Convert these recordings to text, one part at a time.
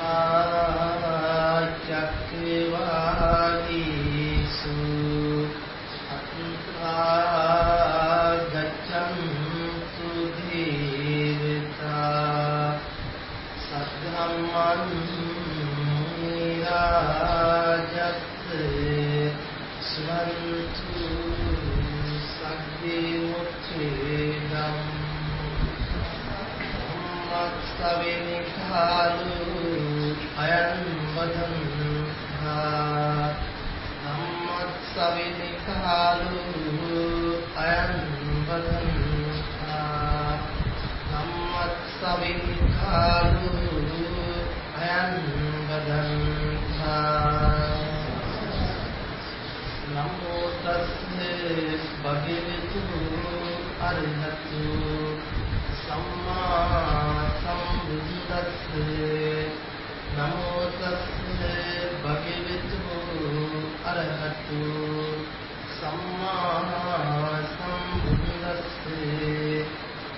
uh, කාලෝ අයං වදන්තා සම්මත්සවින් කාලෝ අයං වදන්තා නමෝ තස්සේ භගවතු අරහතු සම්මා සම්බුද්දස්සේ නමෝ තස්සේ භගවතු අරහතු සම්මා සම්බුද්දස්සේ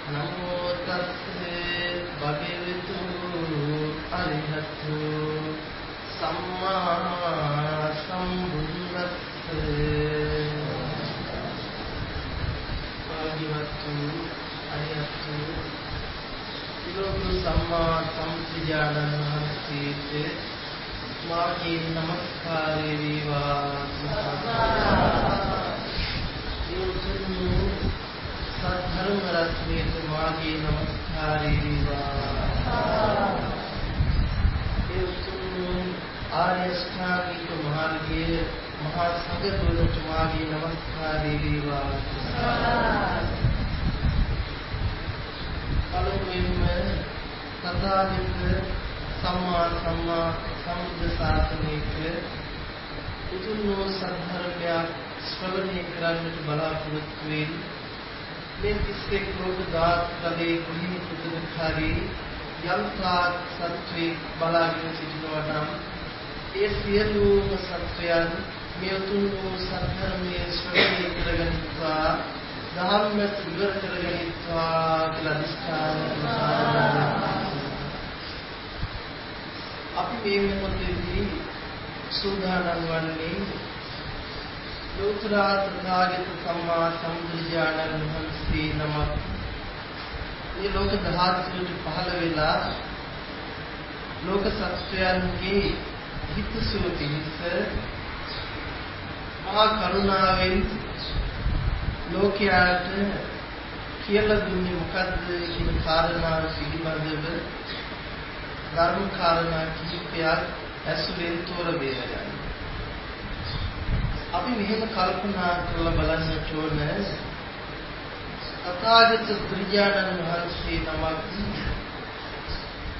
නමෝ තස්සේ භගවතු අරිහතු සම්මා සම්බුද්දස්සේ ආදිවත්තු අරිහතු ඊළඟ සම්මා සම්ප්‍රජානන වහන්සේට මාගේ নমස්කාරේ වේවා आर्यष्टाङ्गिकमार्गे महासगदुरचमागे नमस्कारेवे वा අනුමෙන්ම තථාගත සම්මා සම්මා සම්බුද්ධ ශාසනයේ උතුම් වූ සත්‍ය ධර්මයක් ශ්‍රවණය කරන්නට බලාපොරොත්තු වෙන මේ කිස්සේ ප්‍රෝධාත් කලේ ගුණී සුදුකාරී යම්තාත් සත්‍වේ බලාගෙන සිටිනවා නම් ඒ සියලුම සත්‍යයන් මේ උතුම් සත්‍යමයේ ශ්‍රවණය කරගනිත්වා ධර්ම සුදර කරගනිත්වා කියලා දිස්ථාන අපි මේ මොහොතේදී සූදානම් වන්නේ ලෝතුරා සදාගත සම්මා සම්බුද්ධයාණන් වහන්සේ නමක් මේ ලෝක ධාතුට පහළ වෙලා ලෝක සත්‍යයන්ගේ හිතසුව පිණිස මහා කරුණාවෙන් ලෝකයාට කියලා දුන්නේ මොකද්ද කියන කාරණාව පිළිබඳව ධර්ම කාරණා කිහිපයක් ඇසුරෙන් තොර බේරගන්න. අපි මෙහෙම කල්පනා කරලා බලන්නට ඕන සතාගත බුදුජානන් වහන්සේ නමක්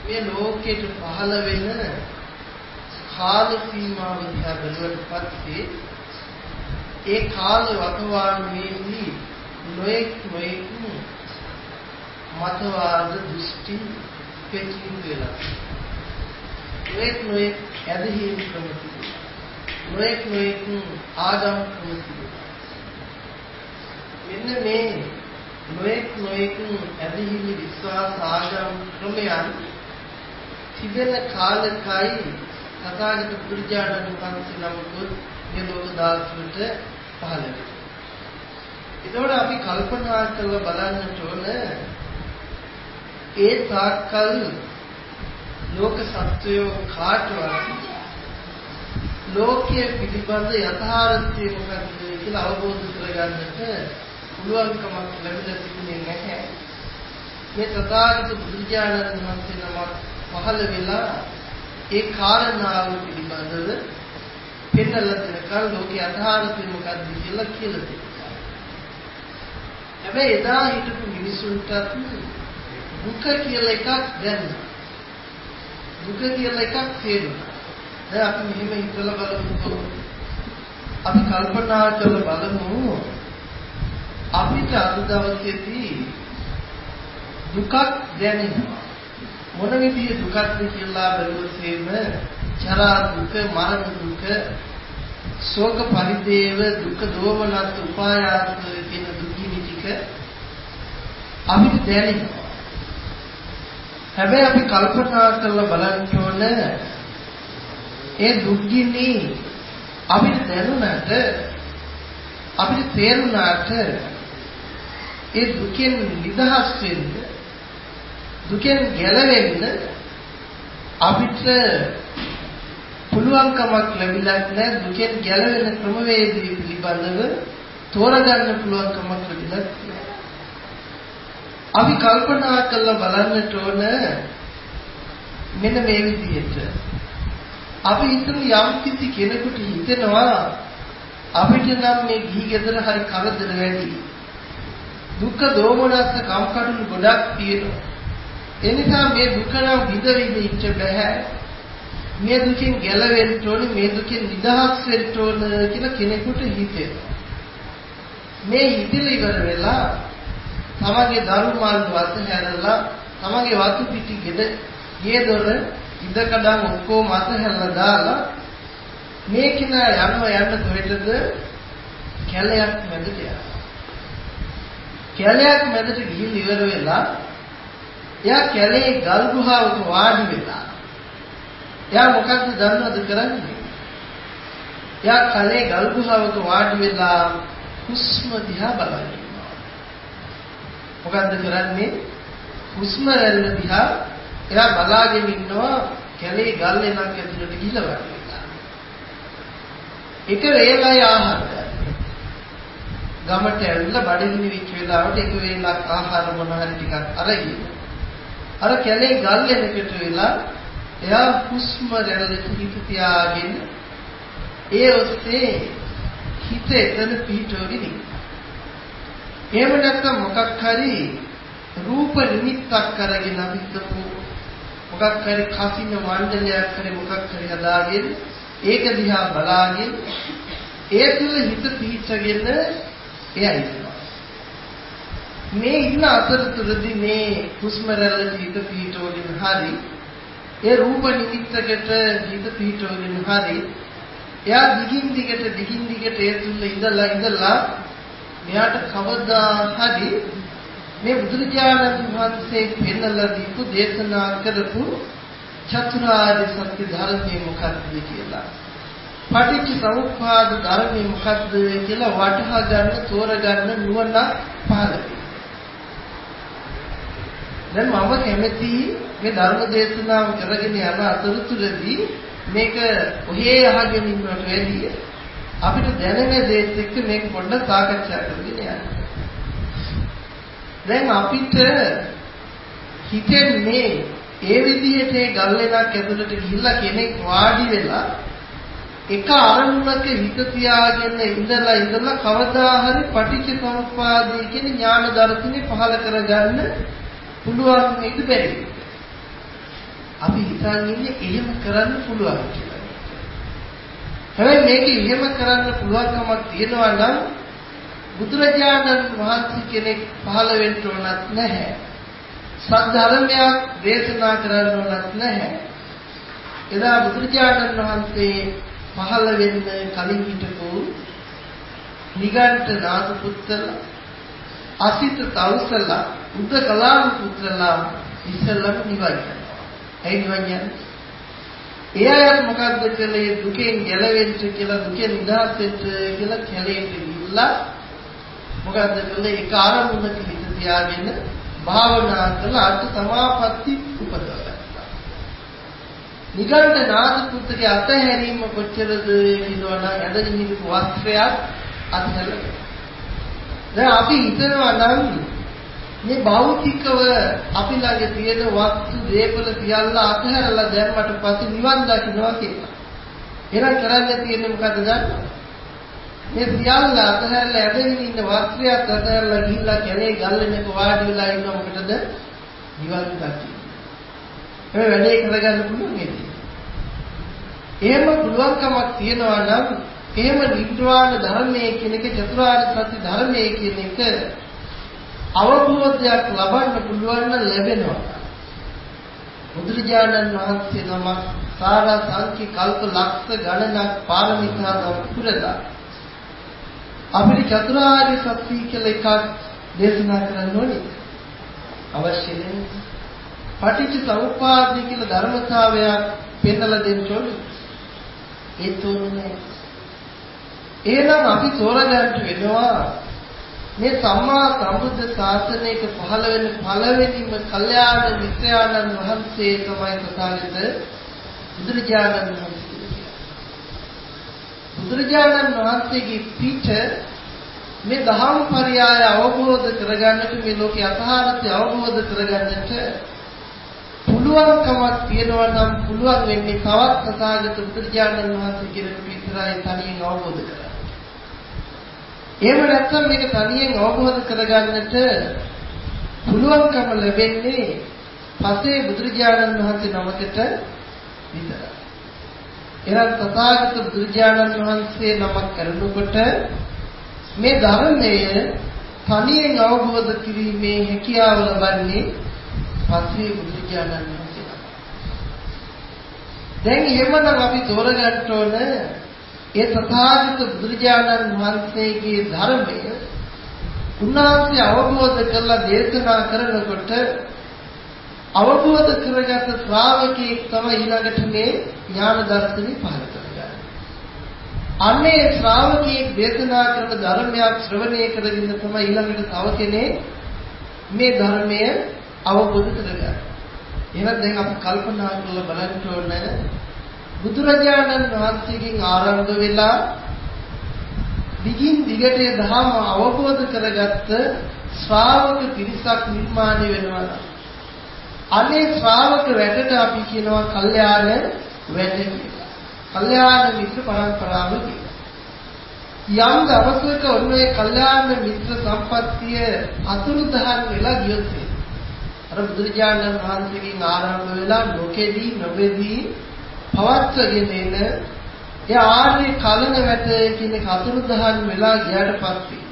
මේ ලෝකෙට පහළ වෙන කාල සීමාව දිහා බලුවට පස්සේ ඒ කාල වකවානුවේදී නොඑක් නොඑක් මතවාද දෘෂ්ටි පෙට්ටින් වෙලා. නොඑක් නොඑක් ඇදහිම් ක්‍රම තිබෙනවා නොඑක් නොඑක් ආගම් මෙන්න මේ නොඑක් නොඑක් ඇදහිලි විශ්වාස ආගම් ක්‍රමයන් තිබෙන කාලකයි තථාගත බුදුරජාණන් වහන්සේ නමකුත් මේ ලෝක දාසුවට පහළ වෙන්නේ. ඒතකොට අපි කල්පනා කරලා බලන්නට ඕන ඒ තාක්කල් ලෝක සත්වයෝ කාටවත් ලෝකයේ පිටිපස්ස යථාර්ථය මොකක්ද කියලා අවබෝධ කරගන්නට පුළුවන්කමක් ලැබිලා තිබුණේ නැහැ. මේ තථාගත බුදුජානක වහන්සේ නම පහළ වෙලා ඒ කාරණාව පිළිබඳව පෙන්වලා දෙනකන් ලෝකයේ යථාර්ථය මොකක්ද කියලා කියලා දෙනවා. හැබැයි එදා හිටපු මිනිසුන්ට දුක කියලා එකක් දැනුණා. දුක කියලා එකක් තේරුණා. දැන් අපි මෙහෙම හිතලා බලමුකෝ. අපි කල්පනා කරලා බලමු අපිට අද දවසේදී දුකක් දැනෙනවා. මොන විදිහේ දුකක්ද කියලා බලුවොත්ේම ජරා දුක, මරණ දුක, ශෝක පරිදේව දුක, දෝමනස් උපායාස කියන දුකිනි ටික අපිට දැනෙනවා. හැබැයි අපි කල්පනා කරලා බලන්න ඕනේ ඒ දුක්ගිනි අපිට දැනුණාට අපිට තේරුණාට ඒ දුකෙන් නිදහස් වෙන්න දුකෙන් ගැලවෙන්න අපිට පුළුවන්කමක් ලැබිලා නැහැ දුකෙන් ගැලවෙන ක්‍රමවේදය පිළිබඳව තෝරගන්න පුළුවන්කමක් ලැබිලා නැහැ. අපි කල්පනා කරලා බලන්නට ඕන මෙන්න මේ විදිහට අපි හිතමු යම් කිසි කෙනෙකුට හිතෙනවා අපිට නම් මේ ගිහි ගෙදර හරි කරදර වැඩි. දුක්ඛ දෝමනස්ස කම්කටොළු ගොඩක් තියෙනවා. එනිසා මේ දුක නම් විඳ විඳ ඉච්ච බෑ මේ දුකෙන් ගැලවෙන්න ඕනේ මේ දුකෙන් නිදහස් වෙන්න ඕන කියලා කෙනෙකුට හිතෙනවා. මේ හිතල ඉවර වෙලා තමගේ ධර්මාල් වත් හැරලා තමගේ වතු පිටි ගෙද ගේ දොර ඉදකඩම් ඔක්කොම අත හැරලා දාලා මේ කිනා යනවා යන්න කොහෙටද කැලයක් මැදට යනවා. කැලයක් මැදට ගිහින් ඉවර වෙලා එයා කැලේ ගල් ගුහාවක වාඩි වෙලා එයා මොකක්ද දන්නවද කරන්නේ? එයා කැලේ ගල් ගුහාවක වාඩි වෙලා හුස්ම දිහා බලන ඉන්නවා මොකද්ද කරන්නේ? හුස්ම රැල්ල දිහා එයා බලාගෙන ඉන්නවා කැලේ ගල් එනක් ඇතුළට ගිහිල්ලා වාඩි වෙලා එක වේලයි ආහාර ගමට ඇවිල්ලා බඩගිනි වෙච්ච වෙලාවට එක වේලක් ආහාර මොන හරි ටිකක් අරගෙන අර කැලේ ගල් එනකට වෙලා එයා හුස්ම රැල්ලට හිත තියාගෙන ඒ ඔස්සේ හිත එතන පිටවෙන්නේ එහෙම නැත්නම් මොකක් හරි රූප නිමිත්තක් කරගෙන අපි හිතමු මොකක් හරි කසින මණ්ඩලයක් හරි මොකක් හරි හදාගෙන ඒක දිහා බලාගෙන ඒ තුල හිත පිහිටගෙන එයා ඉන්නවා. මේ ඉන්න අතරතුරදී මේ හුස්ම රැල්ලට හිත පිහිටවගෙන හරි ඒ රූප නිමිත්තකට හිත පිහිටවගෙන හරි එයා දිගින් දිගට දිගින් දිගට ඒ තුල ඉඳලා ඉඳලා මෙයාට කවදා හරි මේ බුදුරජාණන් වහන්සේ පෙන්වලා දීපු දේශනා කරපු චතුරාර්ය සත්‍ය ධර්මයේ මොකක්ද කියලා. පටිච්ච සමුප්පාද ධර්මයේ මොකක්ද කියලා වටහා ගන්න තෝරගන්න නුවණ පහළ දැන් මම කැමති මේ ධර්ම දේශනාව කරගෙන යන අතරතුරදී මේක ඔහේ අහගෙන ඉන්නවට වැඩිය අපිට දැනෙන දේත් එක්ක මේක පොඩ්ඩක් සාකච්ඡා කරගෙන යන්න. දැන් අපිට හිතෙන්නේ ඒ විදිහට ඒ ගල්ලෙනක් ඇතුළට ගිහිල්ලා කෙනෙක් වාඩි වෙලා එක අරමුණක හිත තියාගෙන ඉඳලා ඉඳලා කවදා හරි පටිච්ච සමුප්පාදේ කියන ඥාන දර්ශනේ පහල කරගන්න පුළුවන් නේද බැරි. අපි හිතන් ඉන්නේ එහෙම කරන්න පුළුවන් කියලා. හැබැයි මේක එහෙම කරන්න පුළුවන්කමක් තියෙනවා නම් බුදුරජාණන් වහන්සේ කෙනෙක් පහළ වෙන්න ඕනත් නැහැ. සද්ධර්මයක් දේශනා කරන්න ඕනත් නැහැ. එදා බුදුරජාණන් වහන්සේ පහළ වෙන්න කලින් හිටපු නිගණ්ඨ නාථ පුත්‍රලා අසිත තවුසලා උද්දකලාම පුත්‍රලා ඉස්සෙල්ලම නිවන් යනවා. ඇයි නිවන් යන්නේ? ඒ අයත් මොකද්ද කළේ දුකෙන් ගැලවෙන්න කියලා දුකෙන් නිදහස් වෙන්න කියලා කැලේට ගිහිල්ලා මොකද්ද කළේ ඒක ආරම්භක හිත තියාගෙන භාවනා කරලා අර්ථ සමාපatti උපදවගත්තා. නිගණ්ඨ නාථ පුත්‍රගේ අතහැරීම කොච්චරද කියනවනම් ඇදගෙන ඉඳපු වස්ත්‍රයක් අතහැරලා. දැන් අපි හිතනවා නම් මේ භෞතිකව අපි ළඟ තියෙන වස්තු දේපල සියල්ල අතහැරලා දැම්මට පස්සේ නිවන් දකින්නවා කියලා. එහෙනම් කරන්න තියෙන්නේ මොකද දන්නවද? මේ සියල්ල අතහැරලා ඇදගෙන ඉන්න වස්ත්‍රයත් අතහැරලා ගිහිල්ලා කැලේ ගල්ලෙනක වාඩි වෙලා ඉන්න මොකටද? නිවන් දකින්න. ඒ වැඩේ කරගන්න පුළුවන් නේද? එහෙම පුළුවන්කමක් තියනවා නම් එහෙම නිර්වාණ ධර්මයේ කියන එක චතුරාර්ය සත්‍ය ධර්මයේ කියන එක අවබෝධයක් ලබන්න පුළුවන් නම් ලැබෙනවා. බුදුරජාණන් වහන්සේ නම සාරා සංකි කල්ප ලක්ෂ ගණනක් පාරමිතා දම් පුරලා අපිට චතුරාර්ය සත්‍ය කියලා එකක් දේශනා කරන්න ඕනේ. අවශ්‍ය නැහැ. පටිච්ච සමුප්පාදය කියලා ධර්මතාවයක් පෙන්නලා දෙන්න ඕනේ. ඒ තෝරන්නේ. එහෙනම් අපි තෝරගන්න වෙනවා මේ සම්මා සම්බුද්ධ ශාසනයක පහළ වෙන පළවෙනිම කල්යාණ මිත්‍රාණන් වහන්සේ තමයි තථාගත බුදුරජාණන් වහන්සේ. බුදුරජාණන් වහන්සේගේ පිට මේ දහම් පරයය අවබෝධ කරගන්නට මේ ලෝකේ යථාර්ථය අවබෝධ කරගන්නට පුළුවන්කමක් තියෙනවා නම් පුළුවන් වෙන්නේ තවත් තථාගත බුදුරජාණන් වහන්සේ කියන විතරයි තනියෙන් අවබෝධ කරගන්න. එහෙම නැත්නම් මේක තනියෙන් අවබෝධ කරගන්නට පුළුවන්කම ලැබෙන්නේ පසේ බුදුරජාණන් වහන්සේ නමකට විතරයි. එහෙනම් තථාගත බුදුරජාණන් වහන්සේ නමක් කරනකොට මේ ධර්මය තනියෙන් අවබෝධ කිරීමේ හැකියාව ලබන්නේ පස්සේ බුදුරජාණන් වහන්සේ. දැන් එහෙමනම් අපි තෝරගන්න ඕන ඒ තථාගත බුදුරජාණන් වහන්සේගේ ධර්මය උන්වහන්සේ අවබෝධ කරලා දේශනා කරනකොට අවබෝධ කරගත් ශ්‍රාවකෙක් තමයි ඊළඟට මේ ඥාන දර්ශනය පහළ කරගන්නේ. අන්නේ ශ්‍රාවකෙක් දේශනා කරන ධර්මයක් ශ්‍රවණය කරගෙන තමයි ඊළඟට තව කෙනෙක් මේ ධර්මය අවබෝධ කරගන්නේ. එහෙනම් දැන් අපි කල්පනා කරලා බලන්න ඕනේ බුදුරජාණන් වහන්සේගෙන් ආරම්භ වෙලා දිගින් දිගට ධර්ම අවබෝධ කරගත්ත ශ්‍රාවක පිරිසක් නිර්මාණය වෙනවා. අනේ ශ්‍රාවක වැඩට අපි කියනවා කල්යාණ වැඩ කියලා. කල්යාණ මිත්‍ර පරම්පරාව කියලා. යම් දවසක ඔන්නේ කල්යාණ මිත්‍ර සම්පත්තිය අතුරුදහන් වෙලා ගියොත් අර බුදුරජාණන් වහන්සේගෙන් ආරම්භ වෙලා ලෝකෙදී නොවේදී පවත්වගෙන එන ඒ ආර්ය කලන වැට කියන කතුරුදහන් වෙලා ගියාට පස්සේ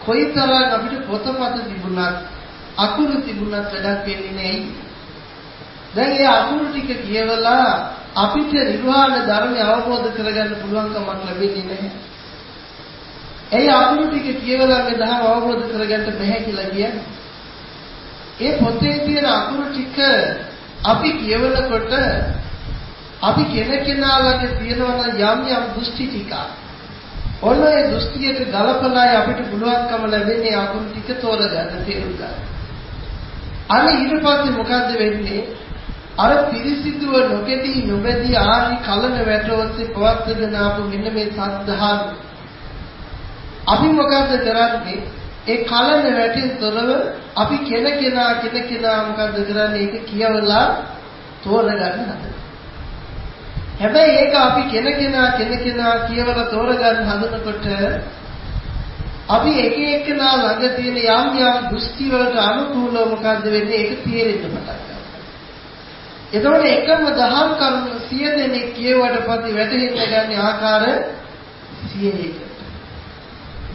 කොයිතරම් අපිට පොතපත තිබුණත් අකුරු තිබුණත් වැඩක් වෙන්නේ නැහැ. දැන් ඒ අකුරු ටික කියවලා අපිට නිර්වාණ ධර්මය අවබෝධ කරගන්න පුළුවන්කමක් ලැබෙන්නේ නැහැ. ඒ අකුරු ටික කියවලා මේ ධර්ම අවබෝධ කරගන්න බැහැ කියලා කියන්නේ. ඒ පොතේ තියෙන අකුරු ටික අපි කියවනකොට අපි කෙනකෙනා ළඟ තියෙනවා යම් යම් දෘෂ්ටි ටික. ඔන්න ඒ දෘෂ්ටියට ගලපලායි අපිට පුළුවන්කම ලැබෙන්නේ අකුරු ටික තෝරගන්න තේරුම් ගන්න. අනේ ඊට පස්සේ මොකද්ද වෙන්නේ? අර පිරිසිදුව නොකෙදී නොබැදී ආරි කලන වැටවස්සේ පවත්වගෙන ආපු මෙන්න මේ සද්ධාන අපි මොකද්ද කරන්නේ? ඒ කලන වැටෙන් තොරව අපි කෙනකෙනා කෙනකෙනා මොකද්ද කරන්නේ? ඒක කියවලා තෝරගන්න හදනවා. හැබැයි ඒක අපි කෙනකෙනා කෙනකෙනා කියවලා තෝරගන්න හදනකොට අපි එක එකනා ළඟ තියෙන යම් යම් දෘෂ්ටි වලට අනුකූලව මොකද්ද වෙන්නේ ඒක තේරෙන්න පටන් ගන්නවා. එතකොට එකම දහම් කරුණු 100 දෙනෙක් කියවට පස්සේ වැටහෙන්න ගන්න ආකාර 100කට.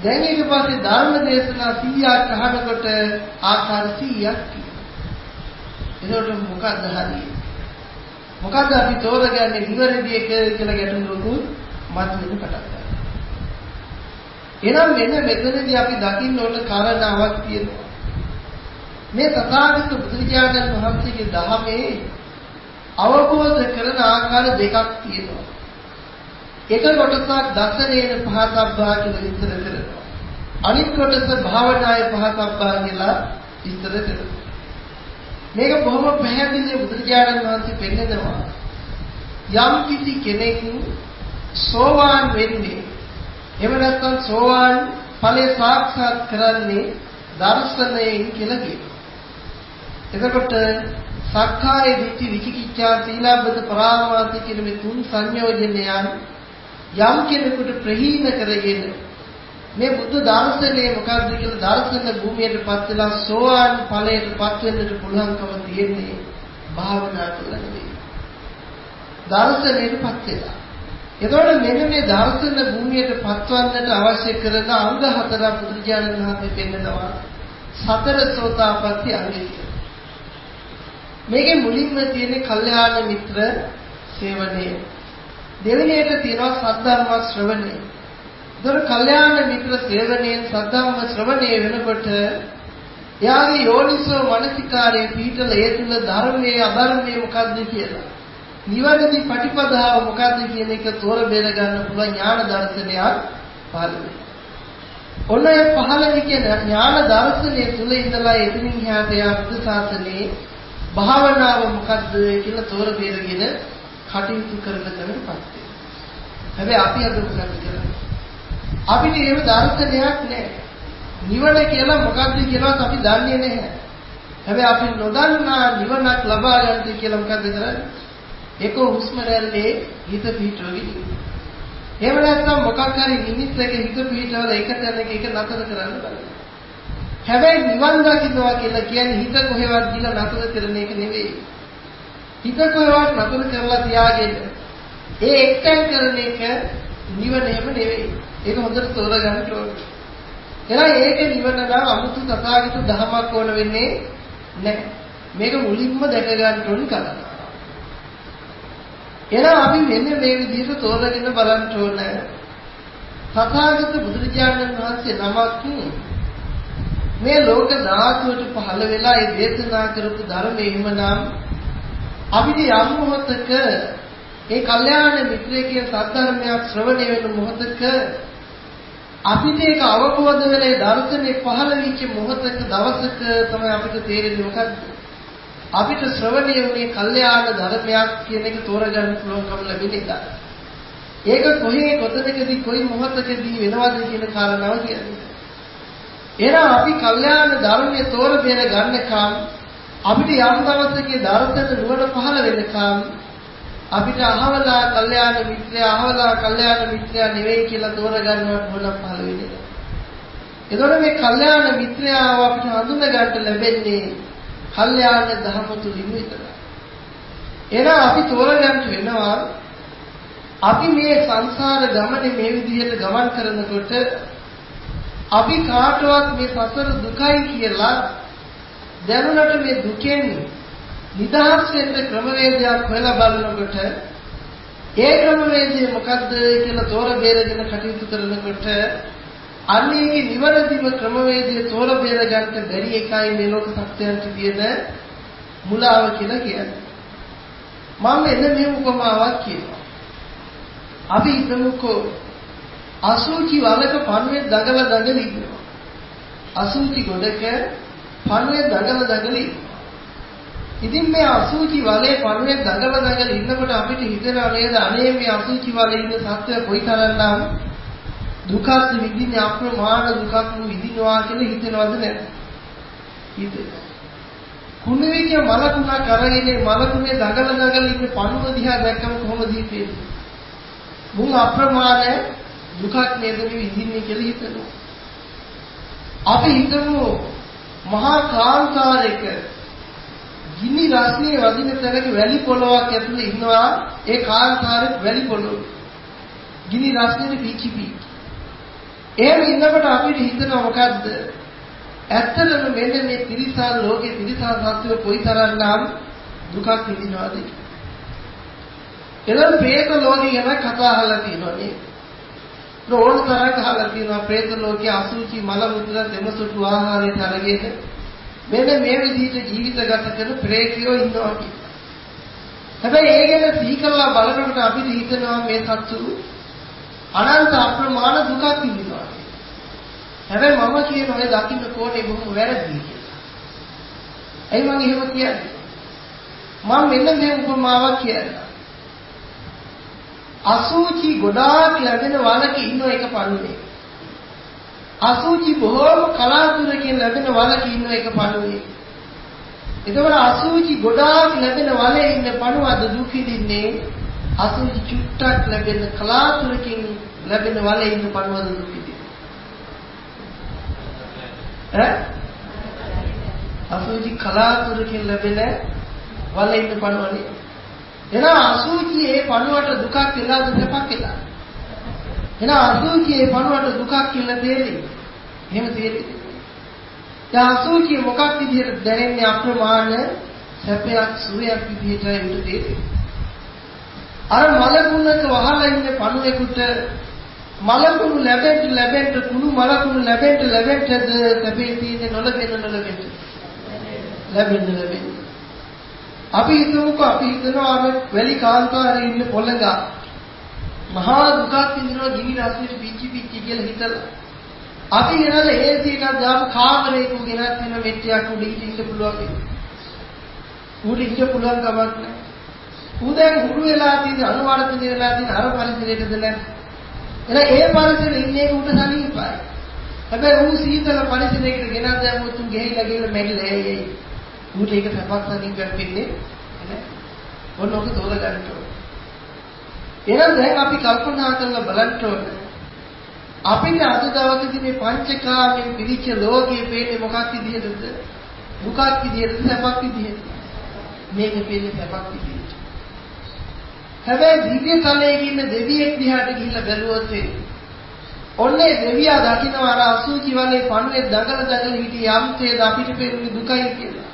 දැන් ඊට පස්සේ ධර්ම දේශනා 100ක් අහනකොට ආකාර 100ක් කියනවා. එතකොට මොකක්ද හරිය? මොකද්ද අපි තෝරගන්නේ නිවැරදි එක කියලා ගැටලුවකුත් මත වෙන පටන් ගන්නවා. එහෙනම් මෙන්න මෙතනදී අපි දකින්න ඕන කාරණාවක් තියෙනවා. මේ තථාගත බුදුරජාණන් වහන්සේගේ ධර්මයේ අවබෝධ කරන ආකාර දෙකක් තියෙනවා. එක කොටසක් දසනේන පහතබ්බා කියලා විස්තර කරනවා. අනිත් කොටස භාවනාය පහතබ්බා කියලා විස්තර කරනවා. මේක බොහොම පැහැදිලිව බුදුරජාණන් වහන්සේ පෙන්නනවා. යම් කිසි කෙනෙක් සෝවාන් වෙන්නේ එහෙම නැත්නම් සෝවාන් ඵලය සාක්ෂාත් කරන්නේ දර්ශනයෙන් කියලා කියනවා. එතකොට සක්කාය දිට්ඨි විචිකිච්ඡා සීලබ්බත පරාමාස කියන මේ තුන් සංයෝජනයන් යම් කෙනෙකුට ප්‍රහීන කරගෙන මේ බුද්ධ දර්ශනය මොකක්ද කියලා දර්ශන භූමියටපත් වෙලා සෝවාන් ඵලයටපත් වෙන්නට පුළුවන්කම තියෙන්නේ භාවනා කළා නෙවෙයි. දර්ශනයටපත් වෙලා එතකොට මෙන්න මේ දර්ශන භූමියට පත්වන්නට අවශ්‍ය කරන අංග හතරක් බුදුරජාණන් වහන්සේ පෙන්නනවා. සතර සෝතාපට්ටි අංගය. මේකේ මුලින්ම තියෙන කල්යාණ මිත්‍ර සේවනය. දෙවෙනියට තියෙනවා සද්ධර්ම ශ්‍රවණය. ඒතර කල්යාණ මිත්‍ර සේවනයෙන් සද්ධර්ම ශ්‍රවණය වෙනකොට එයාගේ යෝනිසෝ මනසිකාරයේ පීඨල ඒ තුල ධර්මයේ අධර්මයේ මොකද්ද කියලා. නිවැරදි ප්‍රතිපදාව මොකද්ද කියන එක තෝර බේර ගන්න පුළුවන් ඥාන දර්ශනයක් පහළ වෙනවා. ඔන්න ඒ පහළ විකේ ඥාන දර්ශනය තුල ඉඳලා එතනින් එහාට යා බුද්ධ ශාසනයේ භාවනාව මොකද්ද කියලා තෝර බේරගෙන කටයුතු කරන තැනටපත් වෙනවා. හැබැයි අපි අද මොකද කරන්නේ? අපිට එහෙම දර්ශනයක් නැහැ. නිවන කියලා මොකක්ද කියලාත් අපි දන්නේ නැහැ. හැබැයි අපි නොදන්නා නිවනක් ලබා ගන්න කියලා මොකද කරන්නේ? ඒක හුස්ම රැල්ලේ හිත පිටවෙවි. එහෙම නැත්නම් මොකක් හරි නිමිත්තක හිත පිටවල එක තැනක එක නතර කරන්න බලන්න. හැබැයි නිවන් දකින්නවා කියලා කියන්නේ හිත කොහෙවත් ගිහලා නතර කරන එක නෙවෙයි. හිත කොහෙවත් නතර කරලා තියාගෙන ඒ එක්තෙන් කරන එක නිවන එහෙම නෙවෙයි. ඒක හොඳට තෝරගන්න ඕනේ. එහෙනම් ඒක නිවන නම් අමුතු තථාගත ධර්මයක් ඕන වෙන්නේ නැහැ. මේක මුලින්ම දැක ගන්න ඕන කරා. එහෙනම් අපි මෙන්න මේ විදිහට තෝරගෙන බලන්න ඕන. තථාගත බුදුරජාණන් වහන්සේ නමක් මේ ලෝක ධාතුවට පහළ වෙලා ඒ දේශනා කරපු ධර්මයේ එහෙමනම් අපිට යම් මොහොතක ඒ කල්යාණ මිත්‍රයේ සත්‍යධර්මයක් ශ්‍රවණය වෙන මොහොතක අපිට ඒක අවබෝධ වෙලා ඒ දර්ශනේ පහළ වෙච්ච මොහොතක දවසක තමයි අපිට තේරෙන්නේ මොකද්ද? අපිට ශ්‍රවණය වුණේ කල්යාණ ධර්මයක් කියන එක තෝරගන්න පුළුවන්කම ලැබෙන්නේ ඒක කොහේ කොතනකදී කොයි මොහොතකදී වෙනවද කියන කාරණාව කියන්නේ. එහෙනම් අපි කල්යාණ ධර්මයේ තෝර බේර ගන්නකම් අපිට යම් දවසක දර්ශන නුවණ පහළ වෙනකම් අපිට අහවලා කල්යාණ මිත්‍රයා අහවලා කල්යාණ මිත්‍රයා නෙවෙයි කියලා තෝරගන්නවට මොනක් පහළ වෙන්නේ. එතකොට මේ කල්යාණ මිත්‍රයාව අපිට හඳුන ගන්න ලැබෙන්නේ කල්යාණ ධර්ම තුලින් විතරයි. එහෙනම් අපි තෝරගන්න වෙනවා අපි මේ සංසාර ගමනේ මේ විදිහට ගමන් කරනකොට අපි කාටවත් මේ සසර දුකයි කියලා දැනුණට මේ දුකෙන් නිදහස් වෙන්න ක්‍රමවේදයක් හොයලා බලනකොට ඒ ක්‍රමවේදය මොකද්ද කියලා තෝර බේරගෙන කටයුතු කරනකොට අන්නේගේ නිවැරදිව ක්‍රමවේදය තෝර බේර ගන්න බැරි එකයි මේ ලෝක සත්‍යයන්ට තියෙන මුලාව කියලා කියන්නේ. මම එන්න මේ උපමාවක් කියනවා. අපි හිතමුකෝ අසුචි වලක පණුවේ දඟල දඟල ඉන්නවා. අසුචි ගොඩක පණුවේ දඟල දඟල ඉන්නවා. ඉතින් මේ අසුචි වලේ පණුවේ දඟල දඟල ඉන්නකොට අපිට හිතෙනවා නේද අනේ මේ අසුචි වලේ ඉන්න සත්‍ය කොයිතරම්නම් දුකක් විඳින්නේ අප්‍රමාණ දුකක් විඳිනවා කියලා හිතෙනවද නැද්ද? හිතෙනවා. කුණුවික මලකුණක් අරගෙන මලකුණේ දඟල දඟල ඉන්න පණුව දිහා දැක්කම කොහොමද හිතෙන්නේ? මුන් අප්‍රමාණ දුකක් නේද මේ විඳින්නේ කියලා හිතනවා. අපි හිතමු මහා කාන්තාරයක ගිනි රස්නේ වදින තැනක වැලි පොලොවක් ඇතුලේ ඉන්නවා ඒ කාන්තාරේ වැලි පොලොව. ගිනි රස්නේ පීචි පීචි. එහෙම ඉන්නකොට අපිට හිතෙනවා මොකද්ද? ඇත්තටම මෙන්න මේ තිරිසන් ලෝකේ තිරිසන් සත්වය කොයිතරම්නම් දුකක් විඳිනවද? එනම් പ്രേත ලෝකේ ගැන කතා අහලා තියෙනවා නේද? ඕන තරම් අහලා තියෙනවා പ്രേත ලෝකයේ අසුචි මල මුත්‍ර දෙමසුතු ආහාරය තරගයේ මෙන්න මේ විදිහට ජීවිත ගත කරන പ്രേතයෝ ඉන්නවා කියලා. හැබැයි ඒ ගැන සිහි කරලා බලනකොට අපිට හිතෙනවා මේ සත්තු අනන්ත අප්‍රමාණ දුකක් විඳිනවා. හැබැයි මම කියන ඔය දකින්න කෝණේ බොහොම වැරදි කියලා. ඇයි මම එහෙම කියන්නේ? මම මෙන්න මේ උපමාවක් කියන්නම්. අසුචි ගොඩාක් ලැබෙන වලක ඉන්න එක පණුවේ. අසුචි බොහෝම කලාතුරකින් ලැබෙන වලක ඉන්න එක පණුවේ. එතකොට අසුචි ගොඩාක් ලැබෙන වලේ ඉන්න පණුවද දුක් විඳින්නේ අසුචි චුට්ටක් ලැබෙන කලාතුරකින් ලැබෙන වලේ ඉන්න පණුවද දුක් විඳින්නේ. ඈ? අසුචි කලාතුරකින් ලැබෙන වලේ ඉන්න පණුවනේ. එහෙනම් අසුචි ඒ පණුවට දුකක් වෙලාද සැපක් වෙලාද? එහෙනම් අසුචියේ පණුවට දුකක් කියලා තේරෙන්නේ. එහෙම තේරෙන්නේ. දැන් අසුචිය මොකක් විදිහට දැනෙන්නේ අප්‍රමාණ සැපයක් සුවයක් විදිහටයි උට තේරෙන්නේ. අර මලකුණක වහලා ඉන්න පණුවෙකුට මලකුණු ලැබෙන්න ලැබෙන්න කුණු මලකුණු ලැබෙන්න ලැබෙන්නද? සැපේ තියෙන්නේ නොලැබෙන්න නොලැබෙන්න ලැබෙන්න ලැබෙන්න. අපි හිතමුකෝ අපි හිතනවා අර වැලි කාන්තාරේ ඉන්න පොළඟා. මහා දුකක් විඳිනවා ගිනි රස්නෙට පිච්චි පිච්චි කියලා හිතලා. අපි ගෙනල්ලා AC එකක් දාපු කාමරයක ගෙනත් වෙන මෙට්ටියක් උඩ ඉන්න පුළුවන් උඩ ඉන්න පුළුවන් කමක් නැහැ. ඌ දැන් හුරු වෙලා තියෙන අනුවර්තනය වෙලා තියෙන අර පරිසරයටද නැහැ එහෙනම් ඒ පරිසරෙ ඉන්නේ උට සනීපයි. හැබැයි ඌ සීතල පරිසරයකට ගෙනත් දැම්මොත් ඌ ගෙහිලා ගෙහිලා මැරිලා එයි එයි. ඌට ඒක සපක් සනීපයක් වෙන්නේ නැහැ. ඔන්න ඔක තෝරගන්න ඕනේ. එහෙනම් දැන් අපි කල්පනා කරලා බලන්න ඕනේ. අපිට අද දවසේදී මේ පංචකාමයෙන් පිළිච්ච ලෝකයේ පේන්නේ මොකක් විදිහටද? දුකක් විදිහටද සැපක් විදිහටද? මේක පේන්නේ සැපක් විදිහට. හැබැයි දිව්‍ය තලයේ ඉන්න දෙවියෙක් දිහාට ගිහිල්ලා බැලුවොත් ඔන්නේ දෙවියා දකින්න අර අසුචි වලේ පණුවේ දඟල දඟල හිටිය යම්තේද අපිට පෙරුනේ දුකයි කියලා.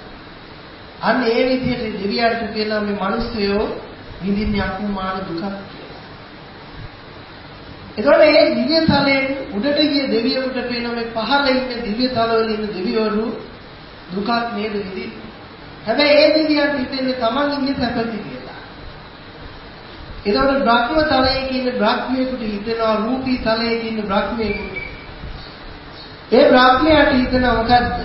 අන්න ඒ විදිහට දෙවියන්ට කියනවා මේ මිනිස්සයෝ විඳින්නේ අකුමාන දුකක් එතකොට මේ දිව්‍ය තලයෙන් උඩට ගිය දෙවියෙකුට පේන මේ පහළ ඉන්න දිව්‍ය තලවල ඉන්න දෙවිවරු දුකක් නේද විඳින්නේ. හැබැයි ඒ දෙවියන්ට හිතෙන්නේ Taman ඉන්නේ සැපති කියලා. එතකොට බ්‍රහ්ම තලයේ කියන බ්‍රහ්මයෙකුට හිතෙනවා රූපී තලයේ කියන බ්‍රහ්මයෙකුට. ඒ බ්‍රහ්මයාට හිතෙනවා මොකද්ද?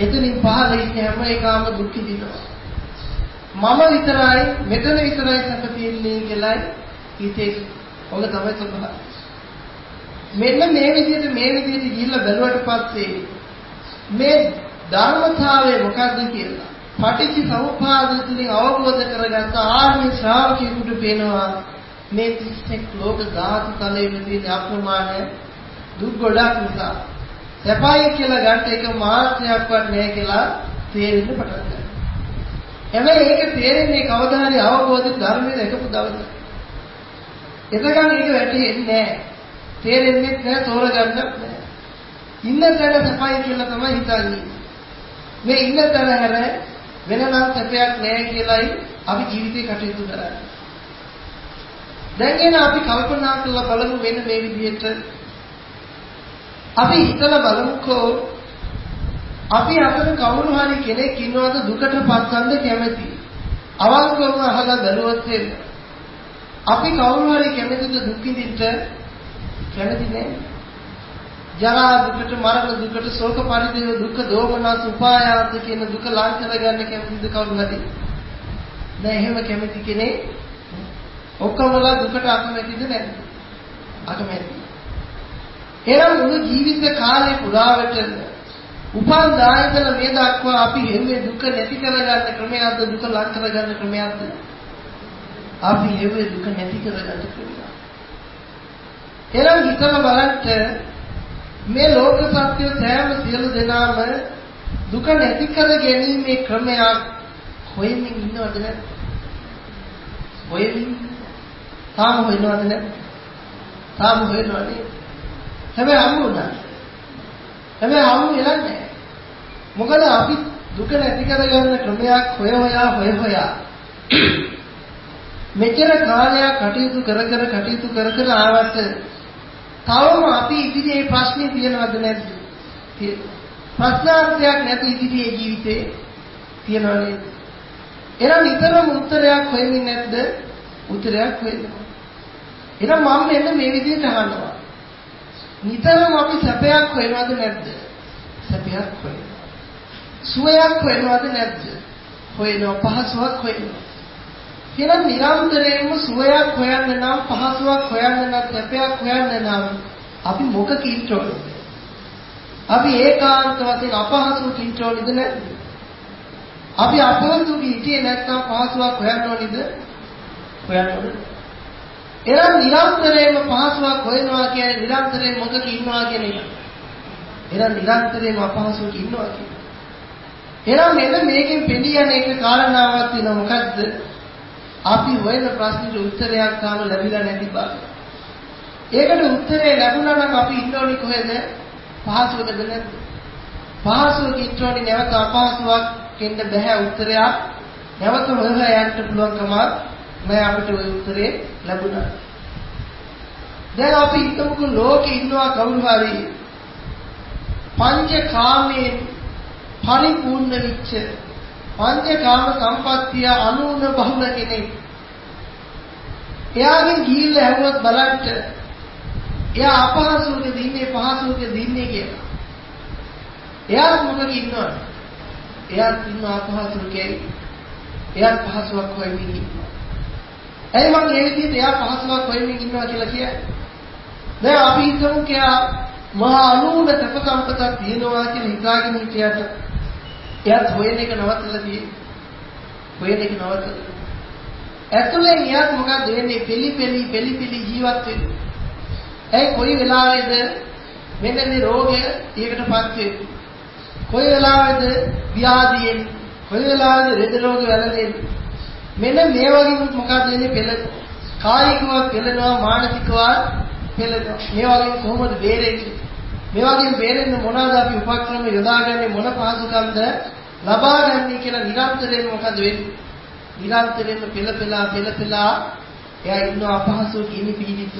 එතනින් පහළ ඉන්න හැම එකම දුක් විඳිනවා. මම විතරයි මෙතන විතරයි සැප තියෙන්නේ කියලායි හිතේ. ඔක තමයි ස්වභාවය. මෙන්න මේ විදිහට මේ විදිහට ගිහිල්ලා බැලුවට පස්සේ මේ ධර්මතාවය මොකද්ද කියලා පටිච්ච සමුප්පාද තුලින් අවබෝධ කරගත්ත ආර්ය ශ්‍රාවකයෙකුට පේනවා මේ 31 ලෝක ධාතු තලයේ තියෙන අප්‍රමාණ දුක් ගොඩක් නිසා සැපයි කියලා ගන්න එක මාත්‍රයක්වත් නැහැ කියලා තේරෙන්න පටන් ගන්නවා. හැබැයි ඒක තේරෙන්නේ කවදා හරි අවබෝධ ධර්මයේ එකපු දවසක. එතකන් ඒක වැටෙන්නේ නැහැ. තේරෙන්නේ නැහැ තෝරගන්නත් නැහැ. ඉන්න තැන සැපයි කියලා තමයි හිතන්නේ. මේ ඉන්න තැන හැර වෙනනම් සැපයක් නැහැ කියලායි අපි ජීවිතේ කටයුතු කරන්නේ. දැන් එන අපි කල්පනා කරලා බලමු මෙන්න මේ විදිහට අපි හිතලා බලමුකෝ අපි අතර කවුරු හරි කෙනෙක් ඉන්නවද දුකට පත්වන්න කැමති? අවංකවම අහලා බැලුවොත් අපි කවුරු හරි කැමතිද දුක් විඳින්න? කැමති නෑ. ජරා දුකට මරණ දුකට ශෝක පරිදේව දුක් දෝමනස් උපායාස කියන දුක ලං කරගන්න කැමතිද කවුරු හරි? නෑ එහෙම කැමති කෙනෙක් ඔක්කොමලා දුකට අකමැතිද නැද්ද? අකමැති. එහෙනම් මුළු ජීවිත කාලේ පුරාවට උපන් දායකල මේ දක්වා අපි හෙව්වේ දුක නැති කරගන්න ක්‍රමයක්ද දුක ලං කරගන්න ක්‍රමයක්ද? අපි හෙව්වේ දුක නැති කරගන්න ක්‍රමයක්. එහෙනම් හිතලා බලන්න මේ ලෝක සත්‍ය සෑම සියලු දෙනාම දුක නැති කර ගැනීමේ ක්‍රමයක් හොයමින් ඉන්නවද නැද්ද? හොයමින් තාම හොයනවද නැද්ද? තාම හොයනවනේ. හැබැයි හම්බ වුණා. හැබැයි හම්බ වෙලා නැහැ. මොකද අපි දුක නැති කරගන්න ක්‍රමයක් හොය හොයා හොය හොයා මෙච්චර කාලයක් කටයුතු කර කර කටයුතු කර කර ආවට තවම අපි ඉදිරියේ ප්‍රශ්නේ තියනවද නැද්ද? ප්‍රශ්නාර්ථයක් නැති ඉදිරියේ ජීවිතේ තියනව නේද? එහෙනම් නිතරම උත්තරයක් හොයමින් නැද්ද? උත්තරයක් හොයනවා. එහෙනම් මම මෙන්න මේ විදිහට අහනවා. නිතරම අපි සැපයක් හොයනවද නැද්ද? සැපයක් හොයනවා. සුවයක් හොයනවද නැද්ද? හොයනවා පහසුවක් හොයනවා. එහෙනම් නිරන්තරයෙන්ම සුවයක් හොයන්න නම් පහසුවක් හොයන්න නම් සැපයක් හොයන්න නම් අපි මොකක ඉන්න ඕනද? අපි ඒකාන්ත වශයෙන් අපහසුක ඉන්න ඕනද නැද්ද? අපි අපහසුක හිටියේ නැත්නම් පහසුවක් හොයන්න ඕනද? හොයන්න ඕනද? එහෙනම් නිරන්තරයෙන්ම පහසුවක් හොයනවා කියන්නේ නිරන්තරයෙන් මොකක ඉන්නවා කියන එක. එහෙනම් නිරන්තරයෙන්ම අපහසුක ඉන්නවා කියන්නේ. එහෙනම් මෙන්න මේකෙන් පෙළී යන එක කාරණාවක් තියෙනවා මොකද්ද? අපි හොයන ප්‍රශ්නෙට උත්තරයක් තාම ලැබිලා නැති බව. ඒකට උත්තරේ ලැබුණා නම් අපි ඉන්න ඕනි කොහෙද? පහසුවකද නැද්ද? පහසුවක ඉන්න ඕනි නැවත අපහසුවක් කෙන්න බෑ උත්තරයක්. නැවත හොයලා යන්න පුළුවන්කම නෑ අපිට ওই උත්තරේ ලැබුණා. දැන් අපි හිතමුකෝ ලෝකේ ඉන්නවා කවුරු හරි පංචකාමයෙන් පරිපූර්ණ විච්ච පංචකාම සම්පත්තිය අනුන බහුල කෙනෙක් එයාගෙන් ගිහිල්ලා ඇහුවොත් බලන්න එයා අපහසුකෙ දින්නේ පහසුකෙ දින්නේ කියලා. එයාත් මොකද ඉන්නවද? එයාත් ඉන්න අපහසුකෙයි. එයාත් පහසුවක් හොයමින් ඉන්නවා. ඇයි මම මේ විදිහට එයා පහසුවක් හොයමින් ඉන්නවා කියලා කියන්නේ? දැන් අපි හිතමු කියා මහා අනුන තප සම්පතක් තියෙනවා කියලා හිතාගෙන හිටියට එයාත් හොයන එක නවත්තලා තියෙන්නේ. හොයන එක නවත්තලා. ඇතුලෙන් එයාත් මොකද වෙන්නේ? පිලි පිලි පිලි පිලි ජීවත් වෙන්නේ. ඇයි කොයි වෙලාවෙද මෙන්න මේ රෝගය ඊයකටපත් වෙන්නේ? කොයි වෙලාවෙද ව්‍යාධියෙන් කොයි වෙලාවෙද රෙද රෝග වැළඳෙන්නේ? මෙන්න මේ වගේ මොකක්ද වෙන්නේ පෙළ කායිකව පෙළෙනවා මානසිකව පෙළෙනවා. මේ වගේ කොහොමද බේරෙන්නේ? මේ වගේ බේරෙන්න මොනවාද අපි උපක්‍රම යොදාගන්නේ මොන පහසුකම්ද ලබා ගන්න කියලා නිරන්තරයෙන් මොකද වෙන්නේ? නිරන්තරයෙන් පෙළ පෙළා පෙළ පෙළා එයා ඉන්න අපහසු කිනි පීඩිත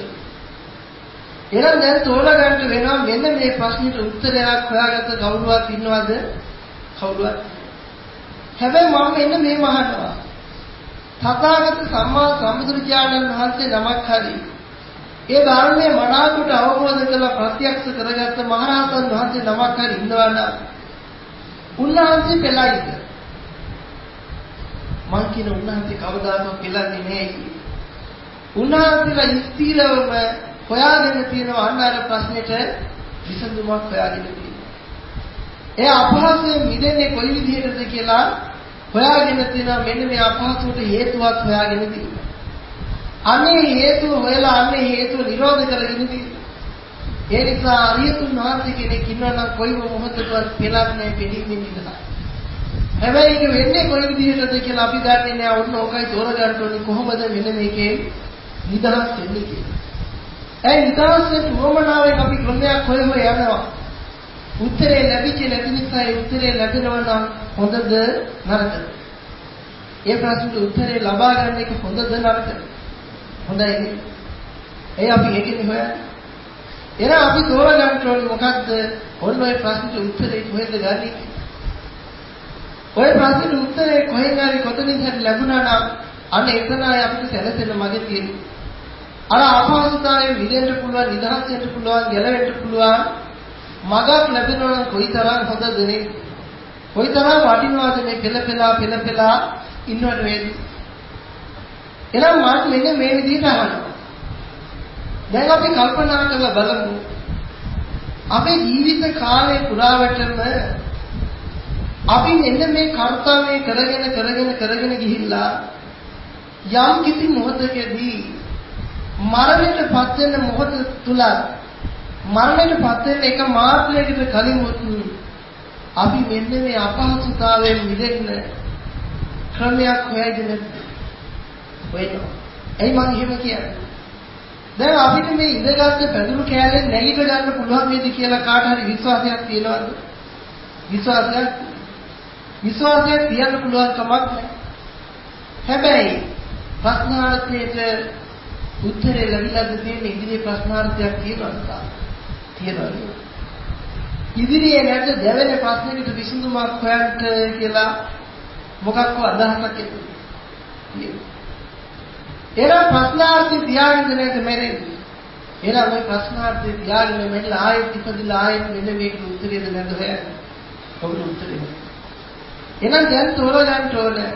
එහෙනම් දැන් තෝරගන්න වෙනවා මෙන්න මේ ප්‍රශ්නෙට උත්තරයක් හොයාගත්ත කවුරුවත් ඉන්නවද? කවුරුවත්. හැබැයි මම මෙන්න මේ මහනවා. තථාගත සම්මා සම්බුදුරජාණන් වහන්සේ නමක් හරි ඒ ධර්මයේ මනාකොට අවබෝධ කරලා ප්‍රත්‍යක්ෂ කරගත්ත මහරහතන් වහන්සේ නමක් හරි ඉන්නවා නම් උන්වහන්සේ පෙළයිද? මං කියන උන්වහන්සේ කවදාකවත් පෙළන්නේ නැහැ. උන්වහන්සේලා ස්ථිරවම හොයාගෙන තියෙනවා අන්න අර ප්‍රශ්නෙට විසඳුමක් හොයාගෙන තියෙනවා. ඒ අපහසුයෙන් මිදෙන්නේ කොයි විදිහටද කියලා හොයාගෙන තියෙනවා මෙන්න මේ අපහසුවට හේතුවක් හොයාගෙන තියෙනවා. අනේ හේතුව හොයලා අනේ හේතුව නිරෝධ කරගෙන තියෙනවා. ඒ නිසා අරියතුන් වහන්සේ කෙනෙක් ඉන්නවා නම් කොයි මොහොතකවත් පෙළන්නේ පිළිමින් ඉඳලා. හැබැයි ඒක වෙන්නේ කොයි විදිහටද කියලා අපි දන්නේ නැහැ. ඔන්න ඕකයි තෝරගන්න ඕනේ කොහොමද මෙන්න මේකේ නිදහස් වෙන්නේ කියලා. ඒ නිදහසේ වමනාවෙන් අපි ක්‍රමයක් හොය හොය යනවා. උත්තරේ ලැබිච්ච නැති නිසා ඒ උත්තරේ ලැබෙනවා නම් හොඳද නරකද? ඒ ප්‍රශ්නට උත්තරේ ලබා ගන්න එක හොඳද නරකද? හොඳයි නේ. ඒ අපි ඒකෙන් හොයන්නේ. එහෙනම් අපි තෝරගන්න ඕනේ මොකද්ද? ඔන්න ඔය ප්‍රශ්නට උත්තරේ කොහෙද ගන්නේ? ඔය ප්‍රශ්නෙට උත්තරේ කොහෙන් හරි කොතනින් හරි ලැබුණා නම් අන්න එතනයි අපිට සැලසෙන මගේ තියෙන්නේ. අර අපහසුතාවයෙන් මිදෙන්න පුළුවන් නිදහස් වෙන්න පුළුවන් ගැලවෙන්න පුළුවන් මගක් ලැබෙනවා නම් කොයිතරම් හොඳද නේ කොයිතරම් වටිනවද මේ පෙළපෙලා පෙළපෙලා ඉන්නවට වේදී එහෙනම් මාත් මෙන්න මේ විදිහට අහනවා දැන් අපි කල්පනා කරලා බලමු. අපේ ජීවිත කාලය පුරාවටම අපි මෙන්න මේ කර්තව්‍ය කරගෙන කරගෙන කරගෙන ගිහිල්ලා යම් කිසි මොහොතකදී මරණයටපත් වෙන මොහොත තුල මරණයටපත් වෙන එක මාත්‍රයකට කලින් අපි මෙන්න මේ අපහසුතාවයෙන් මිදෙන්න ක්‍රමයක් හොයගෙන වෙනවා. එයි මම එහෙම කියන්නේ. දැන් අපිට මේ ඉඳගත්තු පැදුරු කෑල්ලෙන් නැගිට ගන්න පුළුවන් වේද කියලා කාට හරි විශ්වාසයක් තියෙනවද? විශ්වාසයක් විශ්වාසයක් තියන්න පුළුවන් කමක් නැහැ. හැබැයි ප්‍රශ්නාර්ථයේ උත්තරේ ලැබිලාද තියෙන ඉදිරියේ ප්‍රශ්නාර්ථයක් තියෙනවද? තියෙනවා. ඉදිරියේ නැද්ද දෙවෙනි ප්‍රශ්නෙකට විසඳුමක් හොයන්න කියලා මොකක්ව අදහසක් තියෙනවා. එනම් ප්‍රශ්නාර්ථය තියාගෙන නැද්ද මෙරෙන්නේ? එහෙනම් මේ ප්‍රශ්නාර්ථය තියාගෙන මෙන්න ආයෙත් ඉපදිලා ආයෙත් මෙන්න මේකට උත්තරේද නැද්ද හොයන්නේ? කොහොමද උත්තරේ? එහෙනම් දැන් තෝරගන්න ඕනේ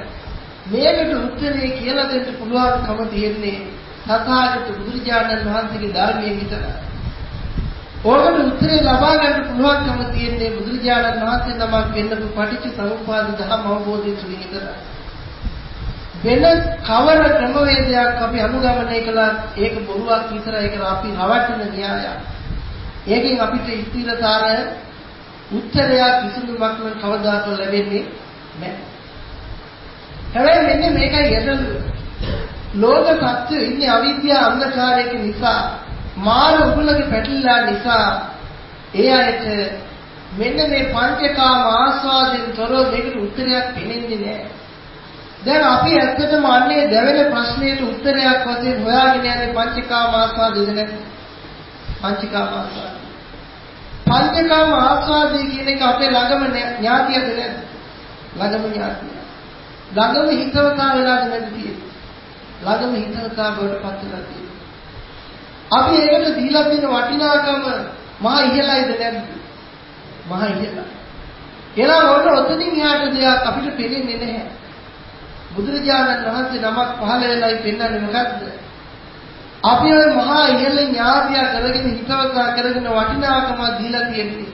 මේකට උත්තරේ කියලා දෙන්න පුළුවන්කම තියෙන්නේ තථාගත බුදුරජාණන් වහන්සේගේ ධර්මයෙන් විතරයි. ඕකට උත්තරේ ලබා ගන්න පුළුවන්කම තියෙන්නේ බුදුරජාණන් වහන්සේ නමක් වෙන්නපු පටිච්ච සමුප්පාද ධර්ම අවබෝධය තුලින් විතරයි. වෙන කවර ක්‍රමවේදයක් අපි අනුගමනය කළත් ඒක බොරුවක් විතරයි ඒක අපි රවට්ටන න්‍යායයක්. ඒකෙන් අපිට ස්ථිරතර උත්තරයක් විසඳුමක් නම් කවදාකවත් ලැබෙන්නේ නැහැ. හැබැයි මෙන්න මේකයි ගැටලුව. ලෝක සත්‍ය ඉන්නේ අවිද්‍යා අන්ධකාරයක නිසා මාන උගලක පැටලලා නිසා ඒ අයට මෙන්න මේ පංචකාම ආස්වාදයෙන් තොරව මේකට උත්තරයක් පෙනෙන්නේ නැහැ. දැන් අපි ඇත්තටම අන්නේ දෙවෙනි ප්‍රශ්නෙට උත්තරයක් වශයෙන් හොයාගෙන යන්නේ පංචකාම ආස්වාදෙද නැත්නම් පංචකාම ආස්වාදය. පංචකාම ආස්වාදය කියන එක අපේ ළඟම ඥාතියද නැද්ද? ළඟම ඥාතිය. ළඟම හිතවතා වෙලාද නැද්ද තියෙන්නේ? ළඟම හිතවතා බවට පත් වෙලා තියෙන්නේ. අපි ඒකට දීලා තියෙන වටිනාකම මහා ඉහළයිද නැද්ද? මහා ඉහළයි. එලා වොන්න ඔතනින් යාට දෙයක් අපිට පෙනෙන්නේ නැහැ. බුදුරජාණන් වහන්සේ නමක් පහළ වෙලායි පෙන්වන්නේ මොකද්ද? අපි ওই මහා ඉහළ ඥාතිය කරගෙන හිතවතා කරගෙන වටිනාකම දීලා තියෙන්නේ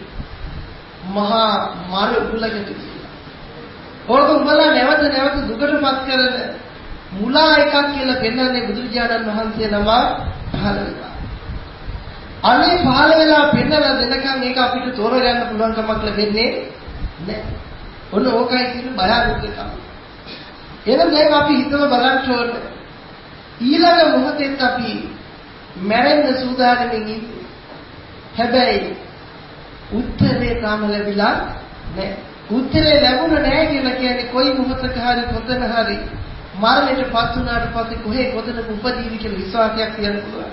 මහා මර උගලකට කියලා. ඕක උඹලා නැවත නැවත දුකටපත් කරන මුලා එකක් කියලා පෙන්වන්නේ බුදුරජාණන් වහන්සේ නම පහළ වෙලා. අනේ පහළ වෙලා පෙන්නලා දෙනකන් මේක අපිට තෝරගන්න පුළුවන් කමක් ලැබෙන්නේ නැහැ. ඔන්න ඕකයි කියන බයරුද්දකම. එහෙනම් දැන් අපි හිතව බලන්න ඕනේ. ඊළඟ මොහොතෙත් අපි මැරෙන්න සූදානම්ින් ඉන්නේ. හැබැයි උත්තරේ තාම ලැබිලා නැහැ. උත්තරේ ලැබුණ නැහැ කියලා කියන්නේ කොයි මොහොතක හරි කොතන හරි මරණයටපත් වුණාට පස්සේ කොහේ කොතනක උපදීවි කියලා විශ්වාසයක් තියන්න පුළුවන්.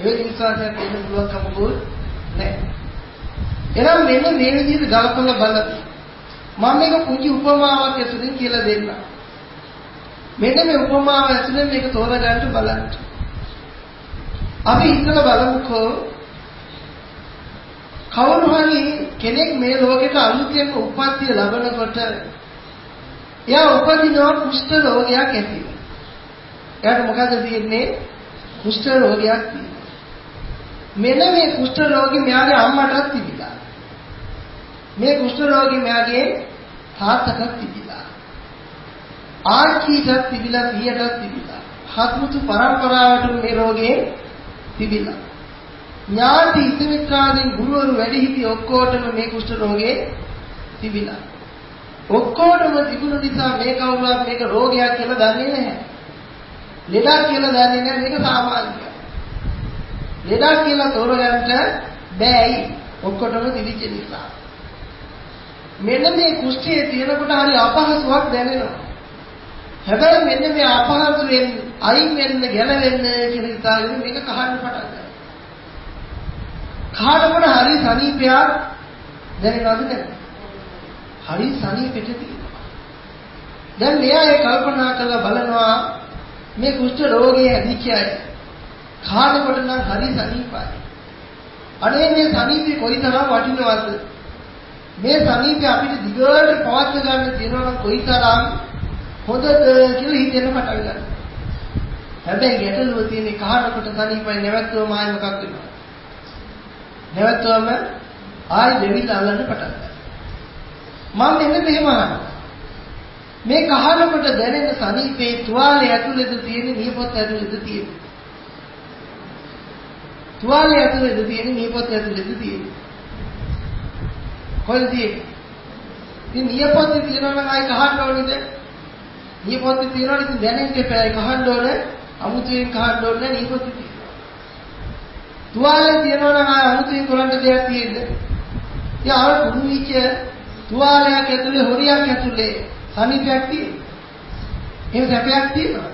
ඒ විශ්වාසයක් දෙන්න පුළුවන් කමකුත් නැහැ. එහෙනම් මෙන්න මේ විදිහට ගලපලා බලන්න. මම මේක පුංචි උපමාවක් ඇතුලින් කියලා දෙන්නම්. මෙන්න මේ උපමාව ඇතුලෙන් මේක තෝරගන්න බලන්න. අපි හිතලා බලමුකෝ කවුරු හරි කෙනෙක් මේ ලෝකෙට අලුතෙන් උප්පත්තිය ලබනකොට එයා උපදිනවා කුෂ්ඨ රෝගයක් ඇතිව. එයාට මොකද තියෙන්නේ? කුෂ්ඨ රෝගයක් තියෙනවා. මෙන්න මේ කුෂ්ඨ රෝගී මෙයාගේ අම්මටත් තිබිලා. මේ කුෂ්ඨ රෝගී මෙයාගේ තාත්තටත් තිබිලා. ආච්චිටත් තිබිලා පියටත් තිබිලා. හත්මුතු පරම්පරාවට මේ රෝගේ තිබිලා. ඥාති ඉතිමිත්‍රාදීන් ගුරුවරු වැඩිහිටි ඔක්කොටම මේ කුෂ්ඨ රෝගේ තිබිලා. ඔක්කොටම තිබුණු නිසා මේ කවුරුත් මේක රෝගයක් කියලා දන්නේ නැහැ. ලෙඩක් කියලා දන්නේ නැහැ මේක සාමාන්‍යයි. ලෙඩක් කියලා තෝරගන්න බෑයි ඔක්කොටම තිබිච්ච නිසා. මෙන්න මේ කුෂ්ඨයේ තියෙනකොට හරි අපහසුයක් දැනෙනවා. හැබැයි මෙන්න මේ අපහසුයෙන් අයින් වෙන්න ගැලවෙන්න කියලා හිතාගෙන මේක කහන්න පටන් ගන්නවා. කහනකොට හරි සනීපයක් දැනෙනවද නැද්ද? හරි සනීපෙට තියෙනවා. දැන් මෙයා ඒ කල්පනා කරලා බලනවා මේ කුෂ්ඨ රෝගයේ ඇදිච්ච අය කහනකොට නම් හරි සනීපයි. අනේ මේ සනීපේ කොයිතරම් වටිනවද? මේ සනීපය අපිට දිගට පවත්ව ගන්න තියෙනවා නම් කොයිතරම් හොඳද කියලා හිතෙන්න පටන් ගන්නවා. හැබැයි ගැටලුව තියෙන්නේ කහනකොට සනීපයි නැවැත්තුවම ආයෙ මොකක් වෙනවද? නැවැත්තුවම ආයෙ දෙවිල අල්ලන්න පටන් ගන්නවා. මම මෙන්න මෙහෙම අහනවා. මේ කහනකොට දැනෙන සනීපේ තුවාලේ ඇතුළේද තියෙන නියපොත් ඇතුළේද තියෙන? තුවාලේ ඇතුළේද තියෙන නියපොත් ඇතුළේද තියෙන? කොහෙද තියෙන්නේ? ඉතින් නියපොත්තේ තියෙනවා නම් ආයි කහන්න ඕනේද? නියපොත්තේ තියෙනවා ඉතින් දැනෙන්න එපා. කහන්න ඕනේ. අමුතුවෙන් කහන්න ඕනේ නියපොත්තේ තියෙනවා. තුවාලේ තියෙනවා නම් ආයි අමුතුවෙන් කරන්න දෙයක් තියෙන්නේ. ඉතින් ආව කුණු විච තුවාලයක් ඇතුලේ හොරියක් ඇතුලේ සනීපයක් තියෙනවා. එහෙම සැපයක් තියෙනවා.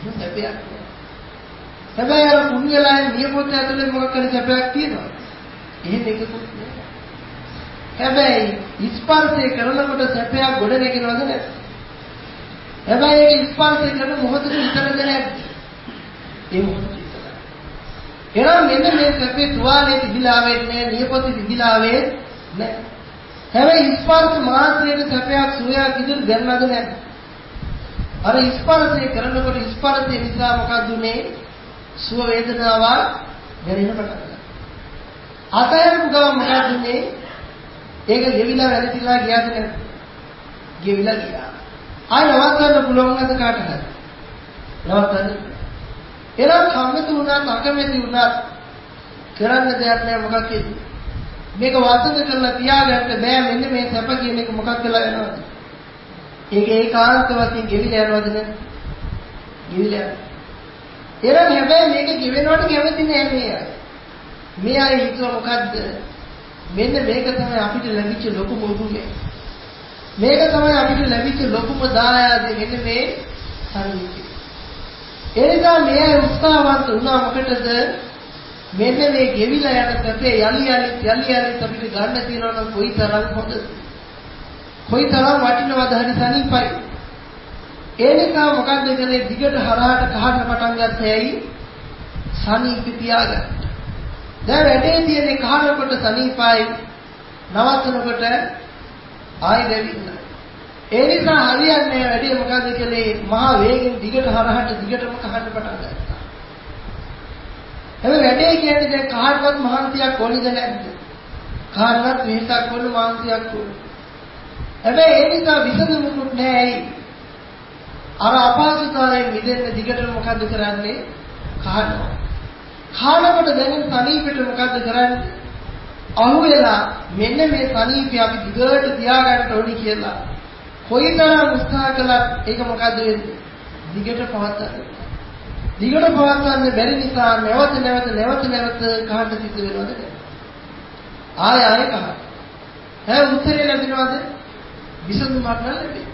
එහෙම සැපයක් නෑ. හැබැයි අර කුණු වෙලා නියපොත්ත ඇතුලේ මොකක් හරි සැපයක් තියෙනවා. එහෙම එකකුත් නෑ. හැබැයි ස්පර්ශය කරනකොට සැපයක් ගොඩ නැගෙනවද නැද්ද? හැබැයි ඒක ස්පර්ශය කරන මොහොතක විතරද නැද්ද? ඒ මොහොතේ විතරයි. එහෙනම් මෙන්න මේ සැපේ තුවාලේ තිබිලා වෙන්නේ නියපොත තිබිලා වෙන්නේ හැබැයි ස්පර්ශ මාත්‍රයේ සැපයක් සුවයක් ඉදිරි දැනනද නැද්ද? අර ස්පර්ශය කරනකොට ස්පර්ශය නිසා මොකද උනේ? සුව වේදනාවක් දැනෙන්න පටන් ගන්නවා. අතයන් ගම මොකද උනේ? ඒක ගෙවිලා වැඩිලා ගියාද නැද්ද? ගෙවිලා ගියා. ආය නවත්තන්න පුළුවන් නැද කාට හරි? නවත්තන්න. එනම් කම්මැති වුණත් අකමැති වුණත් කරන්න දෙයක් නැහැ මොකක්ද? මේක වසඟ කරලා තියාගන්න බෑ මෙන්න මේ සැප කියන එක මොකක් වෙලා යනවද? ඒක ඒකාන්ත වශයෙන් ගෙවිලා යනවද නැද්ද? ගෙවිලා යනවා. එනම් හැබැයි මේක ගෙවෙනවට කැමති නෑ මේ අය. මේ අය හිතුවා මොකද්ද? මෙන්න මේක තමයි අපිට ලැබිච්ච ලොකුම උරුමය. මේක තමයි අපිට ලැබිච්ච ලොකුම දායාදය මෙන්න මේ සංගීතය. එනිසා මේ උත්සාහවන්ත වුණා මොකටද? මෙන්න මේ ගෙවිලා යන සැපේ යලි යලි යලි යලි අපිට ගන්න තියෙනවා නම් කොයි තරම් හොඳද? කොයි තරම් වටිනවද හරි සනීපයි. ඒ නිසා මොකද්ද කලේ දිගට හරහාට කහන්න පටන් ගත්තේයි සනීප තියාගන්න. දැන් වැඩේ තියෙන්නේ කහනකොට සනීපයි නවත්තනකොට ආයෙ දෙවින්න. ඒ නිසා හරියන්නේ වැඩේ මොකද්ද කලේ මහා වේගෙන් දිගට හරහාට දිගටම කහන්න පටන් ගත්තා. හැබැයි වැඩේ කියන්නේ දැන් කාටවත් මහන්සියක් ඕනිද නැද්ද? කාටවත් වෙහසක් ඕන මහන්සියක් ඕන. හැබැයි ඒ නිසා විසඳුමකුත් නැහැ. අර අපහසුතාවයෙන් මිදෙන්න දිගටම මොකද්ද කරන්නේ? කහනවා. කහනකොට දැනෙන සනීපෙට මොකද්ද කරන්නේ? අහුවෙලා මෙන්න මේ සනීපය අපි දිගට තියාගන්න ඕනි කියලා කොයිතරම් උත්සාහ කළත් ඒක මොකද්ද වෙන්නේ? දිගට පවත්වා දිගට පවත්වන්න බැරි නිසා නැවත නැවත නැවත නැවත කහන්න සිද්ධ වෙනවද? ආය ආය කහ. ඈ උත්තරේ ලැබෙනවද? විසඳුමක් නැලෙන්නේ.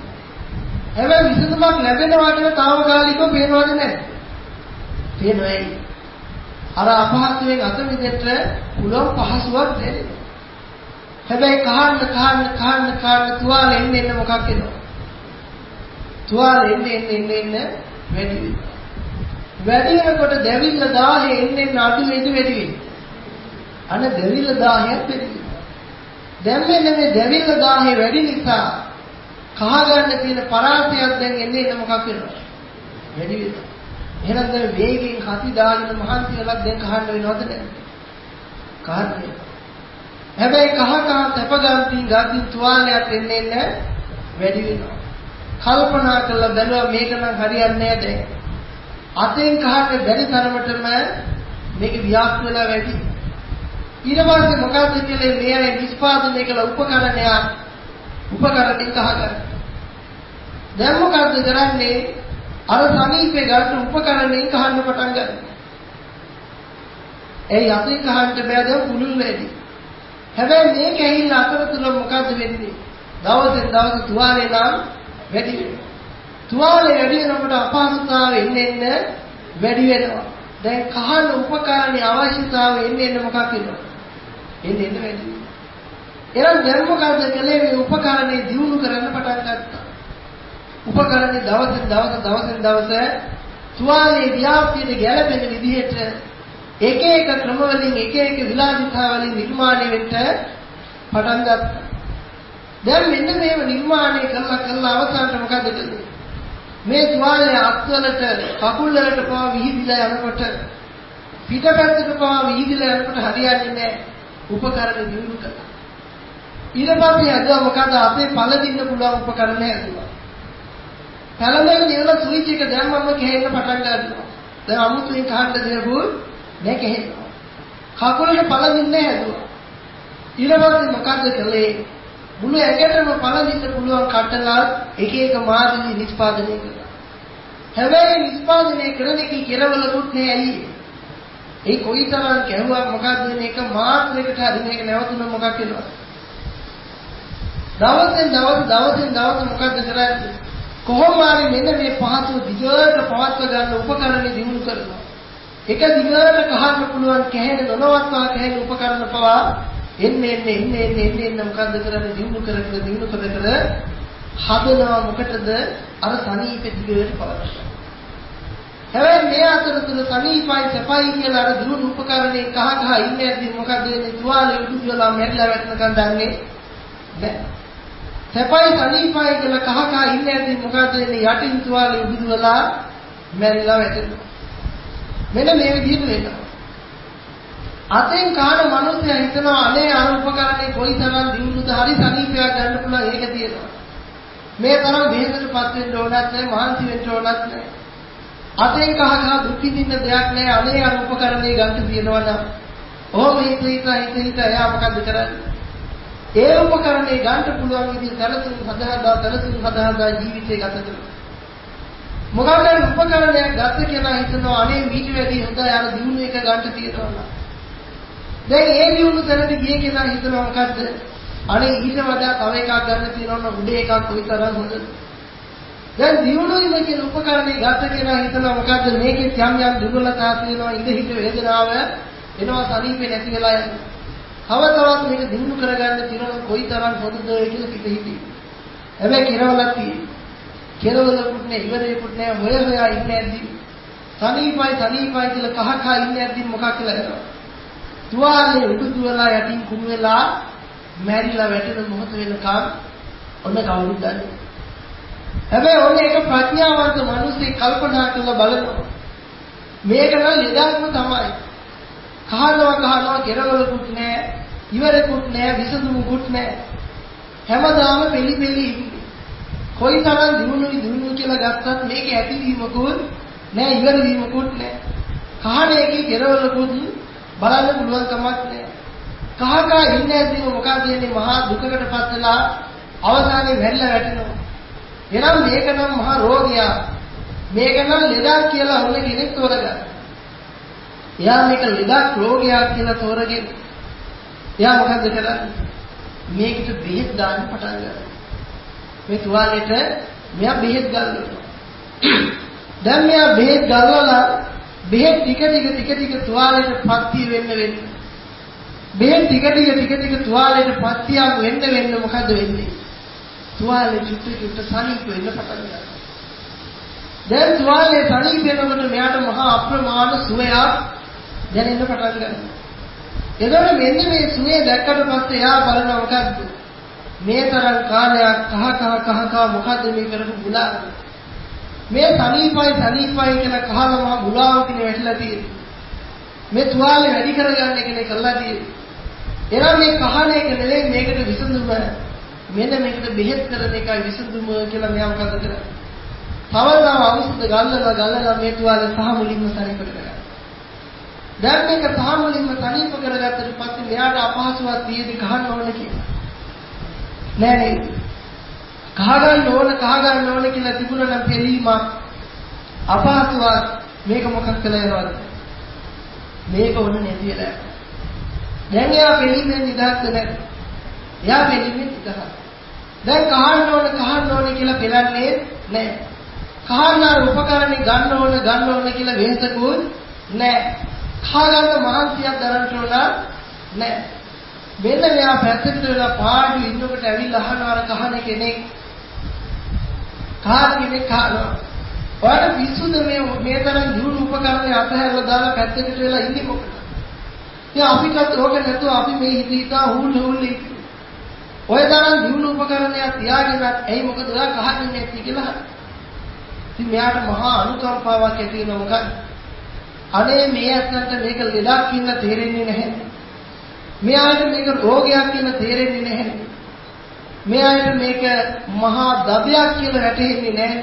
හැබැයි විසඳුමක් ලැබෙනවා කියන తాවකාලිකව පේනවද නැහැ? පේනවයි. අර අපහසුයෙන් අත මිදෙන්න පුළුවන් පහසුවක් දැනෙනවා. හැබැයි කහන්න කහන්න කහන්න කහන්න තුවාල එන්න එන්න මොකක් වෙනවද? තුවාල එන්න එන්න එන්න එන්න වැඩි වෙනවා. වැඩි වෙනකොට දැවිල්ල 1000 එන්න එන්න අඩු වෙදි වැඩි වෙනවා. අන දැවිල්ල 1000ක් වැඩි වෙනවා. දැන් මෙන්න මේ දැවිල්ල 1000 වැඩි නිසා කහ ගන්න තියෙන පරාසයක් දැන් එන්නේ එන්න මොකක් වෙනවද? වැඩි වෙනවා. එහෙනම් දැන් වේගෙන් හති දාගෙන මහන්සි වෙලක් දැන් කහන්න වෙනවද නැද්ද? කහන්න හැබැයි කහ කහ තැප ගන්තින් ගන්තින් තුවාලයක් එන්නේ නැහැ වැඩි වෙනවා. කල්පනා කරලා බැලුවා මේක නම් හරියන්නේ නැහැ දැන්. අතෙන් කහන්න බැරි තරමටම මේක ව්‍යාප්ත වෙලා වැඩි. ඊට පස්සේ මොකද්ද කියලා මේ අය නිෂ්පාදනය කළ උපකරණයක් උපකරණෙන් කහගන්න. දැන් මොකද්ද කරන්නේ? අර සමීපේ ගන්න උපකරණෙන් කහන්න පටන් ගන්න. ඒ යතින් කහන්න බෑ දැන් පුළුල් වැඩි. හැබැයි මේ කැහිල්ල අතරතුර මොකද්ද වෙන්නේ? දවසෙන් දවස තුවාලේ නම් වැඩි වෙනවා. තුවාලේ වැඩි වෙනකොට අපහසුතාවය එන්න එන්න වැඩි වෙනවා. දැන් කහන උපකරණේ අවශ්‍යතාවය එන්න එන්න මොකක් වෙනවද? එන්න එන්න වැඩි වෙනවා. එහෙනම් දැන් මොකද්ද කළේ මේ උපකරණේ දියුණු කරන්න පටන් ගත්තා. උපකරණේ දවසින් දවස දවසින් දවස තුවාලේ ව්‍යාප්තියට ගැළපෙන විදිහට එක එක ක්‍රම වලින් එක එක විලාසිතා වලින් නිර්මාණය වෙන්න පටන් ගත්තා. දැන් මෙන්න මේව නිර්මාණය කළා කළා අවසානට මොකද කළේ? මේ තුවාලයේ අත්වලට කකුල් වලට පවා විහිදිලා යනකොට පිටපැත්තට පවා විහිදිලා යනකොට හරියන්නේ නැහැ. උපකරණ දිනු කළා. ඊට පස්සේ අදවා මොකද අපේ පළදින්න පුළුවන් උපකරණ හැදුවා. පළමෙන් දිනන ස්විච් එක දැම්මම කැහෙන්න පටන් ගන්නවා. දැන් අමුතුවෙන් කහන්න දෙනපු නෑ කැහෙනවා. කකුලට පළදින්නේ හැදුවා. ඊට පස්සේ මොකද කළේ? මුළු ඇඟටම පළදින්න පුළුවන් කටලා එක එක මාර්ගී නිෂ්පාදනය කළා. හැබැයි නිෂ්පාදනය කරන එකේ කෙරවලුත් නෑ ඇයි? ඒ කොයිතරම් කැහුවා මොකද්ද මේක මාත්‍රයකට හරි මේක නැවතුන මොකක් වෙනවද? දවසෙන් දවස දවසෙන් දවස මොකද්ද කරන්නේ? කොහොම හරි මෙන්න මේ පහසු දිගට පවත්ව ගන්න උපකරණ දිනු කරනවා. එක දිගට කහන්න පුළුවන් කැහෙන නොනවත්වා කැහෙන උපකරණ පවා එන්නේ එන්නේ එන්නේ එන්නේ එන්නේ එන්නේ මොකද්ද කරන්නේ දිනු කර කර දිනු කර කර හදනවා මොකටද අර සනීපෙ දිගට පවත්වන්න. හැබැයි මේ අතරතුර සනීපයි සපයි කියලා අර දුරු උපකරණේ කහ කහ ඉන්නේ නැති මොකද වෙන්නේ තුවාලේ උඩුදලා මැරිලා වැටෙනකන් දන්නේ නැහැ. සපයි සනීපයි කියලා කහ කහ ඉන්නේ නැති මොකද වෙන්නේ යටින් තුවාලේ උඩුදලා මැරිලා වැටෙනවා. මෙන්න මේ විදිහට වෙනවා. අතෙන් කාන මිනිස්සයා හිතනවා අනේ අර උපකරණේ කොයිතරම් දිනුනද හරි සනීපයක් ගන්න පුළුවන් ඒක තියෙනවා. මේ තරම් වෙහෙසටපත් වෙන්න ඕනත් නැහැ මහන්සි වෙන්න ඕනත් නැහැ. අතෙන් කහ කහ දුක් විඳින්න දෙයක් නැහැ අනේ අර උපකරණේ ගන්න තියෙනවා නම් ඔහොම හිත හිත හිත හිත එයා මොකද කරන්නේ? ඒ උපකරණේ ගන්න පුළුවන් විදිහ සැලසුම් හදාගා සැලසුම් හදාගා ජීවිතේ ගත කරනවා. මොකද උපකරණයක් ගත්ත කෙනා හිතනවා අනේ මීට වැඩි හොඳයි අර දිනුන එක ගන්න තියෙනවා. දැන් ඒ දිනුන තැනට ගිය කෙනා හිතනවා මොකද්ද? අනේ ඊට වඩා තව එකක් ගන්න තියෙනවා නම් උඩ එකක් කොයිතරම් හොඳද? දැන් දිනුනොයිම කියන උපකරණේ ගත්ත කෙනා හිතනවා මොකද්ද මේකේ යම් යම් දුර්වලතා තියෙනවා ඉඳ හිත වේදනාව එනවා සනීපේ නැති වෙලා යනවා. තව තවත් මේක දිනු කරගන්න තිරණ කොයිතරම් පොදුද කියලා පිට හිතේ. හැබැයි කෙරවලක් තියෙනවා. කෙරවලකුත් නෑ ඉවරේකුත් නෑ හොය හොයා ඉන්නේ නැද්දි. සනීපයි සනීපයි කියලා කහ කහ ඉන්නේ නැද්දි මොකක් කියලා එනවා. තුවාලේ උඩු දුවලා යටින් කුණු වෙලා මැරිලා වැටෙන මොහොත වෙනකම් ඔන්න කවුරුත් දන්නේ. හැබැයි ඔන්න ඒක ප්‍රඥාවන්ත මිනිස්සෙක් කල්පනා කරලා බලනවා. මේක නම් ලෙඩක්ම තමයි. කහනවා කහනවා කෙරවලකුත් නැහැ, ඉවරකුත් නැහැ, විසඳුමුකුත් නැහැ. හැමදාම පෙලි පෙලි ඉන්නේ. කොයිතරම් දිනුනුයි දිනුනුයි කියලා ගත්තත් මේකේ ඇතිවීමකුත් නැහැ, ඉවර වීමකුත් නැහැ. කහන එකේ කෙරවලකුත් බලන්න පුළුවන් කමක් නැහැ. කහ කහ ඉන්නේ නැතිව මොකද වෙන්නේ මහා දුකකටපත් වෙලා අවසානයේ වැරිලා වැටෙනවා. එනම් මේක නම් මහා රෝගයක්. මේක නම් ලෙඩක් කියලා ඔන්න කෙනෙක් තෝරගන්න. එයා මේක ලෙඩක් රෝගයක් කියලා තෝරගෙන එයා මොකද කරන්නේ? මේකට බෙහෙත් දාන්න පටන් ගන්නවා. මේ තුවාලෙට මෙයා බෙහෙත් ගන්නවා. දැන් මෙයා බෙහෙත් ගල්වලා බෙහෙත් ටික ටික ටික ටික තුවාලෙට පත්‍ය වෙන්න වෙන්න. බෙහෙත් ටික ටික ටික ටික තුවාලෙට පත්‍යක් වෙන්න වෙන්න මොකද වෙන්නේ? තුවාලේ චුට්ට චුට්ට සනීප වෙන්න පටන් ගන්නවා. දැන් තුවාලේ සනීප වෙනකොට මෙයාට මහා අප්‍රමාණ සුවයක් දැනෙන්න පටන් ගන්නවා. එතකොට මෙන්න මේ සුවේ දැක්කට පස්සේ එයා බලන මොකද්ද? මේ තරම් කාලයක් කහ කහ කහ කහ මොකද්ද මේ කරපු බුලාව? මේ සනීපයි සනීපයි කියලා කහලම බුලාවකින් වැටිලා තියෙන්නේ. මේ තුවාලේ වැඩි කරගන්න එකනේ කරලා තියෙන්නේ. එහෙනම් මේ කහන එක නෙවෙයි මේකට විසඳුම මෙන්න මේකට බෙහෙත් කරන එකයි විසඳුම කියලා මෙයා මොකද කරන්නේ? තවදාම ඖෂධ ගල්ලලා ගල්ලලා මේ තුවාලේ සහ මුලින්ම සනීප කරගන්න. දැන් මේක සහ මුලින්ම සනීප කරගත්තට පස්සේ මෙයාට අපහසුවක් තියෙදි කහන්න ඕන කියලා. නෑ නේද? කහ ගන්න ඕන කහ ගන්න ඕන කියලා තිබුණා නම් පිළීමක් අපහසුවක් මේක මොකක් කියලා යනවද? මේක ඕන නැති වෙලා. දැන් එයා පිළීමෙන් නිදහස් නැහැ. එයා පිළීමෙන් නිදහස්. දැන් කහන්න ඕන කහන්න ඕන කියලා පෙළන්නේ නැහැ. කහන්න උපකරණේ ගන්න ඕන ගන්න ඕන කියලා වෙනසකුත් නැහැ. කහ ගන්න මහන්සියක් දරන්න ඕන නැහැ. මෙන්න මෙයා පැත්තකට වෙලා පාඩු ඉන්නකොට ඇවිල්ලා අහනවා අර කහන කෙනෙක් කාට කෙනෙක් කහනවා. ඔයාලට පිස්සුද මේ මේ තරම් දියුණු උපකරණ අතහැරලා දාලා පැත්තකට වෙලා ඉන්නේ මොකද? ඉතින් අපිටත් ඕක නැතුව අපි මේ හිත හිතා හුල් හුල් ඔය තරම් දියුණු උපකරණයක් තියාගෙනත් ඇයි මොකද ඔයා කහන්නේ නැති කියලා. ඉතින් මෙයාට මහා අනුකම්පාවක් ඇති වෙනවා මොකද? අනේ මේ අතන්ට මේක ලෙඩක් කියලා තේරෙන්නේ නැහැ. මෙයාට මේක රෝගයක් කියලා තේරෙන්නේ නැහැ. මෙයාට මේක මහා දබයක් කියලා වැටහෙන්නේ නැහැ.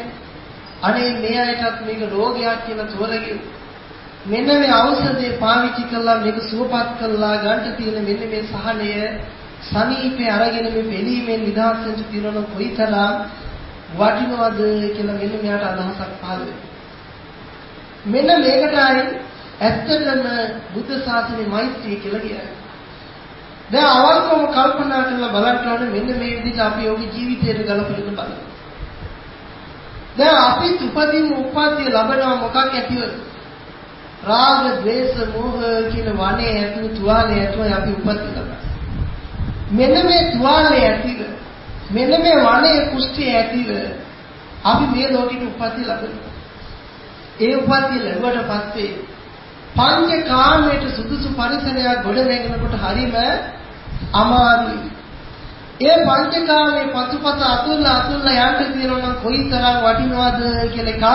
අනේ මෙයාටත් මේක රෝගයක් කියලා තෝරගෙන මෙන්න මේ ඖෂධය පාවිච්චි කළා මේක සුවපත් කළා ගන්න තියෙන මෙන්න මේ සහනය සනීපේ අරගෙන මේ පිළීමෙන් නිදහස් වෙන්න තියෙන කොයිතරම් වටිනවද කියලා මෙන්න මෙයාට අදහසක් පහළ මෙන්න මේකටයි ඇත්තටම බුද්ධ ශාසනයේ මෛත්‍රිය කියලා කියන්නේ. දැන් අවස්ථම කල්පනා කරලා බලන්න ඕනේ මෙන්න මේ විදිහට අපි යෝගී ජීවිතයට ගලපලා බලන්න. දැන් අපි උපදින් උපාධිය ලබනවා මොකක් ඇතිවද? රාග, ద్వේෂ, මෝහ කියන වනේ ඇතුළු තුවාලේ ඇතුළේ අපි උපදින ලබනවා. මෙන්න මේ තුවාලේ ඇතිව මෙන්න මේ වනේ කුෂ්ඨය ඇතිව අපි මේ ලෝකෙට උපදින ලබනවා. ඒ උපදින ලැබුවට පස්සේ පංච කාමයට සුදුසු පරිසරයක් ගොඩ නැගෙනකොට හරීම අමාරුයි. ඒ පංචකාමයේ පසුපස අතුල්ලා අතුල්ලා යන්න තියෙනවා නම් කොයිතරම් වටිනවද කියලා එක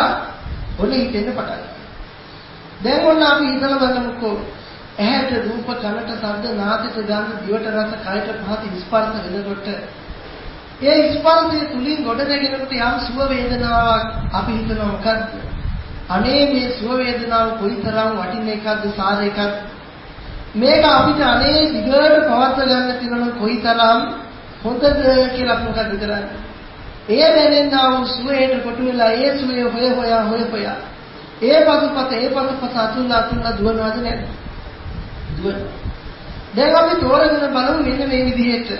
ඔන්න හිතෙන්න පටන් දැන් ඔන්න අපි හිතලා බලමුකෝ. ඇහැට රූප කනට ශබ්ද නාසයට ගන්ධ දිවට රස කයට පහත ස්පර්ශ වෙනකොට ඒ ස්පර්ශයේ තුලින් ගොඩ නැගෙනකොට යම් සුව වේදනාවක් අපි හිතනවා මොකද්ද? අනේ මේ සුව වේදනාව කොයිතරම් වටින එකක්ද සාර එකක්ද මේක අපිට අනේ දිගට පවත්ව ගන්න තියෙනවා කොයිතරම් හොඳද කියලා අපි මොකද කරන්නේ? ඒ දැනෙනා වූ සුවයට කොටු වෙලා ඒ සුවේ හොය හොයා හොය හොයා ඒ පසුපස ඒ පසුපස අතුල්ලා අතුල්ලා දුවනවද නැද්ද? දුවන. දැන් අපි තෝරගෙන බලමු මෙන්න මේ විදිහට.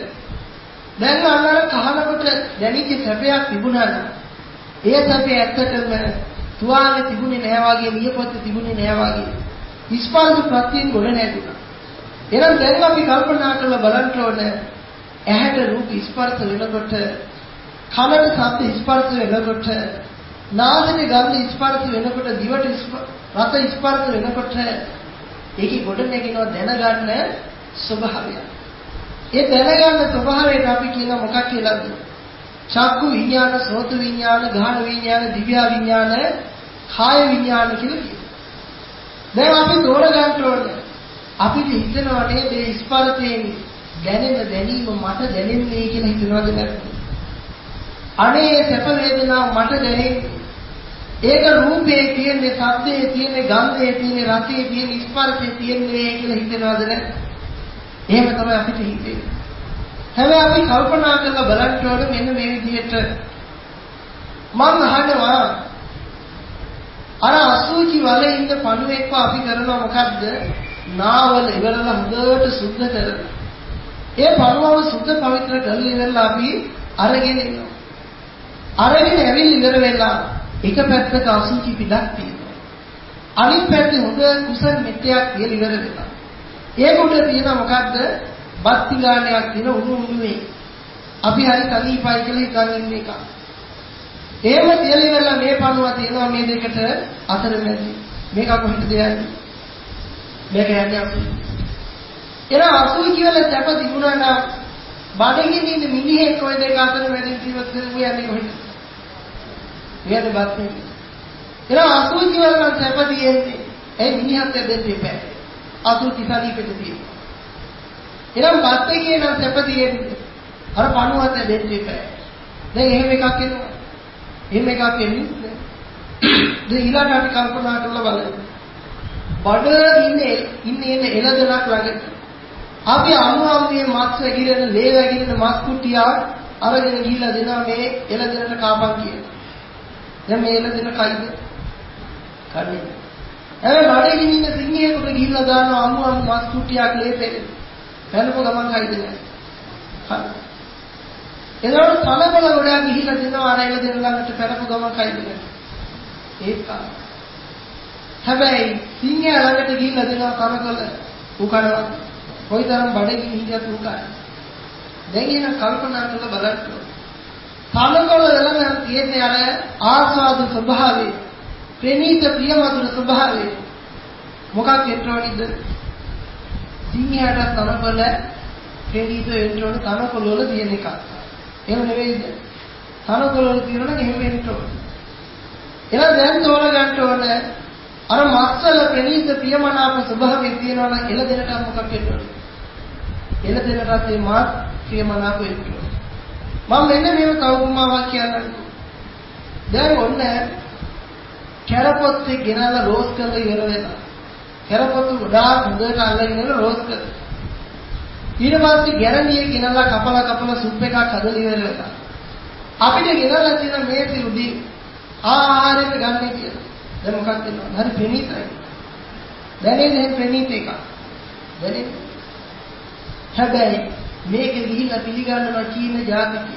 දැන් අන්නර කහනකොට දැනිච්ච සැපයක් තිබුණා නම් ඒ සැපේ ඇත්තටම තුවාලේ තිබුණේ නැහැ වගේ නියපොත්තේ තිබුණේ නැහැ වගේ ස්පර්ශ ප්‍රත්‍යයෙන් ගොඩ නැගුණා. එහෙනම් දැන් අපි කල්පනා කරලා බලන්න ඕනේ ඇහැට රූප ස්පර්ශ වෙනකොට කනට ශබ්ද ස්පර්ශ වෙනකොට නාසයට ගන්ධ ස්පර්ශ වෙනකොට දිවට රස ස්පර්ශ වෙනකොට ඒකේ ගොඩ නැගිනවා දැනගන්න ස්වභාවය. ඒ දැනගන්න ස්වභාවයට අපි කියන මොකක් කියලාද? චක්කු විඥාන, සෝත විඥාන, ගාහන විඥාන, දිව්‍ය විඥාන, කාය විඥාන කියලා කියනවා. දැන් අපි තෝරගන්න ඕනේ. අපිට හිතනවා නේද මේ ස්පර්ශයෙන් දැනෙන දැනීම මට දැනෙන්නේ කියලා හිතනවද නැත්නම් අනේ සැප වේදනාව මට දැනෙන්නේ ඒක රූපේ තියෙන්නේ ශබ්දේ තියෙන්නේ ගන්ධේ තියෙන්නේ රසයේ තියෙන්නේ ස්පර්ශේ තියෙන්නේ කියලා හිතනවද නැත්නම් එහෙම තමයි අපිට හිතෙන්නේ. හැබැයි අපි කල්පනා කරලා බලන්න ඕනේ මෙන්න මේ විදිහට මම අහනවා අර අසුචි වලේ ඉන්න පණුවෙක්ව අපි කරනවා මොකද්ද? නාවල ඉවරලා හොඳට සුද්ධ කරලා. ඒ පණුවව සුද්ධ පවිත්‍ර කරලා ඉවරලා අපි අරගෙන ඉන්නවා. අරගෙන ඇවිල්ලා ඉවර වෙලා එක පැත්තක අසුචි පිටක් තියෙනවා. අනිත් පැත්තේ හොඳ කුසල් මෙට්ටයක් තියලා ඉවර වෙලා. ඒක උඩ තියෙන මොකද්ද? බත්ති ගානයක් තියෙන උණු උණුවේ. අපි හරි තනීපයි කියලා හිතන් ඉන්න එක. එහෙම තියලා ඉවරලා මේ පණුව තියෙනවා මේ දෙකට අතරමැදි. මේක කොහෙටද යන්නේ? මේක යන්නේ අපි. එන අසුයි කියලා සැප තිබුණා නම් බඩගින්න ඉන්න මිනිහෙක් ඔය දෙක අතර මැදින් ජීවත් වෙන උය යන්නේ කොහෙද? මෙයාට බත් නෙමෙයි. එන අසුයි කියලා නම් සැප තියෙන්නේ. ඒ මිනිහත් දෙන්න එපා. අසුයි කිසාරීකට තියෙනවා. එනම් බත් එකේ නම් සැප තියෙන්නේ. අර පණුවත් දෙන්න එපා. දැන් එහෙම එකක් එනවා. එහෙම එකක් එන්නේ නැහැ. දැන් ඊළඟට අපි කල්පනා කරලා බලමු. බඩ ඉන්නේ ඉන්නේ එන එළදෙනක් ළඟට. අපි අමු අම්මේ මස් වැగిරෙන, ලේ වැగిරෙන මස් කුට්ටියක් අරගෙන ගිහිල්ලා දෙනවා මේ එළදෙනට කාපන් කියලා. දැන් මේ එළදෙන කයිද? කන්නේ. හැබැයි බඩේ ඉන්න සිංහයෙකුට ගිහිල්ලා දානවා අමු අමු මස් කුට්ටියක් ලේ පෙරේ. පැනපු ගමන් කයිද නැහැ. හරි. එතකොට තනබල ගොඩක් ගිහිලා දෙනවා අර එළ දෙන ළඟට පෙරපු ගමන් කයිද ඒක. හැබැයි සිංහයා ළඟට ගිහිල්ලා දෙනවා තනකොළ උකනවා කොයිතරම් බඩගිනි හිටියත් උකයි දැන් එන කල්පනා කරලා බලන්න. තනකොළ ළඟ තියෙන්නේ අර ආස්වාද ස්වභාවය. ප්‍රණීත ප්‍රියමధుර ස්වභාවය. මොකක් එක්ටෝනිද සිංහයාට තනකොළ ප්‍රණීත වෙන්න ඕන තනකොළ වල තියෙන එකක් එහෙම නෙවෙයිද? තනකොළ වල තියෙනවා නම් එහෙම වෙන්න ඕනේ. එහෙනම් දැන් තෝරගන්න ඕනේ අර මස්සල ප්‍රණීත ප්‍රියමනාප ස්වභාවය තියෙනවා නම් එළ දෙනට මොකක් වෙන්න ඕනේ? එළ දෙනටත් මේ මාත් ප්‍රියමනාප වෙන්න ඕනේ. මම මෙන්න මේව කවුරුමාවක් කියන්නම්. දැන් ඔන්න කැරපොත්තේ ගෙනල්ලා රෝස් කරලා ඉවර වෙලා. කැරපොත්තු ගොඩාක් හොඳට අල්ලගෙන ඉවර රෝස් කරලා ඊට පස්සේ ගැරන්ඩිය ගෙනල්ලා කපලා කපලා සුප් එකක් හදලා ඉවරලා. අපිට ගෙනල්ලා තියෙන මේ පිරුදී ආහාරයට ගන්න කියලා. දැන් මොකක්ද වෙනවද? හරි ප්‍රණීතයි. දැනෙන්නේ ප්‍රණීත එකක්. දැනෙන්නේ. හැබැයි මේක ගිහිල්ලා පිළිගන්නවා චීන ජාතිකය.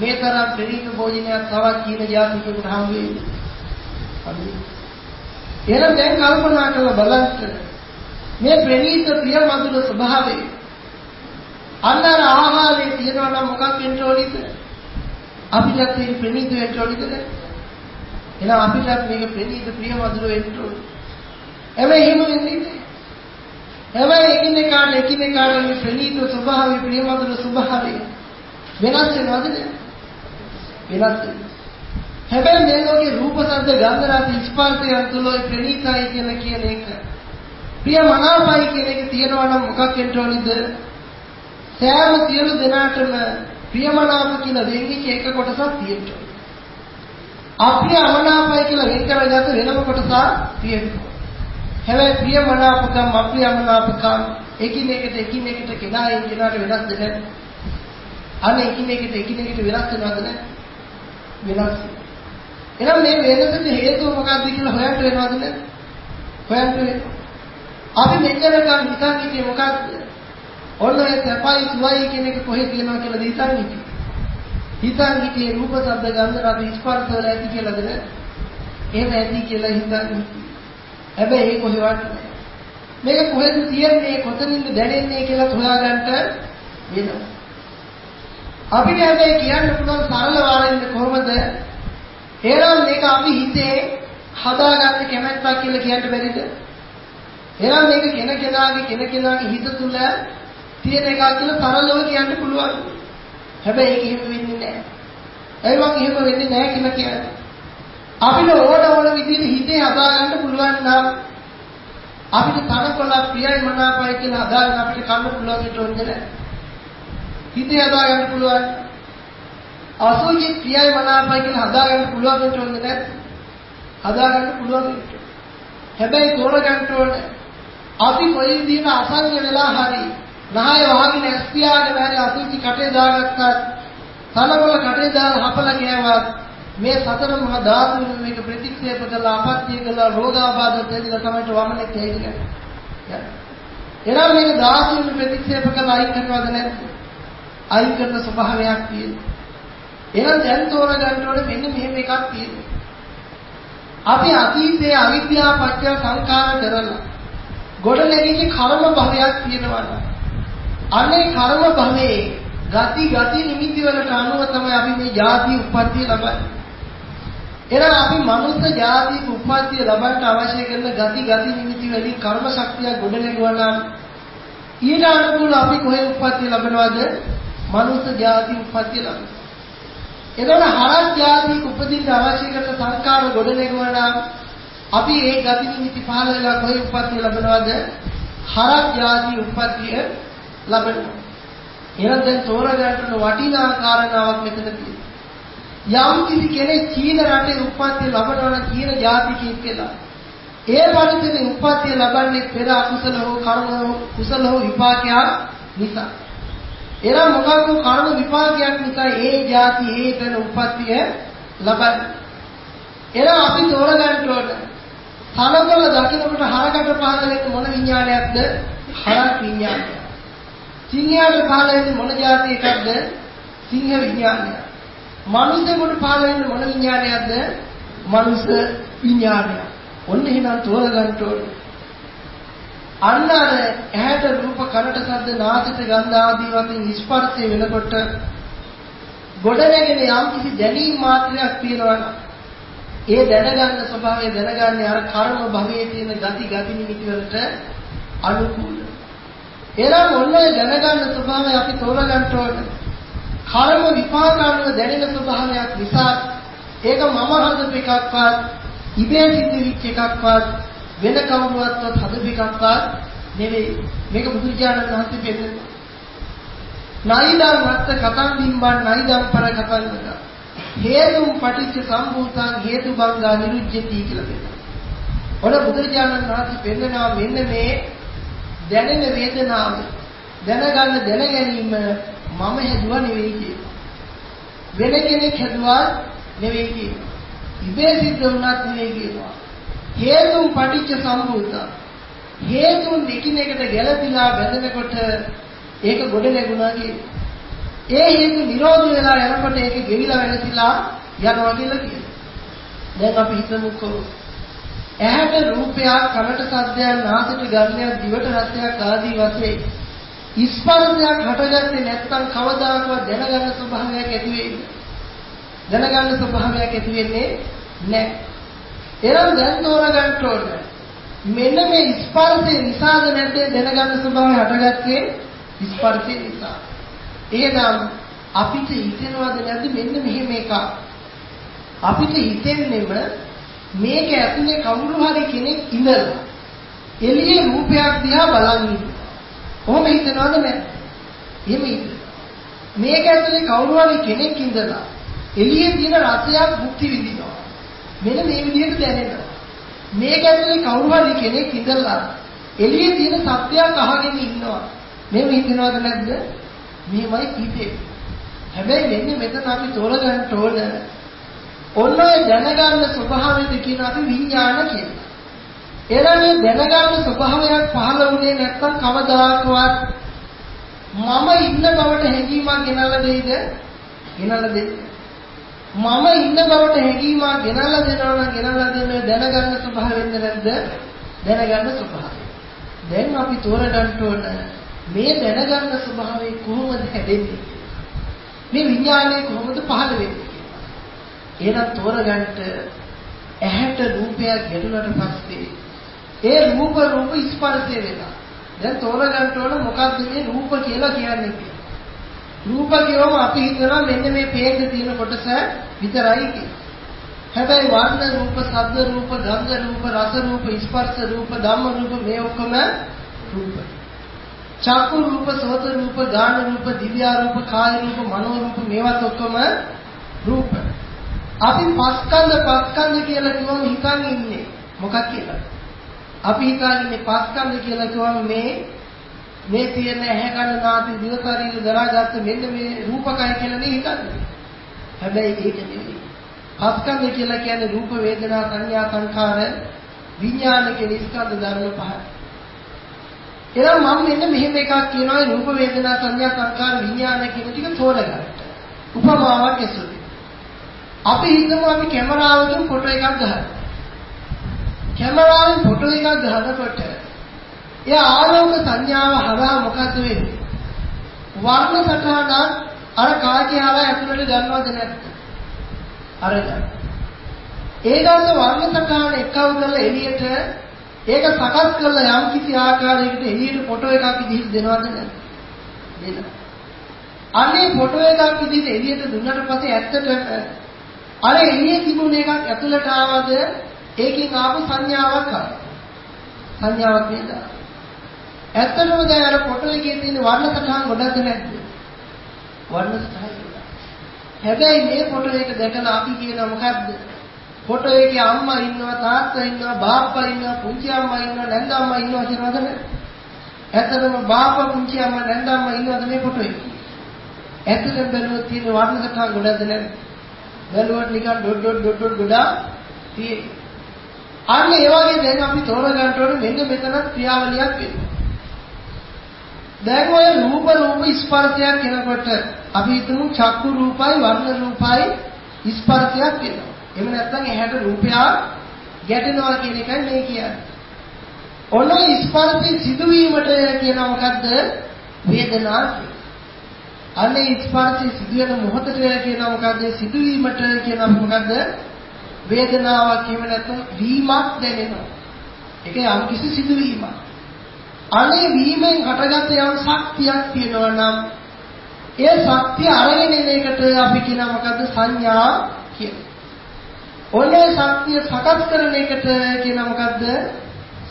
මේ තරම් ප්‍රණීත භෝජනයක් තවත් චීන ජාතිකයෙකුට හම් වෙන්නේ. එහෙනම් දැන් කල්පනා කරලා බලන්න මේ ප්‍රණීත ප්‍රිය මధుර ස්වභාවය අන්නර ආහාරයේ තියෙනවා නම් මොකක් වෙන්න ඕනිද? අපිටත් මේ ප්‍රණීත වෙන්න ඕනිද? එහෙනම් අපිටත් මේක ප්‍රණීත ප්‍රිය මధుර වෙන්න ඕනි. හැබැයි එහෙම වෙන්නේ නැහැ. හැබැයි එකිනෙකාට එකිනෙකාට මේ ප්‍රණීත ස්වභාවය ප්‍රිය මధుර ස්වභාවය වෙනස් වෙනවද? වෙනස් වෙනවා. හැබැයි මේ ලෝකේ රූප ශබ්ද ගන්ධ රස ස්පර්ශයන් තුල ප්‍රණීතයි කියන කියන එක ප්‍රිය මනාපයි කියන එක තියනවා නම් මොකක් වෙන්න ඕනිද? සෑම සියලු දෙනාටම ප්‍රියමනාප කියලා වෙන්නේ එක කොටසක් තියෙනවා. අප්‍රිය අමනාපයි කියලා වෙන් කරගත්ත වෙනම කොටසක් තියෙනවා. හැබැයි ප්‍රියමනාපකම් අප්‍රියමනාපකම් එකිනෙකට එකිනෙකට කෙනායින් කෙනාට වෙනස් දෙන්නේ. අනේ එකිනෙකට එකිනෙකට වෙනස් වෙනවද නැහැ? වෙනස්. එහෙනම් මේ වෙනසට හේතුව මොකක්ද කියලා හොයන්න වෙනවද නැහැ? හොයන්න වෙනවා. අපි මෙච්චරකම් හිතන් හිටියේ මොකක්ද? ඔන්න ඒ සැපයි සුවයි කියන එක කොහෙද කියනවා කියලා හිතන් හිටියේ. හිතන් හිටියේ රූප ශබ්ද ගන්ධ රස ස්පර්ශ වල ඇති කියලාද නේද? එහෙම ඇති කියලා හිතන් හිටියේ. හැබැයි ඒක කොහෙවත් නැහැ. මේක කොහෙද තියෙන්නේ කොතනින්ද දැනෙන්නේ කියලා හොයාගන්න වෙනවා. අපිට හැබැයි කියන්න පුළුවන් සරල වාරෙන්න කොහොමද? එහෙනම් මේක අපි හිතේ හදාගන්න කැමැත්තක් කියලා කියන්න බැරිද? එහෙනම් මේක කෙනකෙනාගේ කෙනකෙනාගේ හිත තුල තියෙන එකක් කියලා සරලව කියන්න පුළුවන්. හැබැයි ඒක එහෙම වෙන්නේ නැහැ. ඒ වගේ එහෙම වෙන්නේ නැහැ කියලා කියන්නේ. අපිට ඕන ඕන විදිහට හිතේ හදාගන්න පුළුවන් නම් අපිට තනකොළ ප්‍රියයි මනාපයි කියලා හදාගෙන අපිට කන්න පුළුවන් ඊට ඕනේ නැහැ. හිතේ හදාගන්න පුළුවන්. අසෝචි ප්‍රියයි මනාපයි කියලා හදාගන්න පුළුවන් ඊට ඕනේ නැහැ. හදාගන්න පුළුවන් ඊට. හැබැයි තෝරගන්න ඕනේ. අපි කොයි විදිහට අසංග වෙලා හරි නහය වහගෙන ඇස්පියාගෙන හරි අසුචි කටේ දාගත්තත් තනකොළ කටේ දාලා හපලා ගෑවත් මේ සතර මහා ධාතුන් මේක ප්‍රතික්ෂේප කළා අපත්‍ය කළා රෝගාබාධ දෙවිලා තමයි වමනේ තේරිලා එනම් මේක ධාතුන් ප්‍රතික්ෂේප කළා අයින් කරනවද නැද්ද අයින් කරන ස්වභාවයක් තියෙනවා එහෙනම් දැන් තෝරගන්න ඕනේ මෙන්න මෙහෙම එකක් තියෙනවා අපි අතීතයේ අවිද්‍යාව පත්‍ය සංකාර කරලා ගොඩ නැගිච්ච කර්ම භවයක් තියෙනවා අනේ කර්ම භවයේ ගති ගති නිමිති වලට අනුව තමයි අපි මේ ජාති උප්පත්තිය ලබන්නේ එහෙනම් අපි මනුස්ස ජාතික උප්පත්තිය ලබන්න අවශ්‍ය කරන ගති ගති නිමිති වලින් කර්ම ශක්තිය ගොඩනැගුවා නම් ඊට අනුකූල අපි කොහේ උප්පත්තිය ලබනවද? මනුස්ස ජාති උප්පත්තිය ලබනවා. එතකොට හරක් ජාතික උපදින්න අවශ්‍ය කරන සංකාර ගොඩනැගුවා නම් අපි ඒ ගති නිමිති පහළ වෙලා කොහේ උප්පත්තිය ලබනවද? හරක් ජාති උප්පත්තිය ලබනවා. එහෙනම් දැන් තෝරගන්න වටිනා කාරණාවක් මෙතන තියෙනවා. යම් කිසි කෙනෙක් චීන රටේ උප්පත්තිය ලබනවා නම් චීන ජාතිකයෙක් කියලා. ඒ පරිසරේ උප්පත්තිය ලබන්නේ පෙර අකුසල හෝ කර්ම හෝ කුසල හෝ විපාකයක් නිසා. එනම් මොකක්ද කර්ම විපාකයක් නිසා ඒ ಜಾති ඒ තන උප්පත්තිය ලබන්නේ. එනම් අපි තෝරගන්න ඕන. තනකොළ දකින්නකොට හරකට පහළ වෙන්නේ මොන විඥානයක්ද? හරක් විඥානය. සිංහයාට පහළ වෙන්නේ මොන જાති එකක්ද? සිංහ විඥානය. මනුස්සයෙකුට පහළ වෙන්නේ මොන විඥානයක්ද? මනුස්ස විඥානය. ඔන්න එහෙනම් තෝරගන්න ඕනේ. අන්න අර ඇහැට රූප කනට ශබ්ද නාසයට ගන්ධ ආදී වශයෙන් ස්පර්ශය වෙනකොට ගොඩනැගෙන යම් කිසි දැනීම් මාත්‍රයක් තියෙනවා ඒ දැනගන්න ස්වභාවය දැනගන්නේ අර කර්ම භවයේ තියෙන ගති ගති නිමිති වලට අනුකූල. එනම් ඔන්න දැනගන්න ස්වභාවය අපි තෝරගන්න ඕනේ. කර්ම විපාක අනුව දැනෙන ස්වභාවයක් නිසා ඒක මම හදපු එකක්වත් ඉබේ සිද්ධ වෙච්ච එකක්වත් වෙන කවුරුවත්වත් හදපු එකක්වත් නෙවෙයි මේක බුදුරජාණන් වහන්සේ පෙන්නනවා නයිදං වත්ත කතං බිම්බං නයිදං පර කතං නද හේතුම් පටිච්ච සම්භූතං හේතු බංගා නිරුජ්ජති කියලා කියනවා. ඔන බුදුරජාණන් වහන්සේ පෙන්නනවා මෙන්න මේ දැනෙන වේදනාව දැනගන්න දැන ගැනීම මම හැදුවා නෙවෙයි කියනවා. වෙන කෙනෙක් හැදුවා නෙවෙයි කියනවා. ඉබේ සිද්ධ වුණත් නෙවෙයි කියනවා. හේතුන් පටිච්ච සම්භූත. හේතුන් එකිනෙකට ගැළපීලා බැඳෙනකොට ඒක ගොඩ නැගුණා කියනවා. ඒ හේතු නිරෝධ වෙලා යනකොට ඒක ගෙවිලා වෙනසිලා යනවා කියලා කියනවා. දැන් අපි හිතමුකෝ ඇහැට රූපයක් කනට ශබ්දයක් නාසයට ගන්ධයක් දිවට රසයක් ආදී වශයෙන් ස්පර්ශයක් හටගත්තේ නැත්නම් කවදාකවත් දැනගන්න ස්වභාවයක් ඇති වෙන්නේ දැනගන්න ස්වභාවයක් ඇති වෙන්නේ නැහැ. එනම් දැන් තෝරගන්න ඕන. මෙන්න මේ ස්පර්ශය නිසාද නැද්ද දැනගන්න ස්වභාවය හටගත්තේ ස්පර්ශය නිසා. එහෙනම් අපිට හිතෙනවද නැද්ද මෙන්න මෙහෙම එකක්. අපිට හිතෙන්නේම මේක ඇතුලේ කවුරු හරි කෙනෙක් ඉඳලා එළියේ රූපයක් දිහා බලන් ඉන්නවා. කොහොම හිතනවද නැද්ද? එහෙම හිතනවා. මේක ඇතුලේ කවුරු හරි කෙනෙක් ඉඳලා එළියේ තියෙන රසයක් භුක්ති විඳිනවා. මෙන්න මේ විදිහට දැනෙනවා. මේක ඇතුලේ කවුරු හරි කෙනෙක් ඉඳලා එළියේ තියෙන සත්‍යයක් අහගෙන ඉන්නවා. මේව හිතනවද නැද්ද? මේමයි හිතේ. හැබැයි මෙන්න මෙතන අපි තෝරගන්න ඕන ඔන්න ඔය දැනගන්න ස්වභාවයද කියන අපි විඥාන කියලා. එළම දැනගන්න ස්වභාවයක් පහළ වුණේ නැත්නම් කවදාකවත් මම ඉන්න බවට හැඟීමක් ගෙනල්ලා දෙයිද? ගෙනල්ලා දෙන්නේ. මම ඉන්න බවට හැඟීමක් ගෙනල්ලා දෙනවා නම් ගෙනල්ලා දෙන්නේ දැනගන්න ස්වභාවයෙන්ද නැද්ද? දැනගන්න ස්වභාවය. දැන් අපි තෝරගන්න ඕන මේ දැනගන්න ස්වභාවය කොහොමද හැදෙන්නේ මේ විඥානය කොහොමද පහළ වෙන්නේ එහෙනම් තෝරගන්න ඇහැට රූපයක් ගැටුණාට පස්සේ ඒ රූප රූප ස්පර්ශය වෙනවා. දැන් තෝරගන්න ඕන මොකද්ද මේ රූප කියලා කියන්නේ කියලා. රූප කියවම අපි හිතනවා මෙන්න මේ පේන්න තියෙන කොටස විතරයි කියලා. හැබැයි වර්ණ රූප, ශබ්ද රූප, ගන්ධ රූප, රස රූප, ස්පර්ශ රූප, ධම්ම රූප මේ ඔක්කොම රූප. චක්කු රූප, සෝත රූප, ගාන රූප, දිව්‍ය රූප, කාය රූප, මනෝ රූප මේවත් ඔක්කොම රූප. අපි පස්කන්ධ පස්කන්ධ කියලා කිව්වම හිතන් ඉන්නේ මොකක් කියලා? අපි හිතන් ඉන්නේ පස්කන්ධ කියලා කිව්වම මේ මේ තියෙන ඇහැ කන නාසය දිව ශරීර දරාගත්ත මෙන්න මේ රූපකය කියලා නේ හිතන්නේ. හැබැයි ඒක නෙවෙයි. පස්කන්ධ කියලා කියන්නේ රූප වේදනා සංඥා සංඛාර විඥාන කියන ස්කන්ධ ධර්ම පහ. එහෙනම් මම මෙන්න මෙහෙම එකක් කියනවා රූප වේදනා සංඥා සංඛාර විඥාන කියන ටික තෝරගන්න. උපමාවක් ඇසුරු. අපි හිතමු අපි කැමරාවකින් ෆොටෝ එකක් ගහනවා. කැමරාවෙන් ෆොටෝ එකක් ගහනකොට ඒ ආලෝක සංඥාව හරහා මොකද වෙන්නේ? වර්ණ සටහනක් අර කාචේ හරහා ඇතුළට ගන්නවද නැත්ද? අරගන්න. ඒකත් වර්ණ සටහන එකව කරලා එළියට ඒක සකස් කරලා යම් කිසි ආකාරයකට එළියට ෆොටෝ එකක් විදිහට දෙනවද නැද්ද? දෙනවා. අනේ ෆොටෝ එකක් විදිහට එළියට දුන්නට පස්සේ ඇත්තට අර එළියේ තිබුණ එකක් ඇතුළට ආවද ඒකෙන් ආපු සංඥාවක් ආවා. සංඥාවක් නේද? ඇත්තටම දැන් අර ෆොටෝ එකේ තියෙන වර්ණ සටහන් ගොඩක්ද නැද්ද? වර්ණ සටහන් ගොඩක්. හැබැයි මේ ෆොටෝ එක දැකලා අපි කියනවා මොකද්ද? ෆොටෝ එකේ අම්මා ඉන්නවා තාත්තා ඉන්නවා බාප්පා ඉන්නවා පුංචි අම්මා ඉන්නවා නැන්ද අම්මා ඉන්නවා කියනවද නැද්ද? ඇත්තටම බාප්පා පුංචි අම්මා නැන්ද අම්මා ඉන්නවද මේ ෆොටෝ එකේ? ඇත්තටම බැලුවොත් තියෙන වර්ණ සටහන් ගොඩක්ද නැද්ද? බැලුවට නිකන් ඩොට් ඩොට් ඩොට් ඩොට් ගොඩාක් තියෙනවා. අන්න ඒ වගේ දැන් අපි තෝරගන්න ඕනේ මෙන්න මෙතනත් ක්‍රියාවලියක් වෙනවා. දැන් ඔය රූප රූප ස්පර්ශයක් කෙනකොට අපි හිතමු චක්කු රූපයි වර්ණ රූපයි ස්පර්ශයක් වෙනවා. එහෙම නැත්නම් ඇහැට රූපයක් ගැටෙනවා කියන එකයි මේ කියන්නේ. ඔන්න ස්පර්ශي සිදුවීමට කියන මොකද්ද? වේදනාව. අනේ ස්පර්ශي සිදුවෙන මොහොතට කියනවා මොකද්ද? සිදුවීමට කියනවා මොකද්ද? වේදනාවක් එහෙම නැත්නම් වීමක් දැනෙනවා. ඒක යම් කිසි සිදුවීමක්. අනේ වීමෙන් හටගත් යම් ශක්තියක් තියෙනවා නම් ඒ ශක්තිය අරගෙන එන එකට අපි කියනවා මොකද්ද? සංඥා කියලා. ඔන්නේ ශක්තිය සකස් කරන එකට කියනවා මොකද්ද?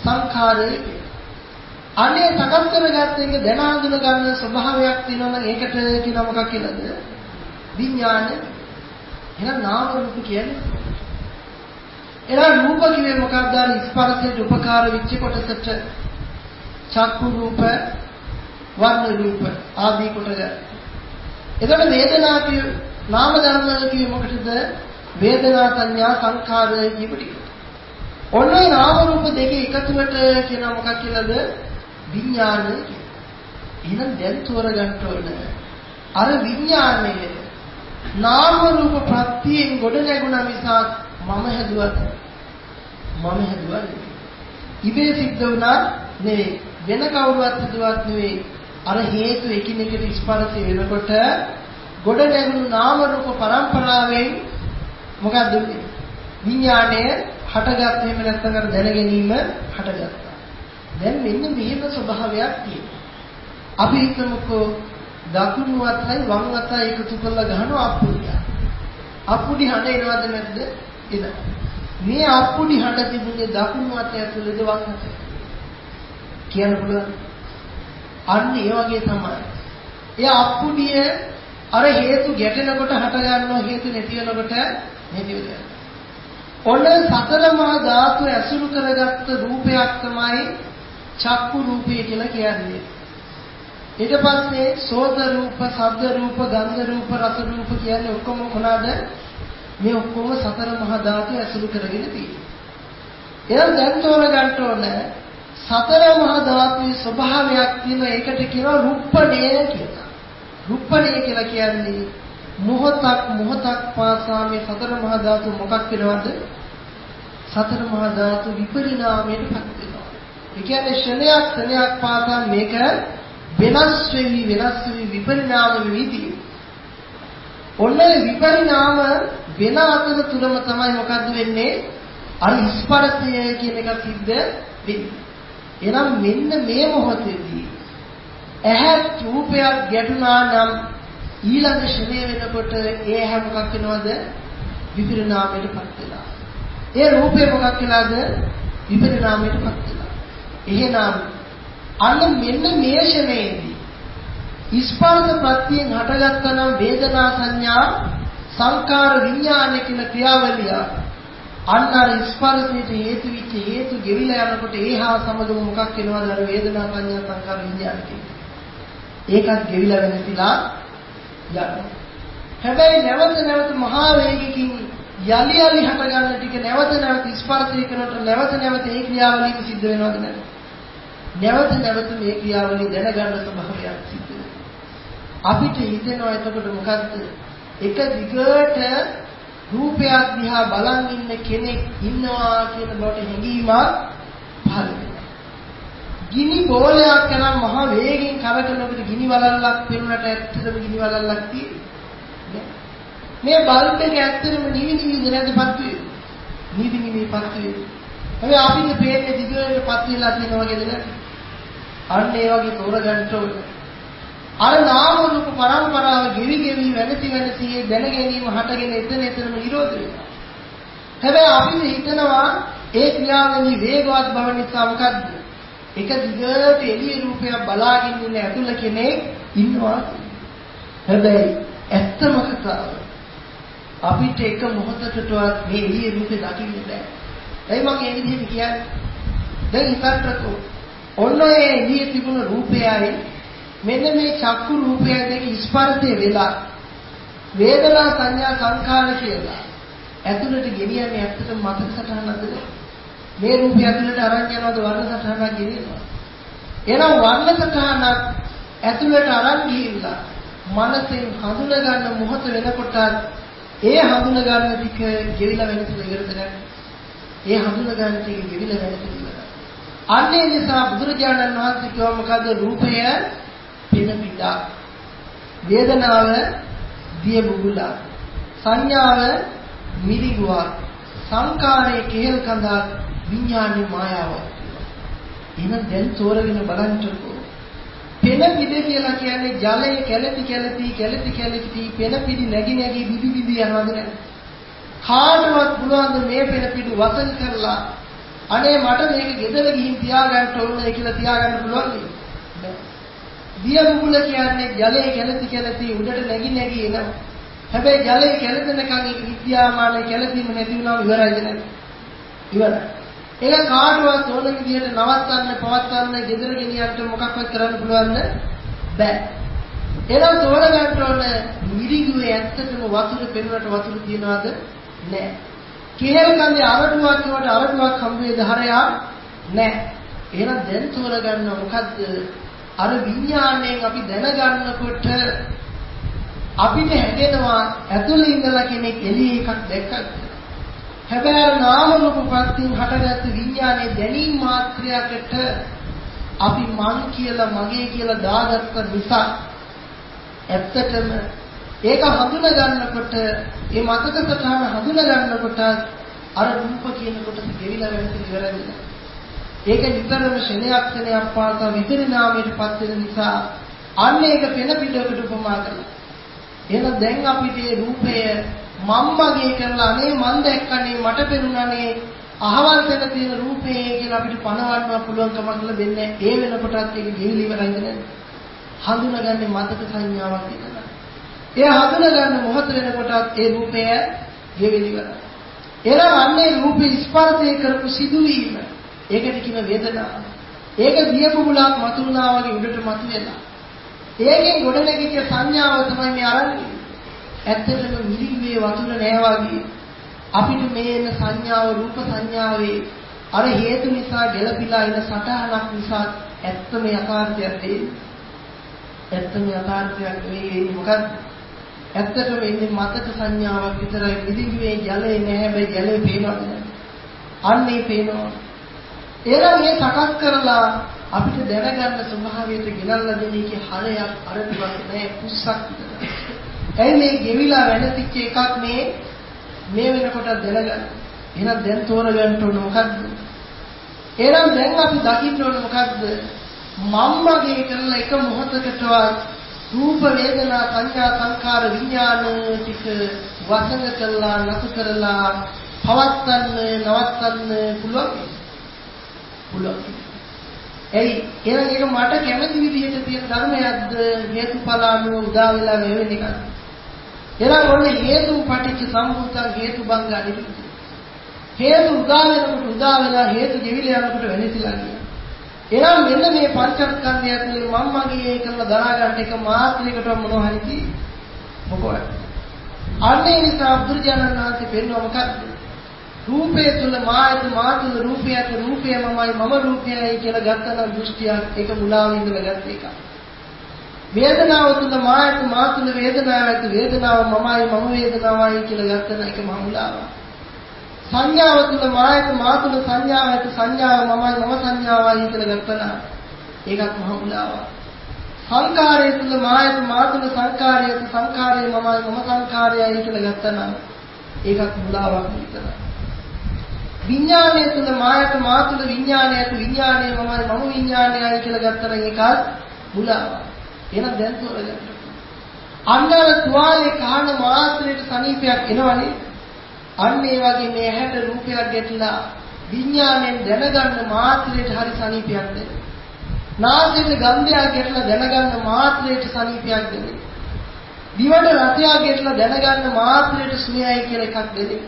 සංඛාරය කියලා. අනේ සකස් කරගත්ත එක දැන හඳුන ගන්න ස්වභාවයක් තියෙනවා නම් ඒකට කියන මොකක් කියලාද? විඥාන. එහෙනම් නාම රූප කියන්නේ. එහෙනම් රූප කියේ මොකක්ද? ස්පර්ශයට උපකාර වෙච්ච කොටසට චක්කු රූප, වර්ණ රූප ආදී කොට ගන්න. එතකොට වේදනා කිය නාම ධර්ම කියේ මොකටද? වේදනා සංඥා සංඛාර කියපටි. ඔන්නේ නාම රූප දෙකේ එකතුවට කියන මොකක් කියලාද? විඥානය එහෙනම් දැන් තෝරගන්න ඕන අර විඥානය නාම රූප ප්‍රත්‍යයෙන් ගොඩ නැගුණා මිසක් මම හැදුවත් මම හැදුවා ඉබේ සිද්ධ වුණා නෙවෙයි වෙන කවුරුවත් හිතුවත් නෙවෙයි අර හේතු එකිනෙකට ස්පර්ශ වෙනකොට ගොඩ නැගුණු නාම රූප පරම්පරාවෙන් මොකක්ද විඥාණය හටගත් එහෙම නැත්නම් අර දැන ගැනීම හටගත්තා දැන් මෙන්න මෙහෙම ස්වභාවයක් තියෙනවා. අපි හිතමුකෝ දකුණු අතයි වම් අතයි එකතු කරලා ගහනවා අප්පුඩිය. අප්පුඩි හඬ එනවද නැද්ද? එනවා. මේ අප්පුඩි හඬ තිබුණේ දකුණු අත ඇතුළේද වම් අතේ? කියන්න පුළුවන්. අන්න ඒ වගේ තමයි. ඒ අප්පුඩිය අර හේතු ගැටෙනකොට හට ගන්නවා හේතු නැති වෙනකොට නැති වෙනවා. ඔන්න සතර මහා ධාතු ඇසුරු කරගත්ත රූපයක් තමයි චක්කු රූපය කියලා කියන්නේ. ඊට පස්සේ සෝත රූප, ශබ්ද රූප, ගන්ධ රූප, රස රූප කියන්නේ ඔක්කොම මොනවාද? මේ ඔක්කොම සතර මහා ධාතු ඇසුරු කරගෙන තියෙනවා. එහෙනම් දැන් තෝරගන්න ඕනේ සතර මහා ධාතුවේ ස්වභාවයක් තියෙන එකට කියනවා රුප්පණය කියලා. රුප්පණය කියලා කියන්නේ මොහොතක් මොහොතක් පාසා මේ සතර මහා ධාතු මොකක් වෙනවද? සතර මහා ධාතු විපරිණාමයටපත් වෙනවා. ඒ කියන්නේ ක්ෂණයක් ක්ෂණයක් පාසා මේක වෙනස් වෙවි වෙනස් වෙවි විපරිණාම වෙවි තියෙනවා. ඔන්න විපරිණාම වෙන අතර තුරම තමයි මොකද්ද වෙන්නේ? අර ස්පර්ශය කියන එක සිද්ධ වෙන්නේ. එහෙනම් මෙන්න මේ මොහොතේදී ඇහැ රූපයක් ගැටුණා නම් ඊළඟ ශ්‍රේ වෙනකොට ඒ ඇහැ මොකක් වෙනවද? විපරිණාමයටපත් වෙලා. ඒ රූපය මොකක් වෙලාද? විපරිණාමයටපත් වෙලා. එහෙනම් අන්න මෙන්න මේ ශ්‍රේණියේදී ස්පර්ශ ප්‍රත්‍යයෙන් හටගත්තා නම් වේදනා සංඥා සංකාර විඥාන කියන ක්‍රියාවලිය අන්න අර ස්පර්ශයට හේතු වෙච්ච හේතු ගෙවිලා යනකොට ඒහා සමගම මොකක් වෙනවද අර වේදනා සංඥා සංකාර විඥාන කියන්නේ. ඒකත් ගෙවිලා වෙනතිලා යනවා. හැබැයි නැවත නැවත මහා වේගකින් යලි යලි හට ගන්න ටික නැවත නැවත ස්පර්ශය කරනකොට නැවත නැවත ඒ ක්‍රියාවලිය සිද්ධ වෙනවද නැද්ද? නැවත නැවත මේ ක්‍රියාවලිය දැනගන්න ස්වභාවයක් සිද්ධ වෙනවා. අපිට හිතෙනවා එතකොට මොකද්ද? එක දිගට රූපයක් දිහා බලන් ඉන්න කෙනෙක් ඉන්නවා කියන බවට හැඟීමක් පහළ වෙනවා. ගිනි බෝලයක් කරන් මහ වේගෙන් කරකනකොට ගිනි වලල්ලක් පෙනුනට ඇත්තටම ගිනි වලල්ලක් තියෙන්නේ. මේ බල්බ් එක ඇත්තටම නිවි නිවිද නැද්දපත් වේ? නිවි නිවිපත් වේ. හැබැයි අපිට පේන්නේ දිගට පත් වෙලා තියෙනවා වගේද නැද්ද? අන්න ඒ වගේ තෝරගන්න ඕනේ. අර නාම රූප පරම්පරාව ගෙවි ගෙවි වෙනසි වෙනසි දැන ගැනීම හටගෙන එතන එතනම නිරෝධ වෙනවා. හැබැයි අපි හිතනවා ඒ ක්‍රියාවලිය වේගවත් බව නිසා මොකද්ද? එක දිගට එළිය රූපයක් බලාගෙන ඉන්න ඇතුළ කෙනෙක් ඉන්නවා. හැබැයි ඇත්තම කතාව අපිට එක මොහොතකටවත් මේ එළිය රූපේ දකින්න බෑ. එයි මම ඒ විදිහට කියන්නේ. දැන් හිතන්නකෝ ඔන්න ඒ එළියේ තිබුණ රූපයයි මෙන්න මේ චක්කු රූපය දෙක ස්පර්ශය වෙලා වේදනා සංඥා සංඛාර කියලා ඇතුළට ගෙනියන්නේ ඇත්තටම මතක සටහනක්ද? මේ රූපය ඇතුළට අරන් යනවද වර්ණ සටහනක් ගෙනියනවා? එහෙනම් වර්ණ සටහනක් ඇතුළට අරන් ගිහිල්ලා මනසෙන් හඳුන ගන්න මොහොත වෙනකොට ඒ හඳුන ගන්න ටික ගෙවිලා වෙනසට ඉවරද නැහැ ඒ හඳුන ගන්න ටික ගෙවිලා වෙනසට ඉවරයි අන්නේ නිසා බුදුරජාණන් වහන්සේ කිව්වා මොකද රූපය පින පිටක් වේදනාව දිය බුබුලක් සංඥාව මිරිගුවක් සංකාරයේ කෙහෙල් කඳක් විඥානේ මායාවක්. එහෙනම් දැන් තෝරගෙන බලන්නකෝ. පෙන පිට කියලා කියන්නේ ජලයේ කැළටි කැළටි කැළටි කැළටි පෙන පිටි නැగి නැగి විදි විදි යනවාද නැද්ද? කාටවත් පුළුවන් මේ පෙන පිටු වසන් කරලා අනේ මට මේක ගෙදර ගිහින් තියාගන්න ඕනේ කියලා තියාගන්න පුළුවන් නේද? දිය මුගුල කියන්නේ ජලයේ කැළති කැළති උඩට නැగి නැగి එනවා. හැබැයි ජලයේ කැළතෙනකන් ඒක විද්‍යාමාන කැළතීම නැති වුණාම ඉවරයිද නැද්ද? ඉවරයි. ඒක කාටවත් ඕන විදිහට නවත්තන්න පවත්වන්න ගෙදර ගෙනියන්න මොකක්වත් කරන්න පුළුවන්ද? බෑ. එහෙනම් තෝරගන්න ඕන මිරිඟුවේ ඇත්තටම වතුර පෙනුනට වතුර තියනවද? නෑ. කෙහෙල් කන්දේ අරටුවක් කියවට අරටුවක් හම්බෙන්නේ ධරයක් නැහැ. එහෙනම් දැන් තෝරගන්න මොකද්ද? අර විඥාණයෙන් අපි දැනගන්නකොට අපිට හැදෙනවා ඇතුළේ ඉඳලා කෙනෙක් එළියේ එකක් දැක්කත් හැබැයි නාම රූප ප්‍රත්‍යයෙන් හටගත්තු විඥානයේ දැනීම මාත්‍රයකට අපි මං කියලා මගේ කියලා දාගත්ත නිසා ඇත්තටම ඒක හඳුනා ගන්නකොට ඒ මතක සටහන හඳුනා ගන්නකොට අර රූප කියන කොටස ගෙවිලා වෙනසි ඉවරයි. ඒක නිතරම ශෙනයක් ශෙනයක් පාසා විපරිණාමයටපත් වෙන නිසා අන්න ඒක පෙන පිටකට උපමා කරලා. එහෙනම් දැන් අපිට මේ රූපය මම්මගේ කරලා අනේ මන් දැක්කනේ මට පෙනුණානේ අහවල් තැන තියෙන රූපේ කියලා අපිට පණවන්න පුළුවන් කමක් ලැබෙන්නේ ඒ වෙනකොටත් ඒක ගෙවිලි ඉවරයිද නැද්ද? හඳුනාගන්නේ මතක සංඥාවක් විතරයි. ඒ හඳුනා ගන්න මොහොත වෙනකොටත් ඒ රූපය ගෙවිලි ඉවරයි. එනම් අන්නේ රූපේ ස්පර්ශය කරපු සිදුවීම ඒකට කියන වේදනාව. ඒක දියපුගුලක් මතුණා වගේ උඩට මතුවෙලා. ඒකෙන් ගොඩනැගිච්ච සංඥාව තමයි මේ අරන්නේ. ඇත්තටම මිරිඟුවේ වතුර නෑ වගේ අපිට මේ එන සංඥාව රූප සංඥාවේ අර හේතු නිසා ගැළපීලා එන සටහනක් නිසා ඇත්තම යථාර්ථයක් දෙන්නේ. ඇත්තම යථාර්ථයක් නෙවෙයි මොකද්ද? ඇත්තටම ඉන්නේ මතක සංඥාවක් විතරයි මිදිඟුවේ ජලය නැහැ හැබැයි ජලය පේනවද අන්නේ පේනවා එහෙනම් මේ සකස් කරලා අපිට දැනගන්න ස්වභාවයට ගෙනල්ලා දෙන එකේ හරයක් අරදුවක් නෑ පුස්සක් විතර. ඇයි මේ ගෙවිලා වෙනසිච්ච එකක් මේ මේ වෙනකොට දැනගන්න. එහෙනම් දැන් තෝරගන්න ඕන මොකද්ද? එහෙනම් දැන් අපි දකින්න ඕන මොකද්ද? මම්මගේ කරලා එක මොහොතකටවත් රූප වේදනා සංඥා සංකාර විඥාන ටික වසඟ කළා නතු කරලා පවත්තන්න නවත්තන්න පුළුවන් පුළුවන්. එයි එහෙනම් ඒක මට කැමති විදිහට තියෙන ධර්මයක්ද? හේතුඵල අනුව උදා වෙලා වෙවෙන එකක්ද එහෙනම් ඔන්න හේතු පටිච්ච සම්භූතං හේතු බංගා නිරුද්ධ හේතු උදා වෙනකොට උදා වෙලා හේතු දෙවිල යනකොට වෙනසිලා කියන එහෙනම් මෙන්න මේ පංචස්කන්ධය ඇතුලේ මම මගේ කරලා දරා ගන්න එක මාත්‍රිකට මොනවා හරි තියෙන්නේ මොකවත්. අන්නේ නිසා බුදුරජාණන් වහන්සේ පෙන්වුවා මොකක්ද රූපය තුල මායත මා තුල රූපයත් රූපය මමයි මම රූපයයි කියලා ගත්තනම් දෘෂ්ටියක් ඒක මුලාව ඉඳලා ගත්ත එක. වේදනාව තුල මායත මා තුල වේදනාව ඇති වේදනාව මමයි මම වේදනාවයි කියලා ගත්තනම් ඒක මහ මුලාවක්. සංඥාව තුල මායත මා තුල සංඥාව ඇති සංඥාව මමයි මම සංඥාවයි කියලා ගත්තනම් ඒකත් මහ මුලාවක්. සංකාරය තුල මායත මා තුල සංකාරය ඇති සංකාරය මමයි මම සංකාරයයි කියලා ගත්තනම් ඒකත් මුලාවක් විතරයි. විඥානය තුල මායත මා තුල විඥානය ඇති විඥානය මමයි මම විඥානයයි කියලා ගත්තම ඒකත් මුලාවක්. එහෙනම් දැන් තෝරගන්න. අන්නර තුවාලේ කහන මාත්‍රයට සනීපයක් එනවනේ. අන්න ඒ වගේ මේ ඇහැට රූපයක් ගැටලා විඥාණයෙන් දැනගන්න මාත්‍රයට හරි සනීපයක් දෙන්න. නාසයට ගන්ධයක් ගැටලා දැනගන්න මාත්‍රයට සනීපයක් දෙන්න. දිවට රසයක් ගැටලා දැනගන්න මාත්‍රයට සුවයයි කියලා එකක් දෙන්න.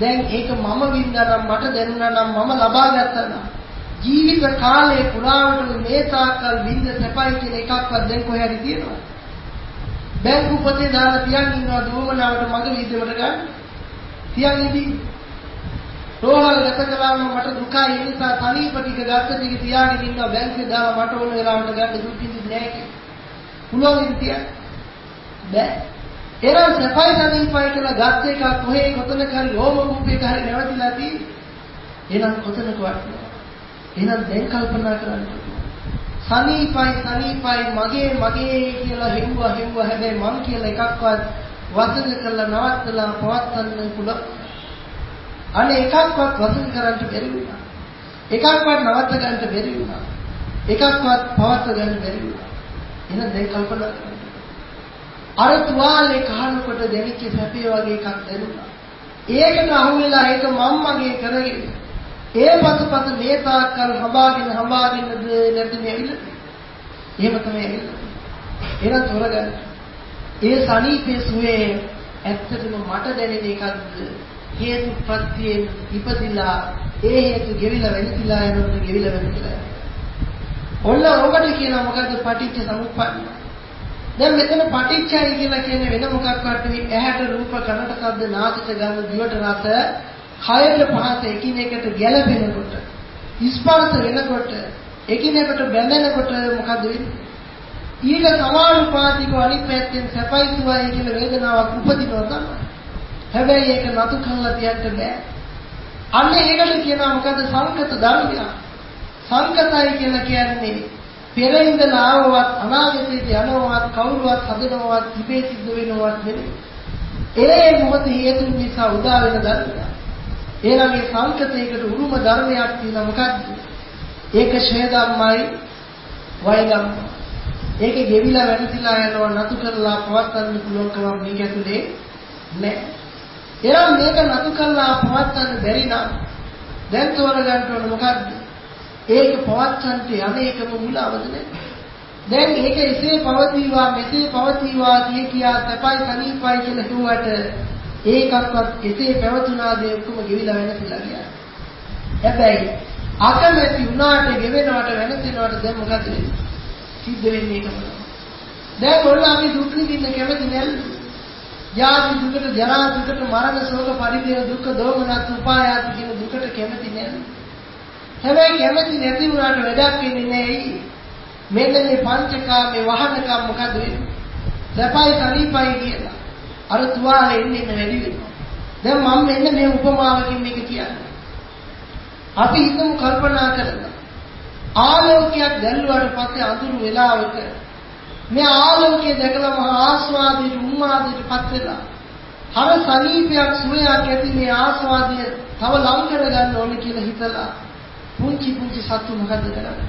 දැන් ඒක මම වින්දානම් මට දැනුණා නම් මම ලබා ගත්තා නම් ජීවිත කාලේ පුරාවටම මේ තාක්කල් විඳ සැපයි කියන එකක්වත් දැන් කොහේ හරි තියෙනවද? බැංකු පොතේ දාලා තියන් ඉන්නවා දුවමනාවට මග විදවට ගන්න. තියන් ඉදී. රෝහල් ගත කළාම මට දුකයි ඒ නිසා තනීප ටික ගත්ත ටික තියාගෙන ඉන්නවා බැංකුවේ දාලා මට ඕන වෙලාවට ගන්න දුක් විඳින්නේ නැහැ කියලා. පුළුවන් ඉතින් තියන්න. බෑ. එනම් සැපයි සනීපයි කියලා ගත් එක කොහේ කොතනක හරි රෝම රූපයක හරි නැවතිලා තියෙන්නේ. එහෙනම් කොතනක වටනවා. එහෙනම් දැන් කල්පනා කරන්න. සනීපයි සනීපයි මගේ මගේ කියලා හෙව්වා හෙව්වා හැබැයි මං කියලා එකක්වත් වචන කරලා නවත්තලා පවත්තන්න පුළුවන්. අනේ එකක්වත් වචන කරන්න බැරි වුණා. එකක්වත් නවත්ත ගන්න බැරි වුණා. එකක්වත් පවත්ත ගන්න බැරි වුණා. එහෙනම් දැන් කල්පනා කරන්න. අර තුවාලේ කහනකොට දැනෙච්ච සැපේ වගේ එකක් දැනුණා. ඒකට අහු වෙලා ඒක මම්මගේ කරගෙන ඒ පසුපස මේ තාක්කල් හඹාගෙන හඹාගෙනද නැති මෙවිල. එහෙම තමයි ඇවිල්ලා. එහෙනම් තොරගන්න. ඒ සනීපේ සුවේ ඇත්තටම මට දැනෙන එකක්ද හේතු ප්‍රත්‍යයෙන් ඉපදිලා ඒ හේතු ගෙවිලා වෙනතිලා යනකොට ගෙවිලා වෙනතිලා. ඔන්න ඔබට කියනවා මොකද්ද පටිච්ච සමුප්පන්න. දැන් මෙතන පටිච්චයි කියලා කියන්නේ වෙන මොකක්වත් නෙවෙයි. ඇහැට රූප කනට ශබ්ද නාසයට ගඳ දිවට රස කයට පහස එකිනෙකට ගැළපෙනකොට ස්පර්ශ වෙනකොට එකිනෙකට බැඳෙනකොට මොකද වෙන්නේ? ඊට සමානුපාතිකව අනිත් පැත්තෙන් සැපයි සුවයි කියන වේදනාවක් උපදිනවා තමයි. හැබැයි ඒක නතු කරලා තියන්න බෑ. අන්න ඒකට කියනවා මොකද සංකත ධර්මය සංකතයි කියලා කියන්නේ පෙර ඉඳලා ආවවත් අනාගතයේදී යනවත් කවුරුවත් හදනවත් ඉබේ සිද්ධ වෙනවත් නෙවෙයි. ඒ මොහොත හේතු නිසා උදා වෙන ධර්මයක්. එහෙනම් මේ සංකතයකට උරුම ධර්මයක් තියෙනවා මොකද්ද? ඒක ඡේ ධම්මයි වය ධම්ම. ඒක ගෙවිලා වැඩිලා යනවා නතු කරලා පවත්වන්න පුළුවන් කමක් මේක ඇතුලේ නැහැ. එහෙනම් මේක නතු කරලා පවත්වන්න බැරි නම් දැන් තෝරගන්න ඕන මොකද්ද? ඒක පවත්සන්ට යන්නේකම මුලාවද නැහැ. දැන් ඒක එසේ පවතිවා මෙසේ පවතිවා කිය කියා සපයි සනීපයි කියලා හිතුවට ඒකක්වත් එසේ පැවතුනාද ඔක්කොම ගෙවිලා වෙනසලා ගියා. හැබැයි අකමැති වුණාට ගෙවෙනවට වෙනසෙනවට දැන් මොකද වෙන්නේ? සිද්ධ වෙන්නේ ඒකම. දැන් ඔන්න අපි දුක් විඳින්න කැමති නැල්ල. යාති දුකට ජරා දුකට මරණ ශෝක පරිදේව දුක් දෝමනස් උපායාති කියන දුකට කැමති නැල්ල. හැබැයි කැමති නැති වුණාට වැඩක් වෙන්නේ නැහැ. මෙන්න මේ පංචකාමේ වහනකම් මොකද වෙන්නේ? සැපයි සනීපයි කියලා. අර තුවාලේ එන්න එන්න වැඩි වෙනවා. දැන් මම මෙන්න මේ උපමාවකින් මේක කියන්නේ. අපි හිතමු කල්පනා කරලා ආලෝකයක් දැල්ලුවාට පස්සේ අඳුරු වෙලාවක මේ ආලෝකය දැකලා මහා ආස්වාදයට උන්මාදයටපත් වෙලා හර සනීපයක් සුවයක් ඇති මේ ආස්වාදය තව ලං කරගන්න ඕනේ කියලා හිතලා පුංචි පුංචි සතු මොකද කරන්නේ?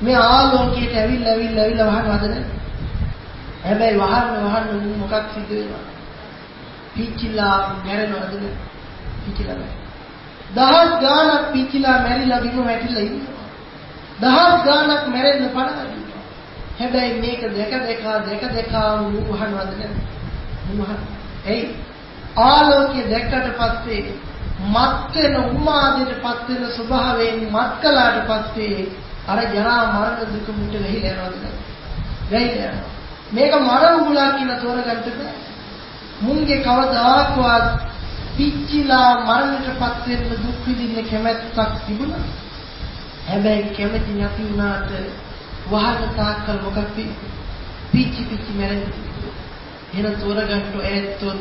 මේ ආලෝකයට ඇවිල්ලා ඇවිල්ලා ඇවිල්ලා වහන්න හදන හැබැයි වහන්න වහන්න මොකක් සිද්ධ වෙනවද පිච්චිලා මැරෙනවද පිච්චිලා දහස් ගාණක් පිච්චිලා මැරිලා බිම වැටිලා ඉන්නවා. දහස් ගාණක් මැරෙන්න පණ හැබැයි මේක දෙක දෙක දෙක දෙක වහනවද නැද්ද වහන එයි. ආලෝකය දැක්කට පස්සේ මත් වෙන උමාදයටපත් වෙන ස්වභාවයෙන් මත් කළාට පස්සේ අර ජරා මරණ දුක මුට වෙහිලා යනවාද වෙහිලා යනවා. මේක මරණ උගුලා කියලා තෝරගන්න බෑ. මුන්ගේ කවදාකවත් පිච්චිලා මරණයටපත් වෙන්න දුක් විඳින්න කැමැත්තක් තිබුණා. හැබැයි කැමැති නැති වුණාට වහන තාක්කල් මොකක්ද? පිච්චි පිච්චි මැරෙන්නේ. එහෙනම් තෝරගන්න ඇත්තොත්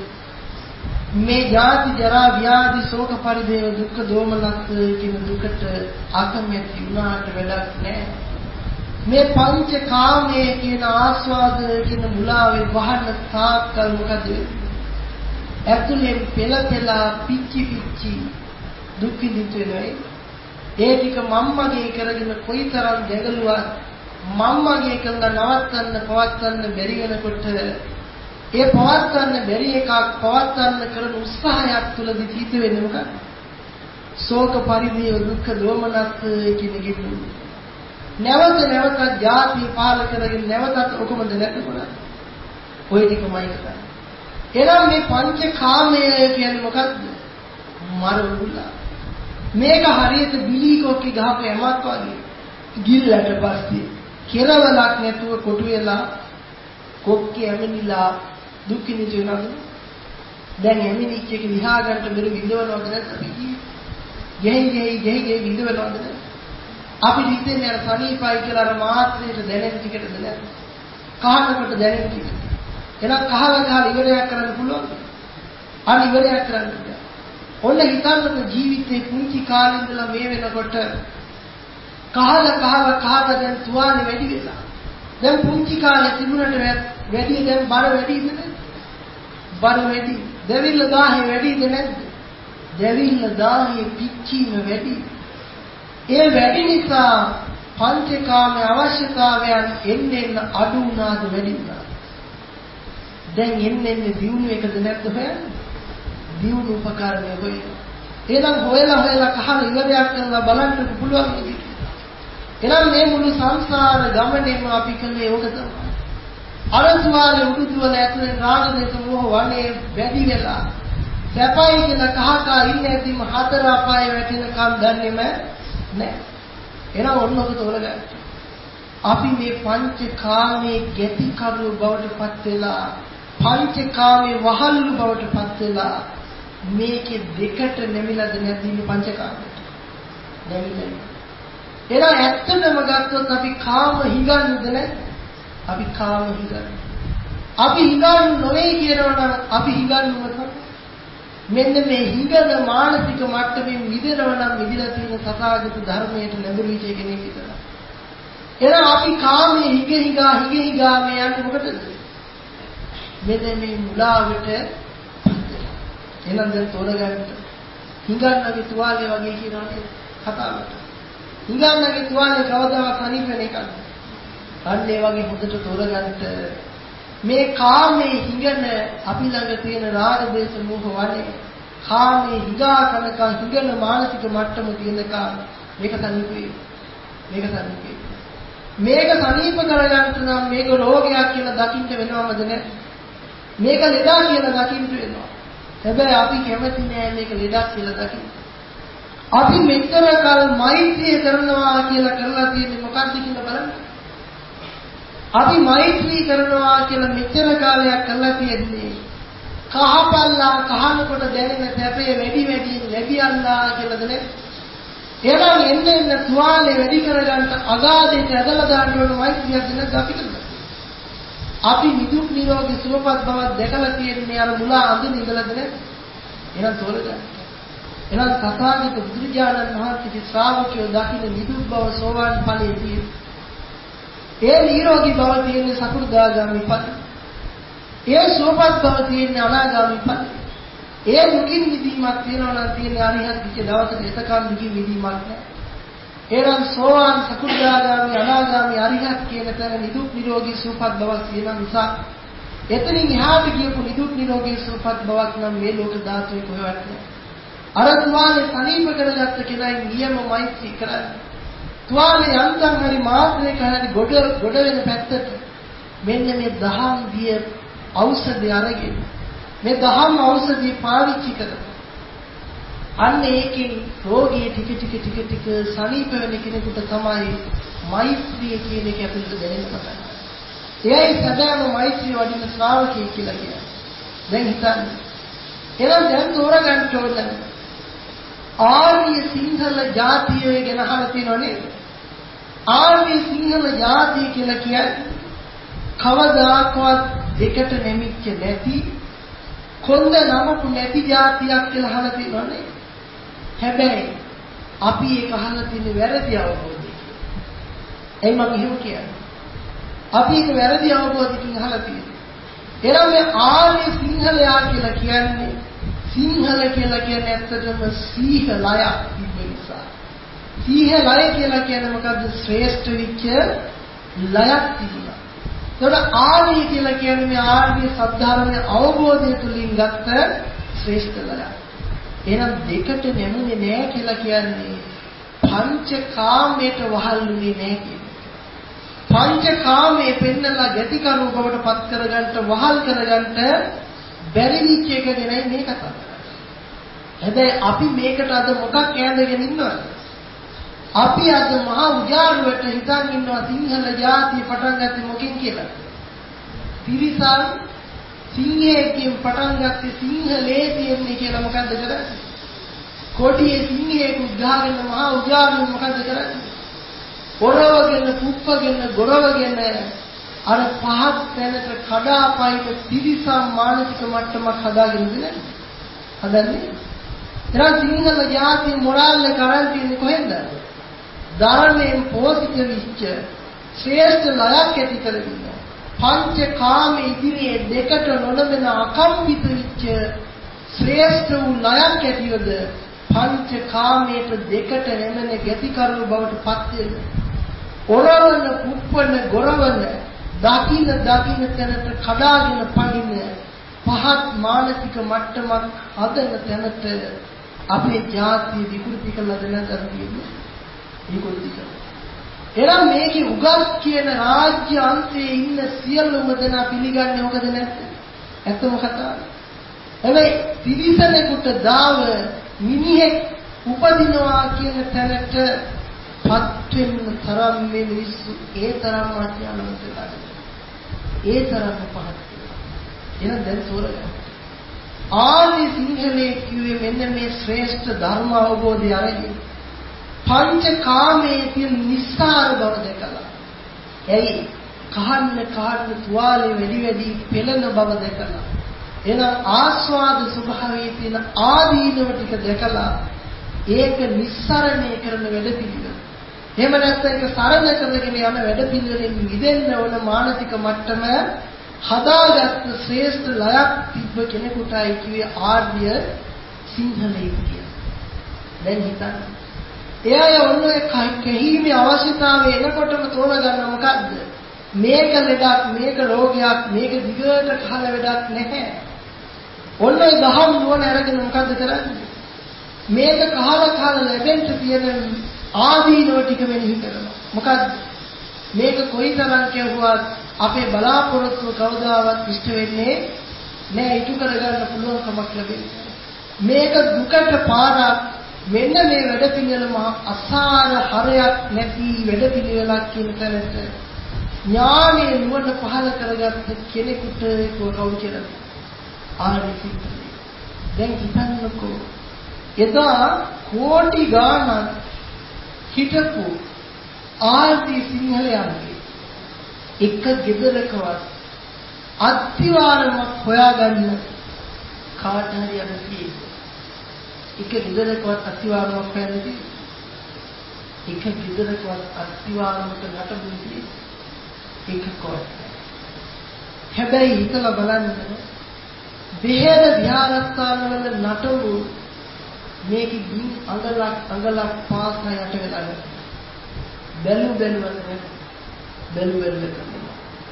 මේ ජාති ජරා ව්‍යාධි ශෝක පරිදේව දුක්ඛ දෝමනස් කියන දුකට අකමැති වුණාට වැඩක් නැහැ මේ පංච කාමයේ කියන ආස්වාද කියන මුලාවේ වහන තාක්කල් මොකද? ඇතුලෙන් පෙළ පෙළා පිච්චි පිච්චි දුක් විඳින්නේ ඒ ටික මම්මගේ කරගෙන කොයිතරම් දෙගලුවත් මම්මගේ කරලා නවත්තන්න පවත්තන්න බැරි වෙනකොට ඒ පවත්වන්න බැරි එකක් පවත්වන්න කරන උත්සාහයක් තුලදී සිද්ධ වෙන්නේ මොකක්ද? ශෝක පරිදේව දුක්ඛ දෝමනස් කියන කිව්වේ. නැවත නැවත ಜಾති පාල කරගෙන නැවතත් ඔකමද නැතකොට ඔය ටිකමයි කරන්නේ. එහෙනම් මේ පංච කාමය කියන්නේ මොකක්ද? මරුල්ලා. මේක හරියට බිලී කොක්කි ගහපු යමක් වගේ. ගිල්ලට පස්සේ කෙරවලක් නැතුව කොටු වෙලා කොක්කේ ඇමිනිලා දුක් විඳින වෙනවද? දැන් ඇමිනිච් එක ලිහා ගන්න බැරි විඳවනවද නැත්නම් අපි ගෙහි ගෙහි ගෙහි ගෙහි විඳවනවද නැත්නම් අපි හිතන්නේ අර සනීපයි කියලා අර මාත්‍රයට දැනෙන ටිකටද නැත්නම් කහනකොට දැනෙන ටික. එහෙනම් කහලා ගහලා ඉවරයක් කරන්න පුළුවන්ද? අන්න ඉවරයක් කරන්න බෑ. ඔන්න හිතන්නකො ජීවිතේ පුංචි කාලේ ඉඳලා මේ වෙනකොට කහලා කහලා කහලා දැන් තුවාලේ වැඩි වෙලා. දැන් පුංචි කාලේ තිබුණට වැඩි දැන් බර වැඩිද නැද්ද? බර වැඩි. දෙවිල්ල 1000 වැඩිද නැද්ද? දෙවිල්ල 1000 පිච්චීම වැඩි. ඒ වැඩි නිසා පංචකාමයේ අවශ්‍යතාවයන් එන්න එන්න අඩු වුණාද වැඩි වුණාද? දැන් එන්න එන්න දියුණු එකද නැද්ද හොයන්නේ? දියුණු උපකරණය හොයන. එහෙනම් හොයලා හොයලා කහල ඉවරයක් කරලා බලන්න පුළුවන් නේද? එහෙනම් මේ මුළු සංසාර ගමනේම අපි කළේ ඕක තමයි. අරසුවාලේ උඩුදුවල ඇතුලේ රාග දේශ මොහ වනේ වැඩි වෙලා සැපයි කියලා කහකා ඉන්නේ ඇතිම හතර අපායේ වැටෙනකම් දන්නේම නැහැ. එහෙනම් ඔන්න ඔබ තෝරගන්න. අපි මේ පංචකාමයේ ගැති කරුව බවට පත් වෙලා පංචකාමයේ වහල්ලු බවට පත් වෙලා මේකේ දෙකට නැමිලාද නැද්ද මේ පංචකාමයට? නැමිලා. එහෙනම් ඇත්තටම ගත්තොත් අපි කාම හිඟන්නේද නැද්ද? අපි කාම හිඟන්නේ. අපි හිඟන්නේ නොවේ කියනවනම් අපි හිඟන්නේම තමයි. මෙන්න මේ හිඟන මානසික මට්ටමින් මිදෙනවා නම් මිදලා තියෙන සසාගත ධර්මයට නැඹුරු වෙච්ච කෙනෙක් විතරයි. එහෙනම් අපි කාමයේ හිඟ හිඟා හිඟ හිඟා මේ යන්නේ මොකටද? මෙන්න මේ මුලාවට එහෙනම් දැන් තෝරගන්න හිඟන්නගේ තුවාලේ වගේ කියනවානේ කතාවට. හිඟන්නගේ තුවාලේ කවදාවත් අනිත් වෙන එකක්. අන්න ඒ වගේ හොඳට තෝරගන්න මේ කාමයේ හිඟන අපි ළඟ තියෙන රාග දේශ මොහ වනේ. කාමයේ හිඟා කනක හිඟන මානසික මට්ටම තියෙනකම් මේක සනීපේ. මේක සනීපේ. මේක සනීප කරගන්න නම් මේක රෝගයක් කියලා දකින්න වෙනවමද නැද්ද මේක ලෙඩා කියලා දකින්න වෙනවා. හැබැයි අපි කැමති නෑ මේක ලෙඩක් කියලා දකින්න. අපි මෙච්චර කල් මෛත්‍රිය කරනවා කියලා කරලා තියෙන්නේ මොකක්ද කියලා බලන්න. අපි මෛත්‍රී කරනවා කියලා මෙච්චර කාලයක් කරලා තියෙන්නේ. කහපල්ලා කහනකොට දැනෙන සැපේ වැඩි වැඩියෙන් ලැබියල්ලා කියලාද නේ? එහෙනම් එන්න එන්න තුවාලේ වැඩි කරගන්න අගාධයට ඇදලා දාන්න ඕන මෛත්‍රියක් දෙන්න අපිට අපි නිදුක් නිරෝගී සුවපත් බවක් දැකලා තියෙන්නේ අර මුලා අඳින ඉඳලාද නේ? එහෙනම් තෝරගන්න. එනම් තථාගත බුදුරජාණන් වහන්සේගේ ශ්‍රාවකයෝ දකින්න නිදුක් බව සෝවාන් ඵලයේදී ඒ නිරෝගී බව තියෙන සකු르දාගාමි ඵල. ඒ සෝපත් බව තියෙන අනාගාමි ඵල. ඒ දුකින් මිදීමක් තියෙනවා නම් තියෙන අරිහත් විච දවසට එතකන් දුකින් මිදීමක් නැහැ. එනම් සෝවාන් සකු르දාගාමි අනාගාමි අරිහත් කියන තැන නිදුක් නිරෝගී සූපත් බවක් තියෙන නිසා එතනින් එහාට කියපු නිදුක් නිරෝගී සූපත් බවක් නම් මේ ලෝක ධාතුවේ කොහෙවත් නැහැ. අර තුවාලේ සනීප කරගත්ත කෙනයි නියම මෛත්‍රී කරන්නේ. තුවාලේ යන්තම් හරි මාත්‍රයක හරි ගොඩ ගොඩ වෙන පැත්තට මෙන්න මේ දහම් දිය ඖෂධය අරගෙන මේ දහම් ඖෂධය පාවිච්චි කරලා අන්න ඒකෙන් රෝගී ටික ටික ටික ටික සනීප වෙන කෙනෙකුට තමයි මෛත්‍රිය කියන එක අපිට දැනෙන්න පටන් ගන්නේ. එයයි සදාම මෛත්‍රිය වඩින ශ්‍රාවකයෙක් කියලා කියන්නේ. දැන් හිතන්න. එහෙනම් දැන් තෝරගන්න ඕනේ ආර්ය සිංහල ජාතිය ගැන අහලා තියෙනව නේද? ආර්ය සිංහල ජාතිය කියලා කියන්නේ කවදාකවත් දෙකට නැමිච්ච නැති කොන්ද නමපු නැති ජාතියක් කියලා අහලා තියෙනව නේද? හැබැයි අපි ඒක අහලා තියෙන වැරදි අවබෝධයකින්. එයි මම එහෙම කියන්නේ. අපි ඒක වැරදි අවබෝධයකින් අහලා තියෙනවා. එනම් මේ ආර්ය සිංහලයා කියලා කියන්නේ සිංහල කියලා කියන්නේ ඇත්තටම සීහ ලයක් තිබෙන නිසා. සීහ ලය කියලා කියන්නේ මොකද්ද? ශ්‍රේෂ්ඨ විච්ච ලයක් තිබුණා. ඒකට ආර්ය කියලා කියන්නේ මේ ආර්ය සත්‍ධර්මයේ අවබෝධය තුලින් ගත්ත ශ්‍රේෂ්ඨ ලයක්. එහෙනම් දෙකට නැමුනේ නෑ කියලා කියන්නේ පංචකාමයට වහල්ුනේ නෑ කියන්නේ. පංචකාමයේ පෙන්නලා ගැටිකරු බවට පත් කරගන්න වහල් කරගන්න බැරි විච් එක ගැනයි මේ කතා හැබැයි අපි මේකට අද මොකක් ඇඳගෙන ඉන්නවද? අපි අද මහා උජාරුවට හිතන් ඉන්නවා සිංහල ජාතිය පටන් ගත්තේ මොකෙන් කියලා. තිරිසන් සිංහයෙන් පටන් ගත්තේ සිංහලේ තියෙන්නේ කියලා මොකද්ද කරන්නේ? කොටියේ සිංහයෙක් උද්ඝාගෙන මහා උජාරුව මොකද්ද කරන්නේ? පොරවගෙන පුප්පගෙන ගොරවගෙන අර පහත් තැනට කඩාපයින් තිරිසන් මානසික මට්ටමක් හදාගෙන ඉන්නේ. හදන්නේ? එහෙනම් සිංහල ජාතිය මොරාල්ල කරන් තියෙන්නේ කොහෙන්ද? ධර්මයෙන් පෝෂිත විච්ච ශ්‍රේෂ්ඨ ලයක් ඇති කරගෙන. පංච කාම ඉදිරියේ දෙකට නොනමන අකම්පිත විච්ච ශ්‍රේෂ්ඨ වූ ලයක් ඇතිවද පංච කාමයට දෙකට නැමෙන ගැති කරුණු බවට පත් වෙන. ඔරවන කුප්පන ගොරවන දකින්න දකින්න තැනට කඩාගෙන පනින්න පහත් මානසික මට්ටමක් හදන තැනට අපේ ජාතිය විකෘති කළාද නැත්නම් තියෙන්නේ විකෘති කළා. එහෙනම් මේකේ උගත් කියන රාජ්‍ය අංශයේ ඉන්න සියලුම දෙනා පිළිගන්නේ මොකද නැත්ද? ඇත්තම කතාව. හැබැයි තිරිසනෙකුට දාව මිනිහෙක් උපදිනවා කියන තැනට පත් වෙන තරම් මේ මිනිස්සු ඒ තරම් අඥානවන්ත වෙලාද? ඒ තරම් පහත් වෙනවා. එහෙනම් දැන් තෝරගන්න. ආදි සිංහලයේ කිව්වේ මෙන්න මේ ශ්‍රේෂ්ඨ ධර්ම අවබෝධය අරගෙන පංච කාමයේ තියෙන නිස්සාර බව දැකලා එයි කහන්න කහන්න තුවාලේ වැඩි වැඩි පෙළෙන බව දැකලා එහෙනම් ආස්වාද ස්වභාවයේ තියෙන ආදීනව ටික දැකලා ඒක නිස්සරණය කරන වැඩ පිළිවෙල. එහෙම නැත්නම් ඒක සරණ කරගෙන යන වැඩ පිළිවෙලෙන් මිදෙන්න ඕන මානසික මට්ටම හදාගත්ත ශ්‍රේෂ්ඨ ලයක් තිබ්බ කෙනෙකුටයි කිව්වේ ආර්ය සිංහලයේ කියලා. දැන් හිතන්න. එයා ඔන්න ඒ කැහීමේ අවශ්‍යතාවය එනකොටම තෝරගන්න මොකද්ද? මේක ලෙඩක්, මේක රෝගයක්, මේක දිගට කහල වැඩක් නැහැ. ඔන්න ඒ දහම් නුවණ අරගෙන මොකද්ද කරන්නේ? මේක කහල කහල ලැබෙන්න තියෙන ආදීනව ටික මෙනෙහි කරනවා. මොකද්ද? මේක කොයිතරම් කියවුවත් අපේ බලාපොරොත්තුව කවදාවත් ඉෂ්ට වෙන්නේ නෑ ඉටු කරගන්න පුළුවන් කමක් ලැබෙන්නේ. මේක දුකට පාරක් මෙන්න මේ වැඩපිළිවෙල මහ අසාර හරයක් නැති වැඩපිළිවෙලක් කියන තැනට ඥානයේ නුවණ පහල කරගත්ත කෙනෙකුට කවුරු කියලා ආරි සිද්ධි. දැන් හිතන්නකෝ එදා කෝටි ගාණක් හිටපු ආර්ති සිංහලයන්ගේ එක ගෙදරකවත් අත්තිවාරමක් හොයාගන්න කාට හරි අර තියෙන්නේ. එක ගෙදරකවත් අතිවාරමක් පැන්නේ එක ගෙදරකවත් අතිවාරමක නටබුදී එකකවත් හැබැයි හිතලා බලන්න බෙහෙර විහාරස්ථානවල නටබු මේක ගින් අඟලක් අඟලක් පාසා යට වෙලා බැලු බැලුවද බැලු බැලුවද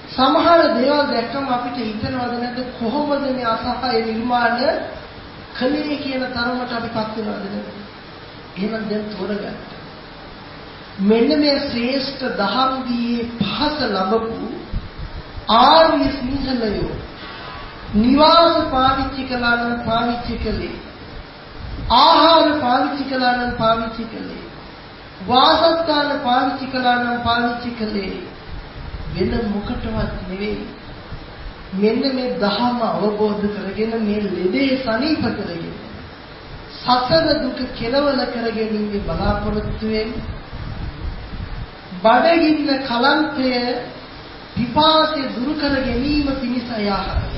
සමහර දේවල් දැක්කම අපිට හිතනවද නැද්ද? කොහොමද මේ අසහාය නිර්මාණ කලේ කියන තරමට අපිපත් වෙනවද නැද්ද? එහෙනම් දැන් තෝරගන්න. මෙන්න මේ ශ්‍රේෂ්ඨ දහම් දීයේ පහස ලැබපු ආර්ය සිංහලයෝ නිවාස පාවිච්චි කළා නම් පාවිච්චි කළේ. ආහාර පාවිච්චි කළා නම් පාවිච්චි කළේ. වාසස්ථාන පාවිච්චි කළා නම් පාවිච්චි කළේ. වෙන මොකටවත් නෙවෙයි. මෙන්න මේ ධහම අවබෝධ කරගෙන මේ ලෙඩේ සනීප කරගෙන සසර දුක කෙලවල කරගෙන ඉන්නේ බලාපොරොත්තු වෙන්නේ බඩගින්න කලන්තය පිපාසය දුරු කර ගැනීම පිණිස යහපත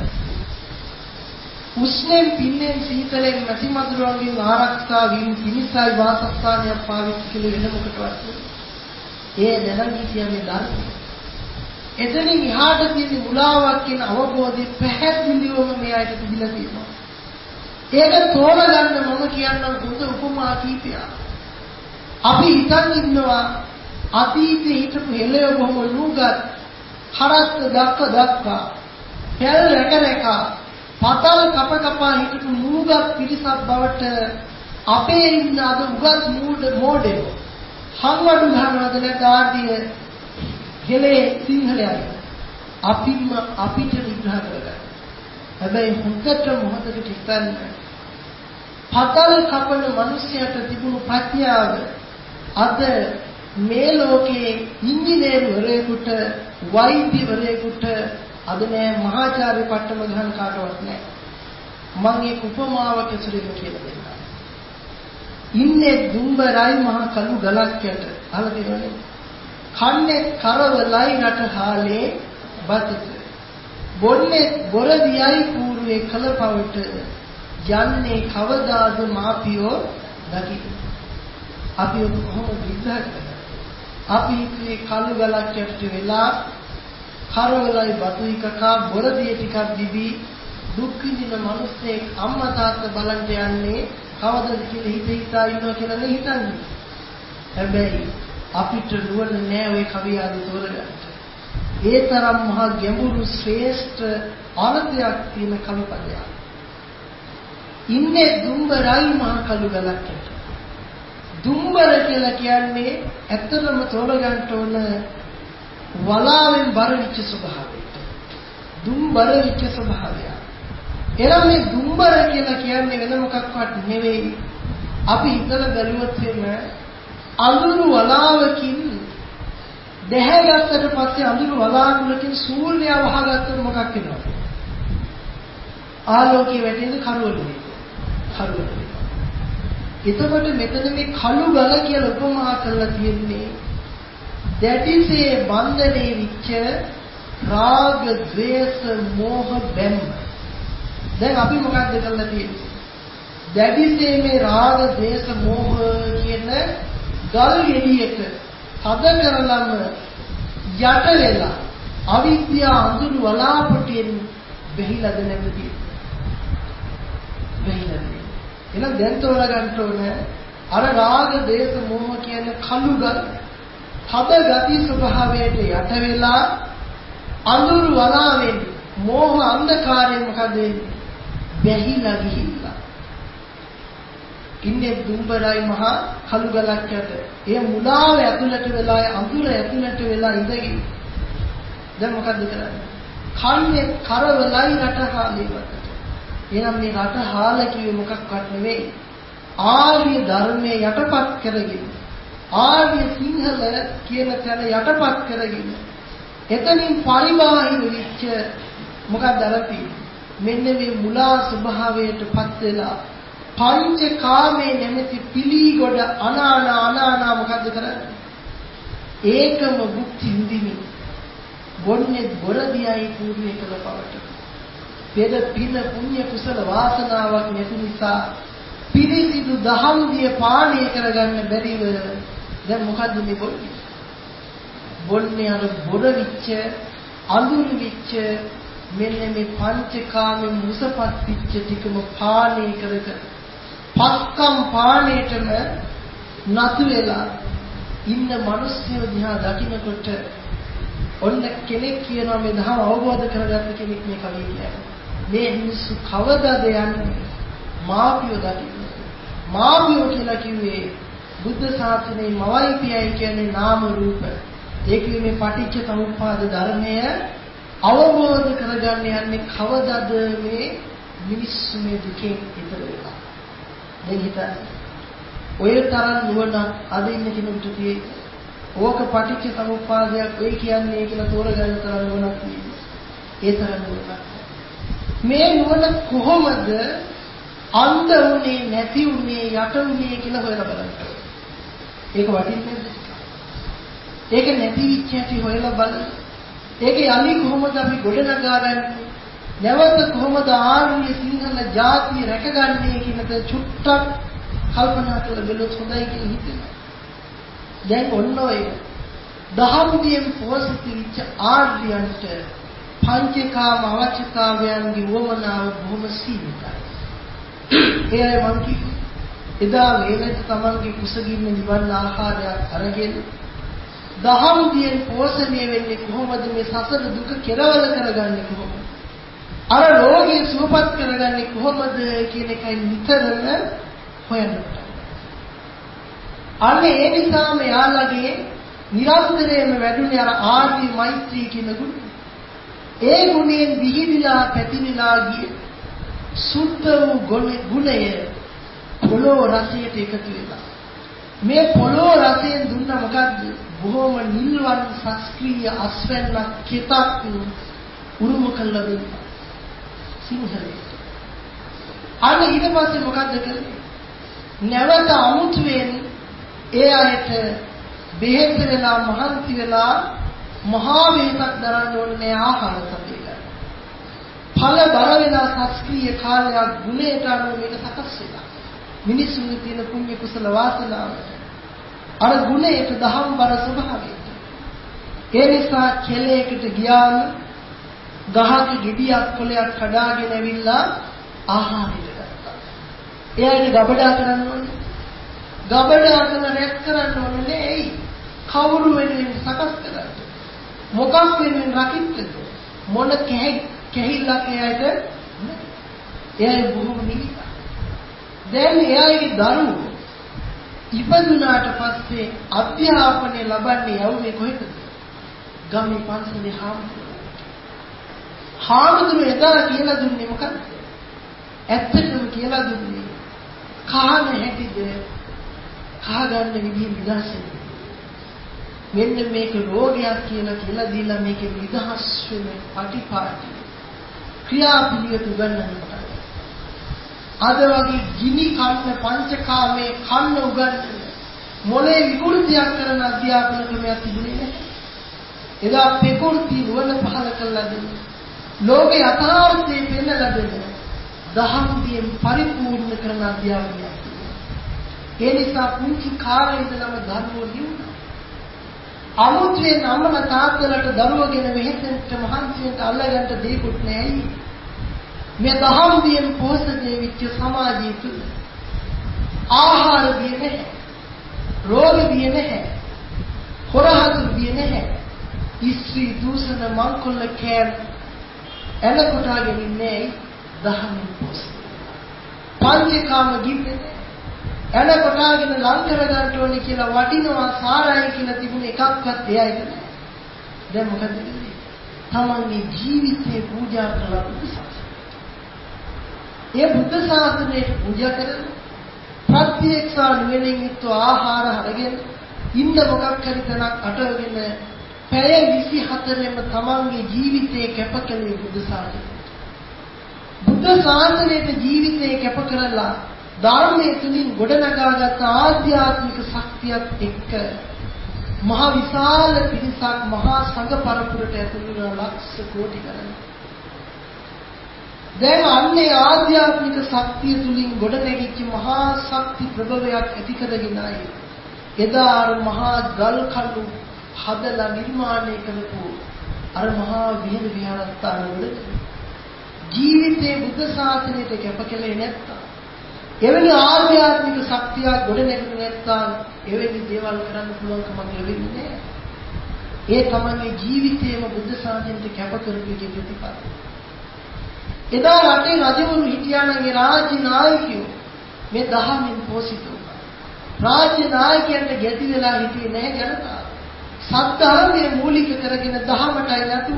උෂ්ණෙන් පින්නෙන් සීතලෙන් නැති මధుරවන්ගෙන් ආරක්ෂා වීම පිණිසයි වාසස්ථානයක් පාවිච්චි කළ වෙන මොකටවත් ඒ දැනගී කියන්නේ ධර්මය. එතනින් එහාට තියෙන මුලාවක් කියන අවබෝධය පැහැදිලිවම මේ අයට තිබිලා තියෙනවා. ඒක තෝරගන්න මම කියන්නම් හොඳ උපමා කීපයක්. අපි හිතන් ඉන්නවා අතීතේ හිටපු හෙළය බොහොම නුගත් හරත් දක්ක දක්ක පැල් රැක රැක පතල් කප කපා හිටපු නුගත් පිරිසක් බවට අපේ ඉන්න අද උගත් මූඩ මෝඩේ හංවඩු ගන්නවද නැත්නම් ආර්ධිය හෙලේ සිංහලයයි අපිම අපිට විග්‍රහ කරගන්න. හැබැයි හොඳට මොහොතකට හිතන්න. පතල් කපන මිනිසයාට තිබුණු ප්‍රඥාව අද මේ ලෝකේ ඉංජිනේරුවරයෙකුට වෛද්‍යවරයෙකුට අද නෑ මහාචාර්ය පට්ටම ගන්න කාටවත් නෑ. මම ඒක උපමාවක සුරිම කියලා දෙන්නම්. ඉන්නේ දුම්බරයි මහ කළු ගලක් යට. අහලා තියෙනවනේ. කන්නේ කරවලයි රට හාලේ බතිත. බොන්නේ බොරදියයි పూర్වේ කල පවට. යන්නේ කවදාද මාපියෝ දකි අපි කොහොම විග්‍රහ කරන්නේ? අපි මේ කළු ගලක් යට වෙලා කරවලයි බතුයි කකා බොරදිය ටිකක් දිවි දුක් විඳින මිනිස්සෙක් අම්මා තාත්තා බලන්න යන්නේ කවදද කියලා හිත හිතා ඉන්නවා කියලා නේ හිතන්නේ. හැබැයි අපිට නුවණ නෑ ওই කවි ආදී තෝරගන්න. ඒ තරම් මහා ගැඹුරු ශ්‍රේෂ්ඨ අර්ථයක් තියෙන කවි පදයක්. ඉන්නේ දුම්බරයි මහා කළු ගලක් යට. දුම්බර කියලා කියන්නේ ඇත්තටම තෝරගන්න ඕන වලාවෙන් බර විච්ච ස්වභාවයට. දුම්බර විච්ච ස්වභාවය. එනම් මේ දුම්බර කියලා කියන්නේ වෙන මොකක්වත් නෙවෙයි. අපි හිතලා බැලුවොත් එimhe අඳුරු වලාවකින් දැහැගත්තට පස්සේ අඳුරු වලාකුලකින් සූර්යය වහගත්තොත් මොකක් වෙනවද? ආලෝකයේ වැටෙන කරවලුනේ. කරවලුනේ. එතකොට මෙතන මේ කළු ගල කියලා උපමා කරලා තියෙන්නේ දැටිසේ බන්ධනේ විච්ච රාග, ద్వේස, මෝහ බැම්ම. දැන් අපි මොකක්ද කරලා තියෙන්නේ? දැටිසේ මේ රාග, ద్వේස, මෝහ කියන ගල් ගෙඩියට තද කරලම යට වෙලා අවිද්‍යා අඳුරු වලාපටියෙන් බැහිලාද නැද්ද බැහිලාද එහෙනම් දැන් තෝරගන්න ඕනේ අර රාග දේශ මොහ කියන කළු ගල් තද ගති ස්වභාවයට යට වෙලා අඳුරු වලාවෙන් මෝහ අන්ධකාරයෙන් මොකද වෙන්නේ? බැහිලා ගිහිල්ලා. ඉන්නේ දුම්බරයි මහා කළු ගලක් යට. ඒ මුලාව ඇතුළට වෙලා අඳුර ඇතුළට වෙලා ඉඳගෙන දැන් මොකද්ද කරන්නේ? කන්නේ කරවලයි රටහාලේ වතට. එහෙනම් මේ රටහාල කිව්වේ මොකක්වත් නෙවෙයි. ආර්ය ධර්මයේ යටපත් කරගෙන ආර්ය සිංහල කියන තැන යටපත් කරගෙන එතනින් පරිබාහිර විච්ච මොකක්ද අරපි මෙන්න මේ මුලා ස්වභාවයටපත් වෙලා පංච කාමයේ නැමැති පිලී ගොඩ අනාන අනාන මොකද්ද කරන්නේ? ඒකම භුක්ති විඳින්න. බොන්නේ බොරදියයි පූර්ණේ කළ බවට. පෙර පින පුණ්‍ය කුසල වාසනාවක් නැති නිසා පිරිසිදු දහම් දිය පානය කරගන්න බැරිව දැන් මොකද්ද මේ බොන්නේ? බොන්නේ අර බොර විච්ච අඳුරු විච්ච මෙන්න මේ පංචකාමෙ මුසපත් පිච්ච ටිකම පානය කර කර පස්කම් පානයටම නතු වෙලා ඉන්න මිනිස්සු දිහා දකිනකොට ඔන්න කෙනෙක් කියනවා මේ ධර්ම අවබෝධ කරගත්ත කෙනෙක් මේ කවිය කියන්නේ. මේ මිනිස්සු කවදාද යන්නේ? මාපියෝ දකින්න. මාපියෝ කියලා කිව්වේ බුද්ධ ශාසනයේ මවයි පියයි කියන්නේ නාම රූප. ඒ කියන්නේ පටිච්ච සමුප්පාද ධර්මය අවබෝධ කරගන්න යන්නේ කවදද මේ මිනිස්සු මේ දුකෙන් ඈතර වෙලා. දැන් හිතන්න. ඔය තරම් නුවණ අද ඉන්න කෙනෙකුට තියෙයි. ඕක පටිච්ච සමුප්පාදයක් වෙයි කියන්නේ කියලා තෝරගන්න තරම් නුවණක් තියෙනවා. ඒ තරම් නුවණක්. මේ නුවණ කොහොමද අන්ධ උනේ නැති උනේ යට උනේ කියලා හොයලා බලන්න. ඒක වටින්නේ නැද්ද? ඒක නැති විච්ච ඇති හොයලා බලන්න. ඒක යලි කොහොමද අපි ගොඩනගාගන්නේ? නැවත කොහොමද ආර්ය සිංහල ජාතිය රැකගන්නේ කියනද චුට්ටක් කල්පනා කරලා බලුවොත් හොඳයි කියලා හිතෙනවා. දැන් ඔන්න ඔය දහම්දියෙන් පොසිටිවිච්ච ආර්යයන්ට පංචකාම අවශ්‍යතාවයන්ගේ වමනාව බොහොම සීමිතයි. ඒ අය මං කිව්වේ එදා වේලට තමන්ගේ කුසගින්න නිවන් ආහාරයක් අරගෙන දහම් දියෙන් පෝෂණය වෙන්නේ කොහොමද මේ සසර දුක කෙරවල කරගන්නේ කොහොමද අර රෝගී සුවපත් කරගන්නේ කොහොමද කියන එකයි නිතරම හොයන්නේ අන්න ඒ නිසා මෙයාලගේ නිරන්තරයෙන්ම වැඩුණේ අර ආර්ය මෛත්‍රී කියන ගුණ. ඒ ගුණයෙන් විහිදිලා පැතිරිලා ගිය සුද්ධ වූ ගුණය පොළොව රසයට එකතු වෙලා. මේ පොළොව රසයෙන් දුන්න මොකද්ද? බොහොම නිල්වන් සස්ක්‍රීය අස්වැන්නක් කෙතක් උරුම කළා දෙන්න. සිංහලයට. අන්න ඊට පස්සේ මොකද්ද කළේ? නැවත අමුතුවෙන් ඒ අයට බෙහෙත් වෙලා මහන්සි වෙලා මහා වේසක් දරන්න ඕනේ ආහාර සපයලා. ඵල බර වෙලා සස්ක්‍රීය කාලයක් ගුණයට අනුව මේක සකස් වෙලා. මිනිසුන්ගේ තියෙන පුණ්‍ය කුසල වාසනාවට අර ගුණයට දහම් බර ස්වභාවයට. ඒ නිසා කෙලයකට ගියාම ගහක ගෙඩියක් කොලයක් කඩාගෙන ඇවිල්ලා ආහාරයට ගත්තා. එයාට ගබඩා කරන්න ඕනේ. ගබඩා කරන රැස් කරන්න ඕනේ ඇයි? කවුරු වෙනුවෙන් සකස් කරන්නේ? මොකක් වෙනුවෙන් රකින්නද? මොන කැහි කැහිල්ලක් එයාට එයා බොහොම නිවිත. දැන් එයාගේ දරුවෝ ඉපදුනාට පස්සේ අධ්‍යාපනය ලබන්නේ යවුනේ කොහෙද? ගමේ පන්සලේ හාමුදුරුවෝ. හාමුදුරුවෝ එදා කියලා දුන්නේ මොකක්ද? ඇත්තටම කියලා දුන්නේ කහන හැටිද කහගන්න විදිහ නිදහසෙන් මෙන්න මේක රෝගයක් කියලා කියලා දීලා මේකේ නිදහස් වෙන පටිපාටි ක්‍රියාපිළිවෙත උගන්වන්න පටන් අද වගේ ගිනි කන්න පංචකාමයේ කන්න උගන්වන මොලේ විකෘතියක් කරන අධ්‍යාපන ක්‍රමයක් තිබුණේ නැහැ. එදා පෙකුර්ති නුවණ පහල කළා දෙන්නේ. ලෝක යථාර්ථයේ පෙන්වලා දෙන්නේ. දහම් දියෙන් පරිපූර්ණ කරන අධ්‍යාපනයක්. ඒ නිසා පුංචි කාලේ ඉඳලම දරුවෝ දිනුනා. අමුත්‍රේ නම්මන තාත්තලට දරුවගෙන මෙහෙතෙන්ට මහන්සියට අල්ලගන්න දෙයක්වත් නැහැ. මේ දහම් දියෙන් පෝෂණය වෙච්ච සමාජය තුල ආහාර දිය නැහැ. රෝග දිය නැහැ. හොරහතු දිය නැහැ. ඉස්ත්‍රි දූෂණ මංකොල්ල කෑම එන කොටාගෙන ඉන්නේ දහම් පෝෂණය. පංචකාම ගින්නේ ඇල කොටාගෙන ලං කර ගන්න ඕනේ කියලා වටිනවා සාරයි කියලා තිබුණ එකක්වත් එයාට නෑ. දැන් මොකද වෙන්නේ? තමන්ගේ ජීවිතේ පූජා කළා බුදු සසුන. ඒ බුද්ධ ශාසනයේ පූජා කරන ප්‍රත්‍යක්ෂා නුවණින් යුක්ත ආහාර අරගෙන ඉන්න මොකක් හරි තැනක් අටවගෙන පැය 24ෙම තමන්ගේ ජීවිතේ කැපකලේ බුදු ශාසනය. බුද්ධ ශාසනයේ ජීවිතේ කැප කරලා ධර්මයේ තුලින් ගොඩනගාගත් ආධ්‍යාත්මික ශක්තියත් එක්ක මහ විශාල පිරිසක් මහා සංඝ පරපුරට ඇතුළු වන ලක්ෂ කෝටි ගණන් දැන් අන්නේ ආධ්‍යාත්මික ශක්තිය තුලින් ගොඩනැගිච්ච මහා ශක්ති ප්‍රභවයක් ඇති කරගෙන එදා අර මහා ගල් කඳු හදලා නිර්මාණය කරපු අර මහා විහෙර විහාරස්ථාන වල ජීවිතේ බුද්ධ ශාසනයට කැපකලේ නැත්තම් එවැනි ආධ්‍යාත්මික ශක්තියක් ගොඩ නැගුණේ නැත්තම් එවැනි දේවල් කරන්න පුළුවන් කමක් ලැබෙන්නේ නැහැ. ඒ තමයි ජීවිතේම බුද්ධ ශාසනයට කැප කරපු ප්‍රතිපල. එදා රටේ රජවරු හිටියානම් ඒ රාජ්‍ය නායකයෝ මේ දහමින් පෝෂිත වුණා. රාජ්‍ය නායකයන්ට ගැති වෙලා හිටියේ නැහැ ජනතාව. සද්ධර්මයේ මූලික කරගෙන දහමටයි නතු.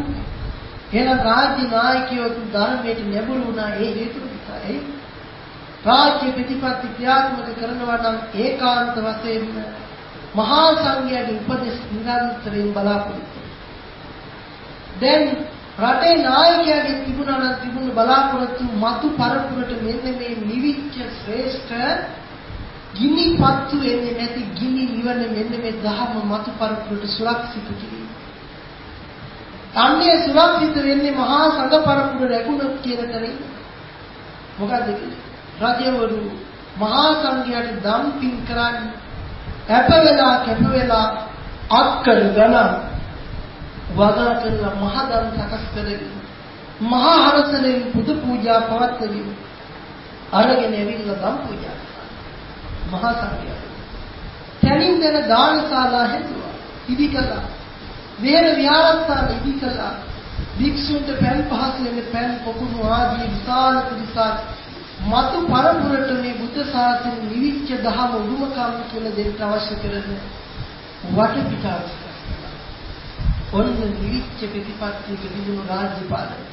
එහෙනම් රාජ්‍ය නායකයෝ ධර්මයට නැඹුරු වුණා ඒ හේතුව නිසා. ඒ රාජ්‍ය ප්‍රතිපත්ති ක්‍රියාත්මක කරනවා නම් ඒකාන්ත වශයෙන් මහා සංඝයාගේ උපදෙස් නිරන්තරයෙන් බලාපොරොත්තු දැන් රටේ නායකයාගේ තිබුණා නම් තිබුණු බලාපොරොත්තු මතු පරපුරට මෙන්න මේ නිවිච්ච ශ්‍රේෂ්ඨ ගිනිපත්තු එන්නේ නැති ගිනි නිවන මෙන්න මේ දහම මතු පරපුරට සුරක්ෂිත කිරීම. අන්නේ සුරක්ෂිත වෙන්නේ මහා සංඝ පරපුර රැකුණොත් කියන තැනින්. මොකද රජවරු මහා සංඝයාට දම් පින් කරන්නේ අප වෙලා කැප වෙලා අක්කර ගණන් වගා කරලා මහදම් සකස් කරගෙන මහා හරසලෙන් පුද පූජා පවත්වමින් අරගෙන ඇවිල්ලා දම් පූජා මහා සංඝයා. තනින් දෙන දානශාලා හැදුවා. ඉදි කළා. විහෙර විහාරස්ථාන ඉදි කළා. භික්ෂුන්ට පෑන් පහස් වෙන පෑන් පොකුණු ආදී විශාල පිරිසක් මතු පරපුරට මේ බුද්ධ ශාසන නිවිච්ච දහම උරුමකම් කියලා දෙන්න අවශ්‍ය කරන වටපිටාව ඔන්න නිවිච්ච ප්‍රතිපත්තියක තිබුණු රාජ්‍ය පාලනය.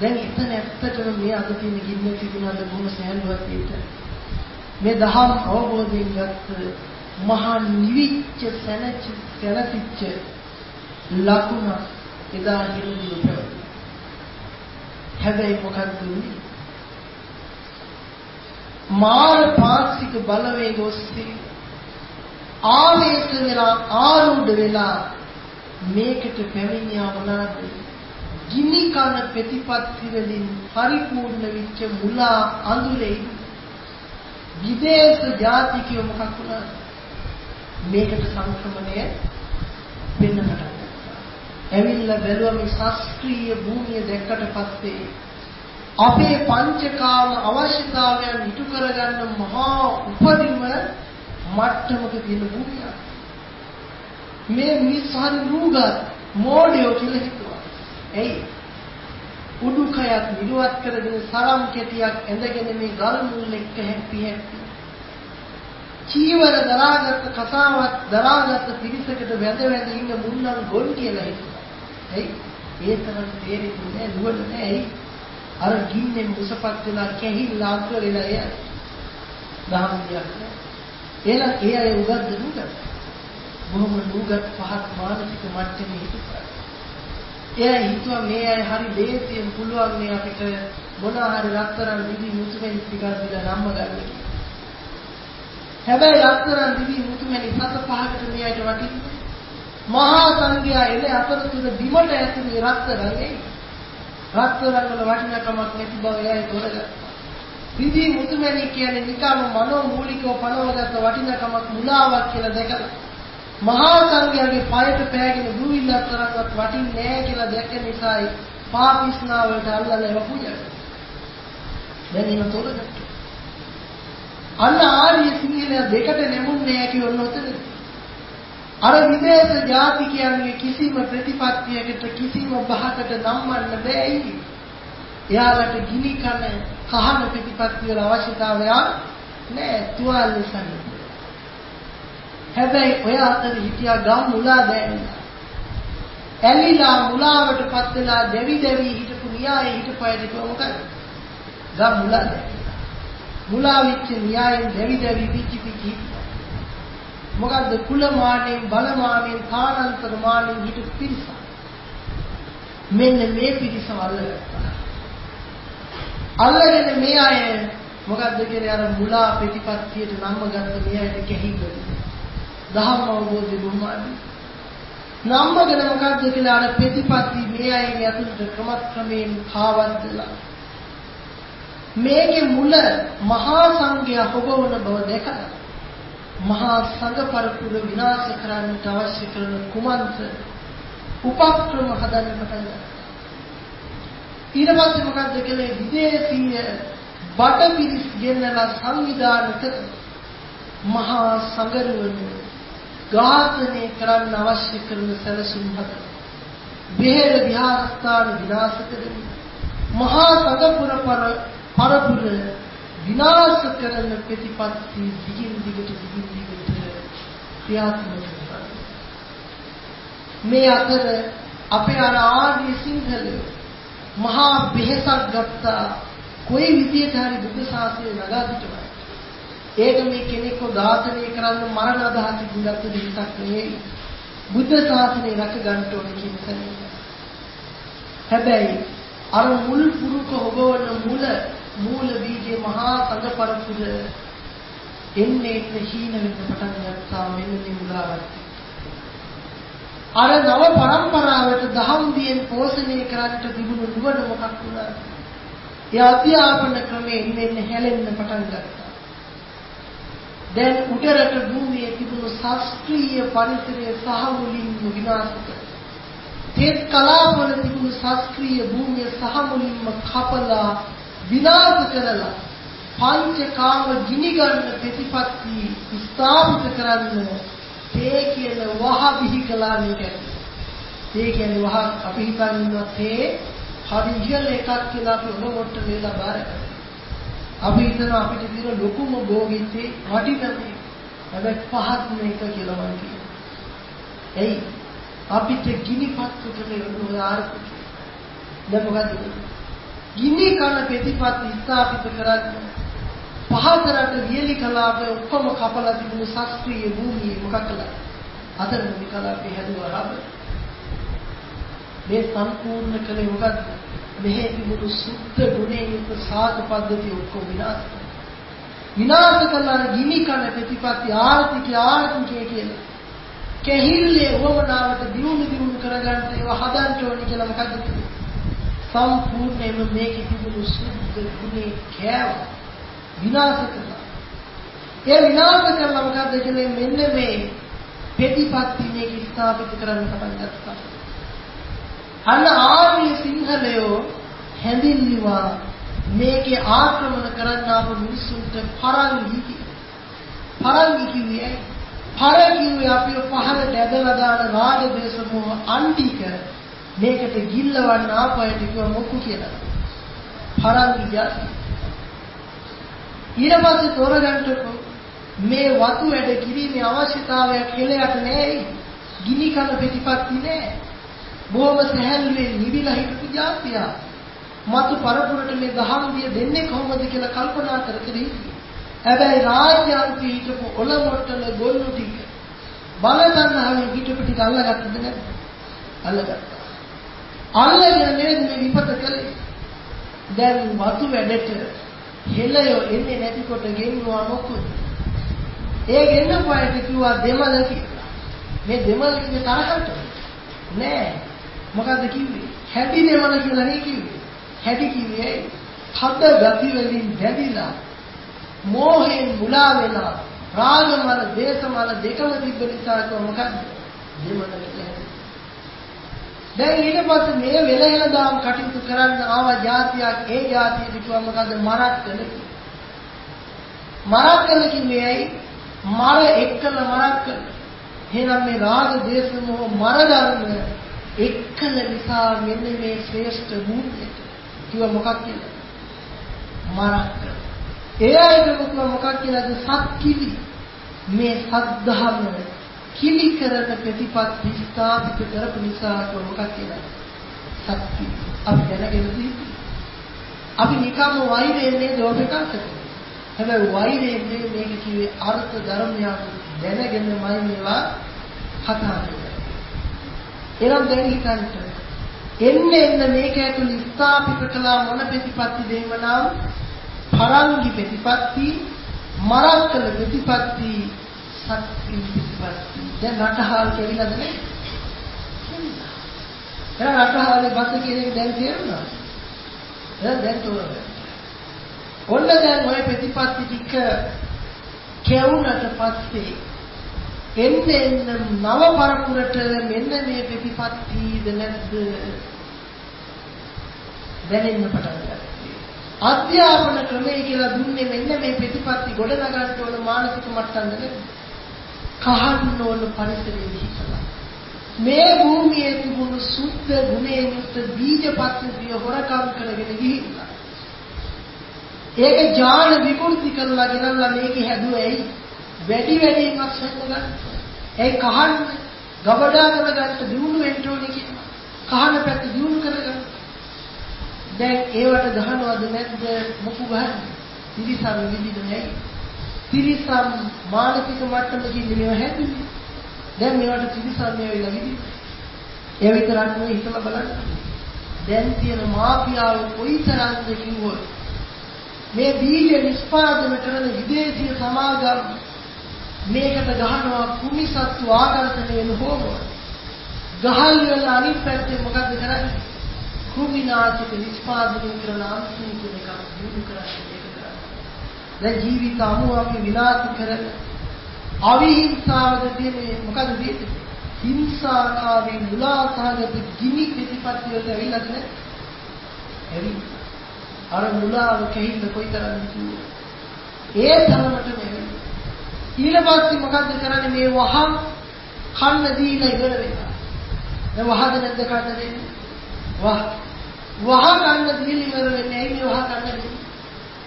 දැන් එතන ඇත්තටම මේ අද තියෙන ගින්න තිබුණාද බොහොම සෑහලුවක් ඒක. මේ දහම් අවබෝධයෙන් ගත්ත මහා නිවිච්ච සැනච සැලසිච්ච ලකුණ එදා හිරුදිව පැවතුණා. හැබැයි මොකක්ද උනේ? මාර පාක්ෂික බලවේග ඔස්සේ ආවේශ වෙලා ආරූඪ වෙලා මේකට පැමිණියා වුණාද ගිනි කන ප්‍රතිපත්ති වලින් පරිපූර්ණ වෙච්ච මුලා අඳුරේ විදේශ ජාතිකයෝ මොකක් වුණාද? මේකට සංක්‍රමණය වෙන්න පටන් ගත්තා. ඇවිල්ලා බැලුවා මේ ශාස්ත්‍රීය භූමිය දැක්කට පස්සේ අපේ පංචකාම අවශ්‍යතාවයන් ඉටු කරගන්න මහා උපරිම මට්ටමක තියෙන භූමියක්. මේ මිනිස්සුන් නූගත් මෝඩයෝ කියලා හිතුවා. එයි උඩුකයත් නිරුවත් කරගෙන සරම් කෙටියක් ඇඳගෙන මේ ගල් මුල් එක්ක හැප්පි හැප්පි චීවර දරාගත් කසාවත් දරාගත් පිරිසකට වැඳ වැඳ ඉන්න මුන්නන් ගොන් කියලා හිතුවා. එයි ඒ තරම් තේරෙන්නේ නැහැ නුවණ නැහැ. අර ගින්නෙන් මුසපත් වෙලා කැහිලා අග්‍ර වෙලා එය දහම් කියන්නේ. එහෙනම් ඒ අය උගත් නුගත්. බොහොම නුගත් පහත් මානසික මට්ටමේ හිටපා. එයා හිතුවා මේ අය හරි දේශයෙන් පුළුවන් මේ අපිට මොනවා හරි රත්තරන් දිවි මුතුමැණි ටිකක් දීලා නම්ම ගන්න කියලා. හැබැයි රත්තරන් දිවි මුතුමැණි සත පහකට මේ අයට වටින්නේ. මහා සංඝයා එළ අතරතුර බිමට ඇතුලේ රත්තරන් ඒ රත්තරන් වල වටිනාකමක් නැති බව එයා තෝරගත්තා. දිවි මුතුමැණි කියන්නේ නිකම්ම මනෝ මූලිකව පනවගත්ත වටිනාකමක් මුලාවක් කියලා දැකලා මහා සංඝයාගේ පයට පෑගෙන දුවිල්ලක් තරක්වත් වටින්නේ නැහැ කියලා දැක්ක නිසායි පාපිස්නා වලට අල්ලලා ඒව පූජා දැන් එන තෝරගත්තා. අන්න ආර්ය සිංහල දෙකට නෙමුන්නේ කියොන්න උතන. අර විදේශ ಜಾති කියන්නේ කිසිම ප්‍රතිපත්තියකට කිසිම බහකට නම්වන්න බෑයි. එයාලට ගිනි කන කහන ප්‍රතිපත්තිය වල අවශ්‍යතාවයක් නෑ තුවාල නිසා. හැබැයි ඔය අතර හිටියා ගම් මුලා දැනෙනවා. ඇලිලා මුලාවටපත් වෙලා දෙවි දෙවි හිටපු න්‍යායෙ හිටපයිද මොකද? ගම් මුලා දැනෙනවා. මුලා වෙච්ච න්‍යායෙන් දෙවි දෙවි පිච්චි පිච්චි මොකද්ද කුල මානෙන් බල මානෙන් කාණන්තර මානෙන් හිටපු පිරිස. මෙන්න මේ පිරිස අල්ලගත්තා. අල්ලගෙන මේ අය මොකද්ද කියන්නේ අර මුලා ප්‍රතිපත්තියට නම්ම ගත්ත මේ අයට කැහිල්ලද දහම් අවබෝධය බොහොම අඩුයි. නම්මගෙන මොකද්ද කියලා අර ප්‍රතිපත්ති මේ අයගේ අතුලට ක්‍රමක්‍රමයෙන් කාවද්දලා මේකේ මුල මහා සංඝයා හොබවන බව දැකලා මහා සංඝ පරපුර විනාශ කරන්නට අවශ්‍ය කරන කුමන්ත උපක්‍රම හදන්න පටන් ගත්තා. ඊට පස්සේ මොකද්ද කළේ විදේශීය බටපිරිස් ගෙන්නලා සංවිධානය කර මහා සංගරුවන ඝාතනය කරන්න අවශ්‍ය කරන සැලසුම් හදලා බෙහෙර විහාරස්ථාන විනාශ කරමින් මහා සංගපුර පර පරපුර විනාශ කරන ප්‍රතිපත්ති දිගින් දිගට දිගින් දිගට ක්‍රියාත්මක කරනවා. මේ අතර අපේ අර ආර්ය සිංහලයෝ මහා බෙහෙසක් ගත්තා. කොයි විදියට හරි බුද්ධ ශාසනය නගා පිටවයි ඒක මේ කෙනෙක්ව ඝාතනය කරන්න මරණ අදහසින් ගත්ත දෙයක් නෙවෙයි බුද්ධ ශාසනය රැක ගන්න ඕනේ කියන තැන. හැබැයි අර මුල් පුරුක හොබවන මුල මූල බීජේ මහා සංඝ පරපුර එන්නේ හීන වෙන්න පටන් ගත්තා මෙන්න මේ මුලාවත්. අර නව પરම්පරාවට දහම් දියෙන් පෝෂණය කරන්නට තිබුණු නුවණ මොකක් වුණාද? ඒ අධ්‍යාපන ක්‍රමේ ඉන්නේ හැලෙන්න පටන් ගත්තා. දැන් උඩරට භූමියේ තිබුණු ශාස්ත්‍රීය පරිසරය සහ මුලින්ම විනාශ කළා. තෙත් කලාපවල තිබුණු ශාස්ත්‍රීය භූමිය සහ මුලින්ම කපලා විනාශ කරලා පංචකාම ගිනි ගන්න ප්‍රතිපත්ති ස්ථාපිත කරන්න තේ කියන වහ බිහි කළා මේක. තේ කියන්නේ වහ අපි හිතන් ඉන්නවා තේ හරි ඉහළ එකක් කියලා අපි ඔබ මොට්ට වේලා බාරගන්නවා. අපි හිතන අපිට තියෙන ලොකුම භෝගීත්වයේ වටිනම හැබැයි පහත් මේක කියලා මම කියනවා. එයි අපිට ගිනිපත්තු කරේ ආර්ථික. දැන් මොකද? ගිනි කන ප්‍රතිපත්ති ස්ථාපිත කරන්නේ පහතරට වියලි කලාපය ඔක්කොම කපලා තිබුණු ශාස්ත්‍රීය භූමියේ මොකක් කළා? අතර මුනි කලාපේ හැදුවා රබ. මේ සම්පූර්ණ කලේ මොකද්ද? මෙහි තිබුණු සුද්ධ ගුණේ යුක්ත සාධ පද්ධතිය ඔක්කොම විනාශ කරනවා. විනාශ කළා ගිනි කන ප්‍රතිපත්ති ආර්ථිකය ආර්ථිකය කියලා. කෙහිල්ලේ වමනාවට දියුණු දියුණු කරගන්න ඒවා හදන්න ඕනේ කියලා මොකද්ද කියන්නේ? සම්පූර්ණයෙන්ම මේකේ තිබුණු සුද්ධ ගුණේ කෑව විනාශ කළා. ඒ විනාශ කරලා මොකද්ද කියන්නේ මෙන්න මේ ප්‍රතිපත්ති මේක ස්ථාපිත කරන්න පටන් ගත්තා. අන්න ආර්ය සිංහලයෝ හැඳින්වුවා මේකේ ආක්‍රමණ කරන්න ආපු මිනිස්සුන්ට පරංගි පරංගි කිව්වේ පර කිව්වේ අපිව පහලට ඇදලා දාන රාග දේශ මොහ අන්තික මේකට ගිල්ලවන්න ආපයට කිව්ව මොකු කියලා. පරංගි જાති ඊට පස්සේ තෝරගන්නකො මේ වතු වැඩ කිරීමේ අවශ්‍යතාවයක් හෙලයට නෑ ගිනි කන ප්‍රතිපත්ති නෑ බොහොම සැහැල්ලුවෙන් නිවිලා හිටපු જાතිය. මතු පරපුරට මේ දහම් දිය දෙන්නේ කොහොමද කියලා කල්පනා කර කර හිටියේ. හැබැයි රාජ්‍යාන්තී හිටපු ඔලොමොට්ටල ගොල්ලු ටික බලතන්නාවේ හිටපු ටික අල්ලගත්තද නැද්ද? අල්ලගත්තා. අල්ලගෙන නේද මේ විපත කළේ. දැන් වතු වැඩට හෙළයෝ එන්නේ නැතිකොට ගෙන්නවා මොකද? ඒ ගෙන්නපු අයට කිව්වා දෙමළ කියලා. මේ දෙමළ කිව්වේ තරහට. නෑ මොකද්ද කිව්වේ? හැටි දෙමළ කියලා නේ කිව්වේ. හැටි කිව්වේ හද ගති වලින් බැඳිලා මෝහයෙන් මුලා වෙලා රාගමල දේශමල දෙකම තිබ්බ නිසා කව මොකද්ද? දෙමළ කියලා. දැන් ඊට පස්සේ මේ වෙලහෙල දාම් කටයුතු කරන්න ආව જાතියක් ඒ જાතියට කිව්වා මොකද්ද මරක්කල මරක්කල කිව්වේ ඇයි? මර එක්කල මරක්කල. එහෙනම් මේ රාග දේශ මොහ මර ධර්ම එක්කල නිසා මෙන්න මේ ශ්‍රේෂ්ඨ භූමියට කිව්ව මොකක් කියලා? මරක්ක. ඒ අයට මොකක් කියලාද? සත්කිලි. මේ සද්ධාම කිලි කරන ප්‍රතිපත්ති ස්ථාපිත කරපු නිසා මොකක් කියලාද? සත්කිලි. අපි දැනගෙන තියෙන්නේ. අපි නිකම්ම වෛරයෙන් නේද ඔබ ප්‍රකාශ කරන්නේ. හැබැයි වෛරයෙන් මේක කිව්වේ අර්ථ ධර්මයක් දැනගෙනමයි මේවා කතා කරන්නේ. එහෙනම් දැන් හිතන්න. එන්න එන්න මේක ඇතුළේ ස්ථාපිත කළා මොන ප්‍රතිපත්ති දෙන්න නම්? පරංගි ප්‍රතිපත්ති මරක්කල ප්‍රතිපත්ති සත්‍ය ප්‍රතිපත්ති. දැන් රටහාල් කියලාද නේ? එහෙනම් රටහාලේ බස කියන එක දැන් තේරුණා? එහෙනම් දැන් තෝරගන්න ඔන්න දැන් ওই ප්‍රතිපත්ති ටික කෙවුනට පස්සේ එන්නේ නව පරපුරට මෙන්න මේ ප්‍රතිපත්තිද නැද්ද දැනෙන්න පටන් ගත්තා. අධ්‍යාපන ක්‍රමය කියලා දුන්නේ මෙන්න මේ ප්‍රතිපත්ති ගොඩ නගන්න ඕන මානසික මට්ටම් නෙවෙයි. කහන්න ඕන පරිසරයේ හිතලා. මේ භූමියේ තිබුණු සුද්ධ ගුණයෙන් යුක්ත බීජපත්තිය හොරකම් කරගෙන ගිහිල්ලා. ඒක ඥාන විකෘති කරලා ගෙනල්ලා මේක හැදුවේ ඇයි? වැඩි වැඩියෙන් අත්සන්න ගන්න. ඒ කහන්න ගබඩා කරගන්න දිනු වෙන්න ඕනේ කියනවා. කහන පැත්ත දිනු කරගන්න. දැන් ඒවට ගහනවද නැද්ද මොකු ගහන්නේ? තිරිසන් විදිහට නෑ. තිරිසන් මානසික මට්ටමකින් මේව හැදුනේ. දැන් මේවට තිරිසන් මේවිලා විදිහට. ඒ විතරක් නෙවෙයි හිතලා බලන්න. දැන් තියෙන මාෆියාව කොයිතරම්ද කිව්වොත් මේ බීජ නිෂ්පාදනය කරන විදේශීය සමාගම් මේකට ගහනවා කුමිසත්තු ආකර්ෂණය වෙන හෝමෝන. ගහල් වල අනිත් පැත්තේ මොකද්ද කරන්නේ? කුමිනාශක නිෂ්පාදනය කරන අන්තිම එකක් දිනු කරන්නේ ඒක කරන්නේ. දැන් ජීවිත අමු අපි විනාශ කරන අවිහිංසාවද තියෙන්නේ මොකද තියෙන්නේ? හිංසාකාරී මුලාසහගත ගිනි ප්‍රතිපත්ති වලට ඇවිල්ලාද නැහැ? ඇවිල්ලා. අර මුලාව කෙහින්න කොයිතරම්ද කිව්වොත්. ඒ තරමට නෙවෙයි. ඊළ පස්සේ මොකද්ද කරන්නේ මේ වහන් කන්න දීලා ඉවර වෙනවා. දැන් වහද නැද්ද කන්න දෙන්නේ? වහ වහ ගන්න දීලා ඉවර වෙන්නේ ඇයි මේ වහ ගන්න දෙන්නේ?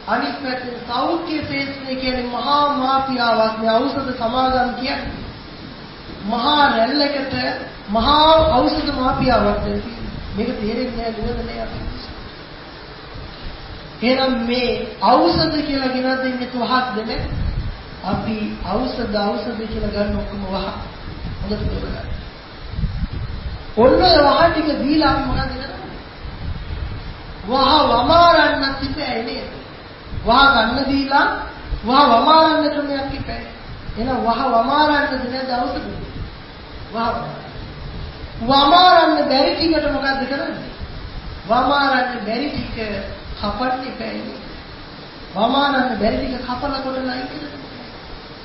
අනිත් පැත්තේ සෞඛ්‍ය ශේෂ්ත්‍රය කියන්නේ මහා මාපියාවක් මේ ඖෂධ සමාගම් කියන්නේ. මහා රැල්ලකට මහා ඖෂධ මාපියාවක් දැන් මේක තේරෙන්නේ නැහැ නේද නේ අපි. එහෙනම් මේ ඖෂධ කියලා ගෙනත් දෙන්නේ තුහක් දෙන්නේ අපි ඖෂධ ඖෂධ කියලා ගන්න ඔක්කොම වහ. හොඳට බලන්න. ඔන්න වහ ටික දීලා අපි මොකද කරන්නේ? වහ වමාරන්නත් ඉපෑ නේද? වහ ගන්න දීලා වහ වමාරන්න ක්‍රමයක් ඉපෑ. එහෙනම් වහ වමාරන්නද නැද්ද ඖෂධ? වහ වමාරන්න බැරි ටිකට මොකද්ද කරන්නේ? වමාරන්න බැරි ටික කපන්න ඉපෑනේ. වමාරන්න බැරි ටික කපලා කොටලා ඉන්නේ.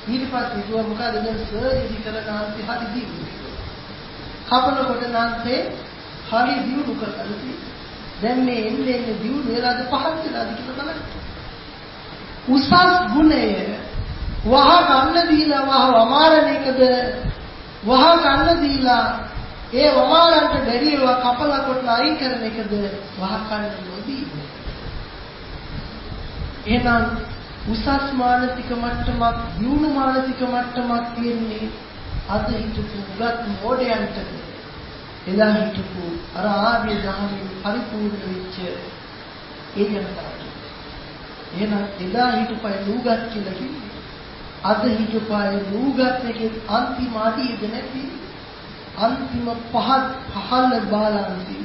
ඊට පස්සේ දුව මොකද දැන් සර්ජරි කරන අන්ති හරි දියුනේ. කපනකොට නැන්සේ හරි දියුණු කරලා තියෙනවා. දැන් මේ එන්නේ එන්නේ දියුණු වෙලාද පහත් වෙලාද කියලා බලන්න. උසස් ගුණය වහ ගන්න දීලා වහ වමාරණ එකද වහ ගන්න දීලා ඒ වමාරන්ට බැරිව කපලා කොටලා අයින් කරන එකද වහ ගන්න නොදී. එහෙනම් උසස් මානසික මට්ටමක් දියුණු මානසික මට්ටමක් තියෙන්නේ අද හිටපු උගත් මෝඩයන්ට එදා හිටපු අර ආර්ය ධර්මයෙන් පරිපූර්ණ වෙච්ච ඒ ජනතාවට. එහෙනම් එදා හිටපය නූගත් කියලා කිව්වේ. අද හිටපය නූගත් එකේ අන්තිම අඩියද නැති? අන්තිම පහත් පහළ බාලාන්ති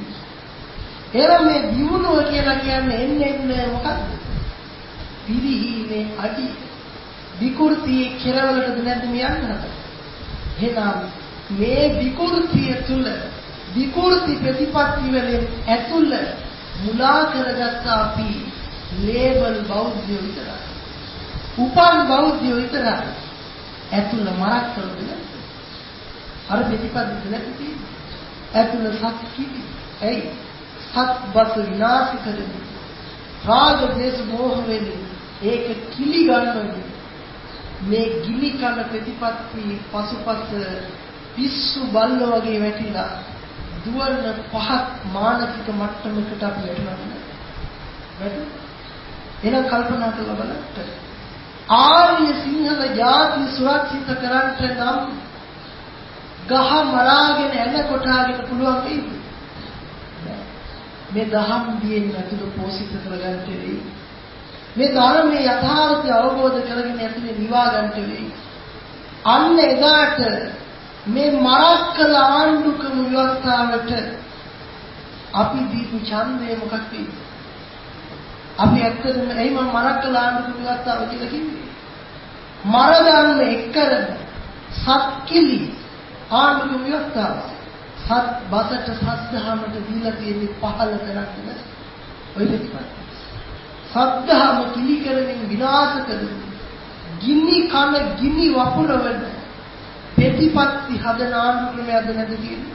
එහෙනම් මේ දියුණුව කියලා කියන්නේ එන්නේ එන්නේ මොකක්ද පිරිහීමේ අඩි විකෘතියේ කෙරවලටද නැද්ද මේ යන්නේ එහෙනම් මේ විකෘතිය තුල විකෘති ප්‍රතිපත්ති වලින් ඇතුළ මුලා කරගත්ත අපි ලේබල් බෞද්ධයෝ විතරයි. උපන් බෞද්ධයෝ විතරයි. ඇතුළ මරක් කරගෙන අර ප්‍රතිපත්ති නැති ඇතුළ සත් කිවි. ඇයි? සත් බස විනාශ කරන්නේ. රාග දේශ මොහ වෙන්නේ. ඒක කිලි ගන්නවනේ. මේ ගිනි කන ප්‍රතිපත්ති පසුපස පිස්සු බල්ල වගේ වැටිලා දුවන පහත් මානසික මට්ටමකට අපි වැටෙනවා නේද? එහෙනම් කල්පනා කරලා බලන්න. ආර්ය සිංහල ජාති සුරක්ෂිත කරන්ට නම් ගහ මරාගෙන එන කොටාගෙන පුළුවන් වෙයිද? මේ දහම් දියෙන් ඇතුළු පෝෂිත කරගන්න වෙයි. මේ ධර්මයේ යථාර්ථය අවබෝධ කරගෙන ඇතුලේ නිවා ගන්නට වෙයි. අන්න එදාට මේ මරක් කළ ආණ්ඩුකම ව්‍යවස්ථාවට අපි දීපු ඡන්දය මොකක් වෙයිද? අපි ඇත්තටම එයි මම මරක් කළ ආණ්ඩුකම ව්‍යවස්ථාව කියලා කිව්වේ. මරගන්න එක්කරන සත්කිලි ආණ්ඩුකම ව්‍යවස්ථාව. සත් බසට සත්දහමට දීලා තියෙන්නේ පහළ කරන්නේ ඔය දෙපැත්ත. සද්ධාම කිලි කරමින් විනාශ කරමින් ගිනි කන ගිනි වපුරවන ප්‍රතිපත්ති හදන ආණ්ඩු ක්‍රමයක්ද නැද්ද කියන්නේ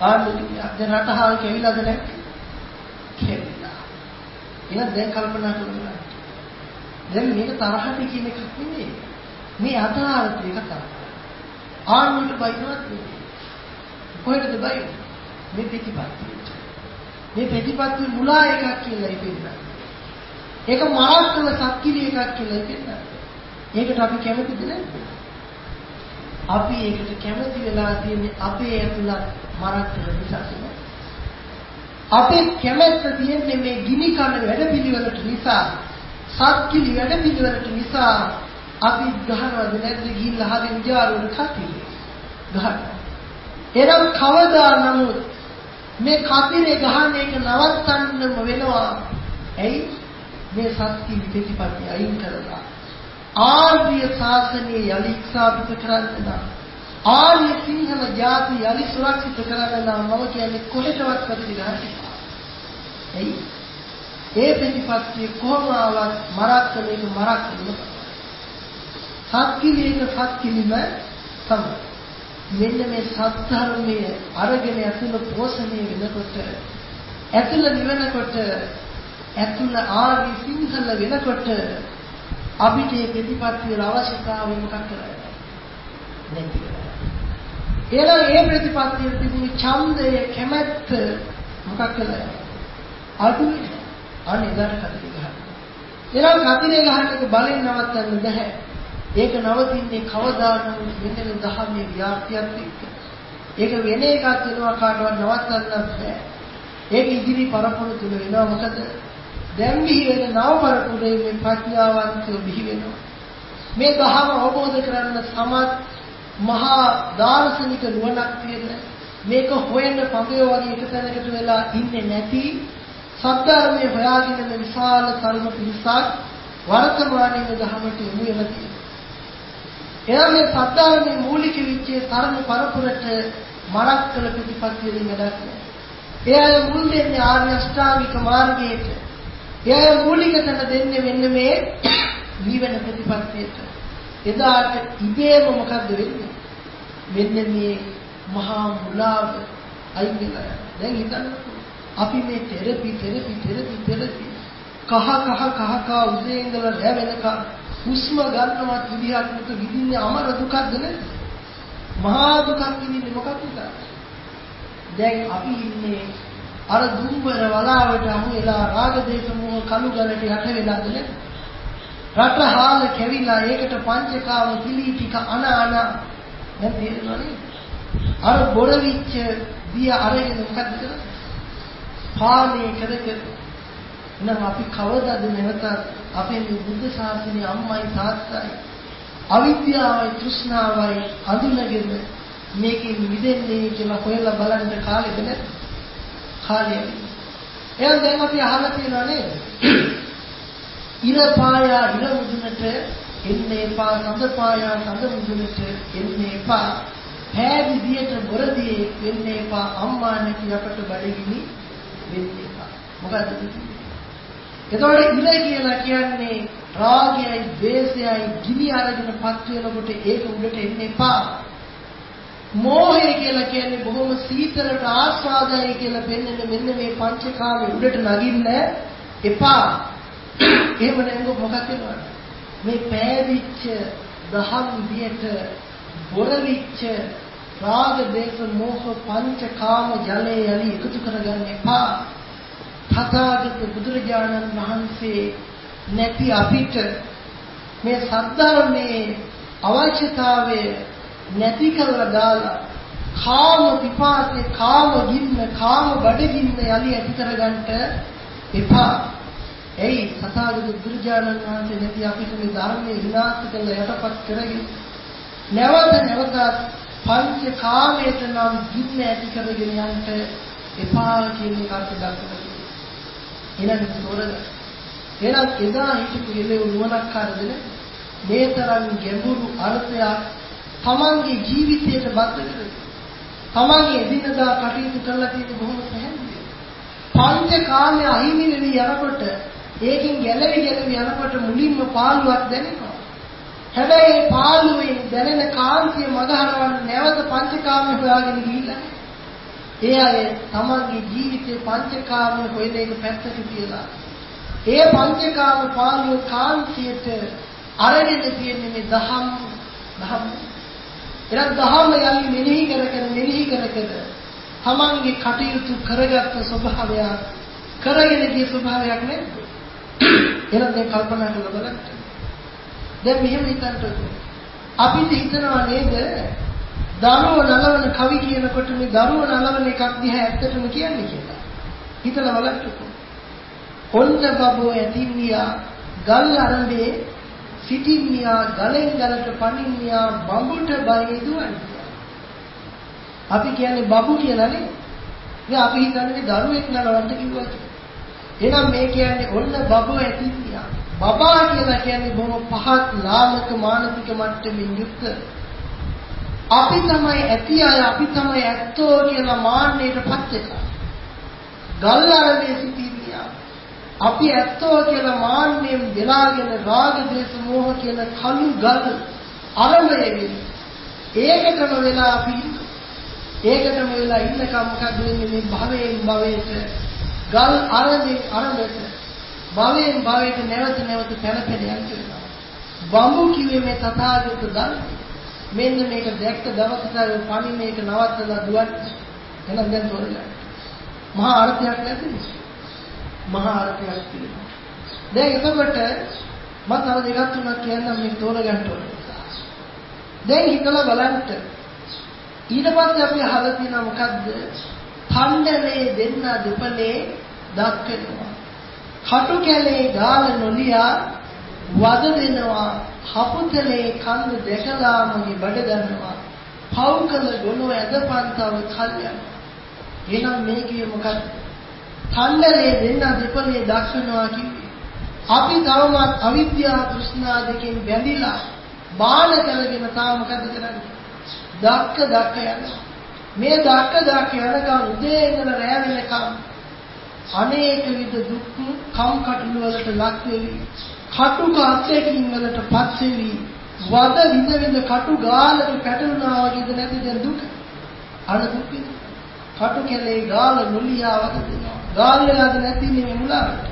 ආණ්ඩු දැන් රටහාල් කැවිලාද නැද්ද? කැවිලා. එහෙනම් දැන් කල්පනා කරනවා දැන් මේක තරහට කියන එකක් නෙමෙයි. මේ අදාළත් එක තරහ ආණ්ඩුවට බයිනවත් නෙමෙයි. කොහෙටද බයින්නේ? මේ ප්‍රතිපත්තියට. මේ ප්‍රතිපත්ති මුලා එකක් කියලා ඉපෙන්නා ඒක මරත්තල සක්කිලි එකක් කියලා ඉපෙන්නා ඒකට අපි කැමතිද නැද්ද අපි ඒකට කැමති වෙලා තියෙන්නේ අපේ ඇතුළත් මරත්තල නිසා අපේ කැමැත්ත තියෙන්නේ මේ ගිනි කන වැඩපිළිවෙලට නිසා සත්කිලි වැඩපිළිවෙලට නිසා අපි ගහනවද නැද්ද ගිහිල්ලා හරිය විජාරුවන කතිරේ ගහන. එනම් කවදා නමුත් මේ කතිරේ ගහන එක නවත්තන්නම වෙනවා. ඇයි? මේ සත්කිලි ප්‍රතිපත්ති අයින් කරලා ආර්ය ශාසනය යලි ස්ථාපිත කරන්න. නම් ආර්ය සිංහල ජාති යලි සුරක්ෂිත කරන්න නම් මම කියන්නේ කොහෙටවත් කතිරේ ගහන්න එයි. ඒ ප්‍රතිපත්තිය කොහොම ආවත් මරක් කලේක මරක් කලේම සත්කිලේක සත්කිලිම තමයි. මෙන්න මේ සත්‍ධර්මයේ අරගෙන ඇතුළ පෝෂණය වෙනකොට ඇතුළ නිවෙනකොට ඇතුළ ආර්ය සිංහල වෙනකොට අපිට මේ ප්‍රතිපත්තිය අවශ්‍යතාවය මොකක් කරන්නේ නැති කරලා ඒ ප්‍රතිපත්තියේ තිබුණු ඡන්දය කැමැත්ත මොකක් කළා අඩු අනේ එදාට කතරේ ගහන්න. එනම් කතරේ ගහන්න එක බලෙන් නවත්තන්න බෑ. ඒක නවතින්නේ කවදා නමුත් මෙන්න මේ දහමේ ව්‍යාප්තියත් එක්ක. ඒක වෙන එකක් වෙනවා කාටවත් නවත්තන්නත් බෑ. ඒක ඉදිරි පරපුර තුල වෙනවා මොකද දැන් බිහි වෙන නව පරපුරේ මේ ප්‍රඥාවන්තයෝ බිහි වෙනවා. මේ දහම අවබෝධ කරගන්න සමත් මහා දාර්ශනික නුවණක් තියෙන මේක හොයන්න පඹය වගේ එක තැනකට වෙලා ඉන්නේ නැති සත්‍යර්මයේ හොයාගෙන මේ විශාල කර්ම පිරිසක් වර්තමානයේ දහමට යොමු වෙලා තියෙනවා. එයා මේ සත්‍යර්මයේ මූලික විච්චේ කර්ම පරපුරට මරක් කළ ප්‍රතිපත්තිය දෙන්න වැඩක් නෑ. එයා මුල් දෙන්නේ ආර්ය අෂ්ටාංගික මාර්ගයට. එයා මූලික තැන දෙන්නේ මෙන්න මේ නිවන ප්‍රතිපත්තියට. එදාට ඉබේම මොකද්ද වෙන්නේ? මෙන්න මේ මහා මුලාව අයින් වෙලා යනවා. දැන් හිතන්නකෝ අපි මේ තෙරපි තෙරපි තෙරපි තෙරපි කහ කහ කහ කහ උදේ ඉඳලා රැ වෙනකම් හුස්ම ගන්නවත් විදිහක් නැතු විඳින්නේ අමර දුකක්ද නේද? මහා දුකක් විඳින්නේ මොකක්ද? දැන් අපි ඉන්නේ අර දුම්බර වලාවට අමු වෙලා රාග දේශ මොහ කළු ගලට යට වෙලාද නේද? රට හාල කැවිලා ඒකට පංචකාම පිළි ටික අන අන දැන් තේරෙනවනේ? අර බොර විච්ච දිය අරගෙන මොකද්ද කරන්නේ? පාලනය කර කර නම් අපි කවදාද නැවත අපේ මේ බුද්ධ ශාසනයේ අම්මයි තාත්තයි අවිද්‍යාවයි තෘෂ්ණාවයි අඳුනගෙන මේකෙන් මිදෙන්නේ කියලා හොයලා බලන්න කාලෙද නැත් කාලය එහෙනම් දැන් අපි අහලා තියෙනවා නේද ඉර පායා ඉර මුදුනට එන්න එපා සඳ පායා සඳ මුදුනට එන්න එපා පෑ විදියට බොරදී වෙන්න එපා අම්මා නැති අපට බඩගිනි වෙන්න එපා. මොකද්ද එතකොට ඉර කියලා කියන්නේ රාගයයි, ද්වේෂයයි ගිනි අරගෙනපත් වෙනකොට ඒක උඩට එන්න එපා. මෝහය කියලා කියන්නේ බොහොම සීතලට ආස්වාදයි කියලා පෙන්වන මෙන්න මේ පංචකාමයේ උඩට නගින්න එපා. එහෙම නැංගො මොකක්ද වෙනවද? මේ පෑදිච්ච දහම් විදියට බොරවිච්ච රාග දේශ මොහ පංචකාම ජලයේ යලි එකතු කරගන්න එපා. තථාගත බුදුරජාණන් වහන්සේ නැති අපිට මේ සද්ධර්මයේ අවශ්‍යතාවය නැති කරලා දාලා කාම පිපාසේ කාම ගින්න කාම බඩගින්න යලි ඇති කරගන්නට එපා. එයි තථාගත බුදුරජාණන් වහන්සේ නැති අපිට මේ ධර්මයේ විනාශ කළ යටපත් කරගෙන නැවත නැවතත් පංච කාමයට නම් ගින්න ඇති කරගෙන යන්න එපා කියන එක අර්ථ දක්වනවා. එහෙනම් තෝරගන්න. එහෙනම් එදා හිටපු ඉලේ නුවණක්කාරදෙන මේ තරම් ගැඹුරු අර්ථයක් තමන්ගේ ජීවිතයට බද්ධ කරගෙන තමන්ගේ එදිනදා කටයුතු කරලා තියෙන බොහොම පැහැදිලි. පංච කාමයේ අහිමි වෙවි යනකොට ඒකින් ගැලවි ගැලවි යනකොට මුලින්ම පාළුවක් දැනෙනවා. හැබැයි පාළුවේ දැනෙන කාන්තිය මගහරවන්න නැවත පංචකාමයේ හොයාගෙන ගිහිල්ලා ඒ අය තමන්ගේ ජීවිතේ පංචකාමයේ හොයන එක පැත්තට තියලා ඒ පංචකාම පාළුව කාන්තියට අරගෙන තියෙන්නේ මේ දහම් දහම් එනම් දහම යලි මෙනෙහි කර කර මෙනෙහි කර කර තමන්ගේ කටයුතු කරගත්ත ස්වභාවය කරගෙන ගිය ස්වභාවයක් නේද එහෙනම් දැන් කල්පනා කරලා බලන්න. දැන් මෙහෙම හිතන්න අපිට හිතනවා නේද? දරුව නලවන කවි කියනකොට මේ දරුව නලවන එකක් දිහා ඇත්තටම කියන්නේ කියලා. හිතලා බලන්නකෝ. ඔන්න බබෝ ඇතින්නියා ගල් අරඹේ සිටින්නියා ගලෙන් ගලට පනින්නියා බඹුට බයි දුවන්නේ. අපි කියන්නේ බබු කියලා නේ. ඉතින් අපි හිතන්නේ දරුවෙක් නලවන්න කිව්වා කියලා. එහෙනම් මේ කියන්නේ ඔන්න බබෝ ඇතින්නියා. බබා කියලා කියන්නේ බොහොම පහත් ලාමක මානසික මට්ටමින් යුක්ත අපි තමයි ඇති අය අපි තමයි ඇත්තෝ කියලා මාන්නයටපත් වෙලා. ගල් අරඹේ සිටින්නියා අපි ඇත්තෝ කියලා මාන්නෙන් වෙලාගෙන රාග දේශ මොහ කියන කලු ගල් අරඹයේදී ඒකටම වෙලා අපි ඒකටම වෙලා ඉන්නකම් මොකද වෙන්නේ? මේ භවයෙන් භවයට ගල් අරඹේ අරඹට භවයෙන් භවයට නැවත නැවත පැනපෙන යනවා බඹු කිව්වේ මේ තථාගත ධර්මය මෙන්න මේක දැක්ක දවසට පණින එක නවත්තලා දුවන්නේ. එහෙනම් දැන් තෝරගන්න මහා අර්ථයක් නැතිනේ මහා අර්ථයක් තියෙනවා. දැන් එතකොට මම තව දෙකක් තුනක් කියන්නම් මේ තෝරගන්න ඕන නිසා. දැන් හිතලා බලන්න ඊට පස්සේ අපි අහලා තියෙනවා මොකද්ද? ඛණ්ඩනේ දෙන්න දෙපලේ දක්කනවා. කටු කැලේ ගාල නොලියා වද දෙනවා හපුතලේ කන්ද දැකලා මගේ බඩ ගන්නවා පව් කළ ගොනෝ ඇදපන්තව කල්යන එහෙනම් මේකේ මොකක්ද තණ්ඩලේ දෙන්න දෙපලේ දක්වනවා කිව්වේ. අපි තවමත් අවිද්‍යාව තෘෂ්ණා දෙකෙන් බැඳිලා බාල කරගෙන තාම මොකද කරන්නේ? දක්ක දක්ක යනවා. මේ දක්ක දක්ක යනකම් උදේ ඉඳලා රැ වෙනකම් අනේක විද දුක් කම් කටළු වලට ලක් වෙවි. කටුක අත්යකින් වලට පත් වෙවි. වද විඳ විඳ කටු ගාලට පැටලුණා වගේද නැතිද දුක? අර දුක කටු කෙලේ ගාල මුලියා වගේ දෙනවා. ගාල් වෙලාද නැති මේ මුලාවට.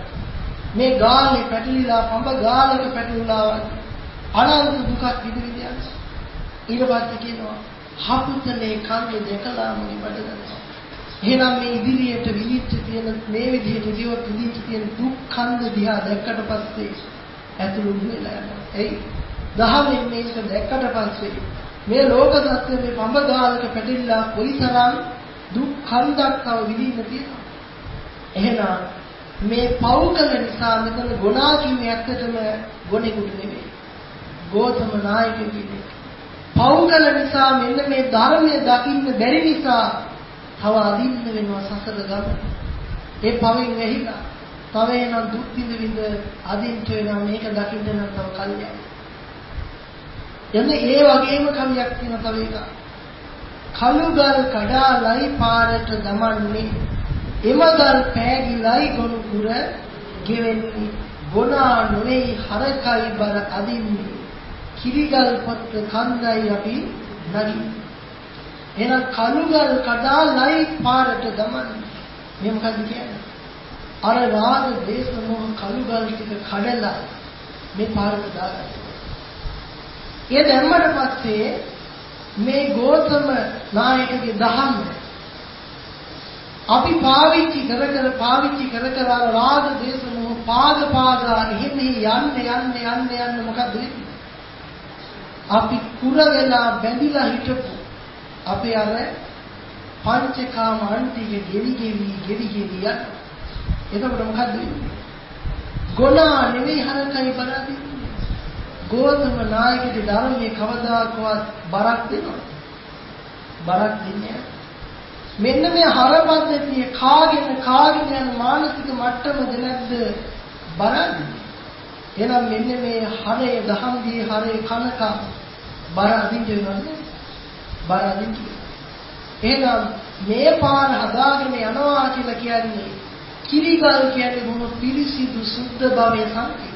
මේ ගාල්නේ පැටලිලා පඹ ගාලක පැටලුලා වගේ අනන්ත දුකක් විඳින්න ඊට පස්සේ කියනවා හපුතලේ කන්ද දෙකලා මුනි බඩගන්නවා. එහෙනම් මේ ඉදිරියට විලිච්ච තියෙන මේ විදිහට ජීවත් විලිච්ච තියෙන දුක් කන්ද දිහා දැක්කට පස්සේ ඇතුළු වෙලා යනවා. එයි දහමෙන් මේක දැක්කට පස්සේ මේ ලෝක සත්‍ය මේ පඹ ගාලක පැටලිලා කොයිතරම් දුක් කන්දක් තව විඳින්න තියෙනවා. එහෙනම් මේ පෞකල නිසා මෙතන ගුණා කිව්වේ ඇත්තටම ගොනෙකුට නෙමෙයි. ගෝතම නායක කියන්නේ. පෞකල නිසා මෙන්න මේ ධර්මයේ දකින්න බැරි නිසා තව අදින්න වෙනවා සසර ගමන. ඒ පවෙන් වෙහිලා තව එනම් දුක් විඳ විඳ අදින්න වෙනවා මේක දකින්න නම් තව කල්යයි. එන්නේ ඒ වගේම කවියක් තියෙන තව එක. කලුගල් කඩාලයි පාරට දමන්නේ එමගල් පෑගිලයි ගොනු පුර ගෙවෙන්නේ. ගොනා නොවේ හරකයි බර අදින්නේ. කිරිගල් පොත්ත කන්දයි අපි නගි එන කලුගල් කඩාලයි පාරට දමන්නේ මේ මොකද්ද කියන්නේ? අර රාග දේශ මොහ කලුගල් ටික කඩලා මේ පාරට දාගත්තා ඒ දැම්මට පස්සේ මේ ගෝතම නායකගේ දහම අපි පාවිච්චි කර කර පාවිච්චි කර කර රාග දේශ මොහ පාද පාදා එහෙම යන්න යන්න යන්න යන්න මොකද වෙන්නේ? අපි කුර වෙලා බැඳිලා හිටපු අපේ අර පංචකාම අන්තිගේ ගෙවි ගෙවි ගෙවි ගෙවි යන එතකොට මොකද වෙන්නේ? ගොනා නෙවෙයි හරකයි බලන්නේ. ගෝතම නායකගේ ධර්මයේ කවදාකවත් බරක් දෙනවා. බරක් දෙන්නේ නැහැ. මෙන්න මේ හර පද්ධතිය කාගෙන කාගෙන යන මානසික මට්ටමද නැද්ද බලන්නේ. එහෙනම් මෙන්න මේ හරය දහම්දී හරය කනක බර අදින්න වෙනවද? බර අදින්න. එහෙනම් මේ පාර හදාගෙන යනවා කියලා කියන්නේ කිරිගල් කියන්නේ බොහොම පිරිසිදු සුද්ධ භවයේ සංකේතය.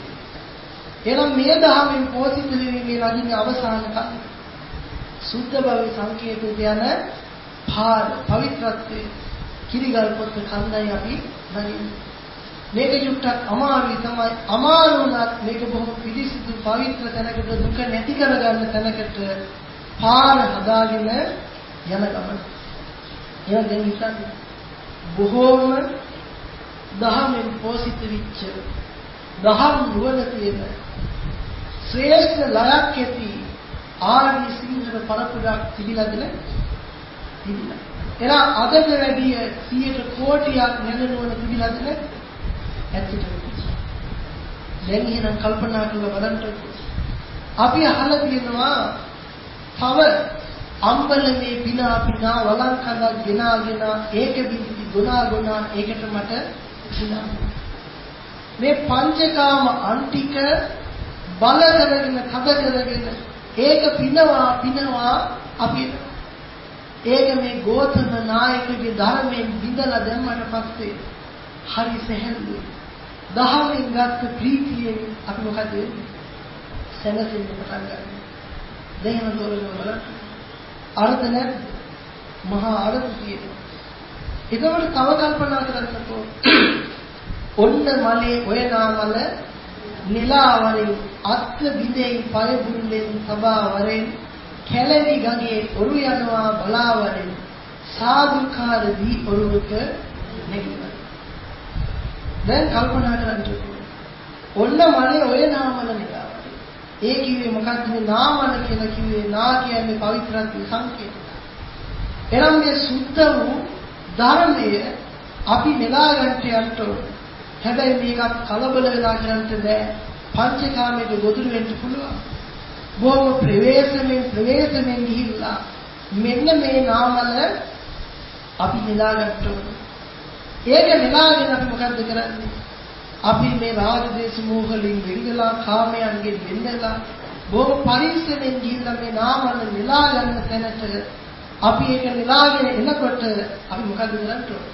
එහෙනම් මේ දහමෙන් පෝෂිත වෙන්නේ නගින්නේ අවසාන කාලේ. සුද්ධ භවයේ සංකේතය යන පාර පවිත්‍රත්වයේ කිරිගල් පොත් කන්දයි අපි නගින්නේ. මේක යුක්තක් අමාරුයි තමයි අමාරු වුණත් මේක බොහොම පිළිසිදු පවිත්‍ර තැනකට දුක නැති කරගන්න තැනකට පාර හදාගෙන යන ගමන. එහෙනම් දැන් හිතන්න බොහෝම දහමෙන් පෝෂිත වෙච්ච දහම් නුවණ තියෙන ශ්‍රේෂ්ඨ ලයක් ඇති ආර්ය සිංහල පරපුරක් තිබිලාද තිබිලා. එලා අදට වැඩිය 100 කෝටියක් නැගෙනවන තිබිලාද ඇත්තටම. දැන් එහෙනම් කල්පනා කරලා බලන්න අපි අහලා තියෙනවා තව අම්බලමේ බිනා පිනා වලංකඳක් ගෙනාගෙන ඒක බිඳි ගුණා ගුණා ඒකට මට හිනා මේ පංචකාම අන්තික බල කරගෙන කද කරගෙන ඒක පිනවා පිනවා අපි ඒක මේ ගෝතම නායකගේ ධර්මයෙන් බිඳලා දැම්මට පස්සේ හරි සැහැල්ලුයි දහමෙන් ගත්ත ප්‍රීතියෙන් අපි මොකද වෙන්නේ? සැනසෙන්න පටන් ගන්නවා. දැන් තෝරගෙන බලන්න. අර්ථ නැද්ද? මහා අර්ථ තියෙනවා. ඒකවල තව කල්පනා කරන්නකෝ. ඔන්න මලේ ඔය නාමල නිලාවරින් අත්ත බිඳෙන් පය බුල්ලෙන් සබාවරෙන් කැලණි ගඟේ ඔරු යනවා බලාවරෙන් සාදුකාර දී ඔරුවක නැගිනවා දැන් කල්පනා කරන්න ඔන්න මනේ ඔය නාමල නිසා. ඒ කිව්වේ මොකක්ද මේ නාමල කියලා කිව්වේ නා කියන්නේ පවිත්‍රත්වයේ සංකේතය. එනම් මේ සුද්ධ වූ ධර්මය අපි නෙලා ගන්නට යන්න ඕන. හැබැයි මේක කලබල වෙලා කරන්න බෑ. පංචකාමයේ ගොදුරු වෙන්න පුළුවන්. බොහොම ප්‍රවේශමෙන් ප්‍රවේශමෙන් ගිහිල්ලා මෙන්න මේ නාමල අපි නෙලා ගන්න ඕන. ඒක නෙලාගෙන අපි මොකද්ද කරන්නේ? අපි මේ රාග දේශ මොහලින් වෙංගලා කාමයන්ගෙන් වෙන්නලා බොහොම පරිස්සමෙන් ගිහිල්ලා මේ නාමන නෙලා ගන්න තැනට අපි ඒක නෙලාගෙන එනකොට අපි මොකද්ද කරන්නේ?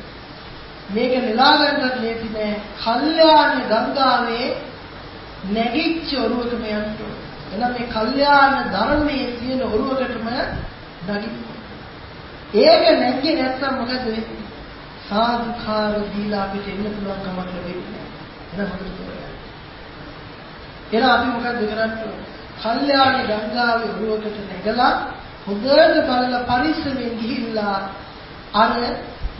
මේක නෙලා ගන්නත් ලේසි නෑ. කල්යාණ ගංගාවේ නැගිච්ච ඔරුවකම යන්න ඕන. එහෙනම් මේ කල්යාණ ධර්මයේ තියෙන ඔරුවකටම නගින්න. ඒක නැග්ගේ නැත්තම් මොකද වෙන්නේ? සාදුකාර දීලා අපිට එන්න පුළුවන් කමක් ලැබෙන්නේ නැහැ. එහෙනම් හොඳට තෝරගන්න. එහෙනම් අපි මොකද කරන්නේ? කල්යාණ ගංගාවේ උරුවකට නැගලා හොඳට බලලා පරිස්සමෙන් ගිහිල්ලා අර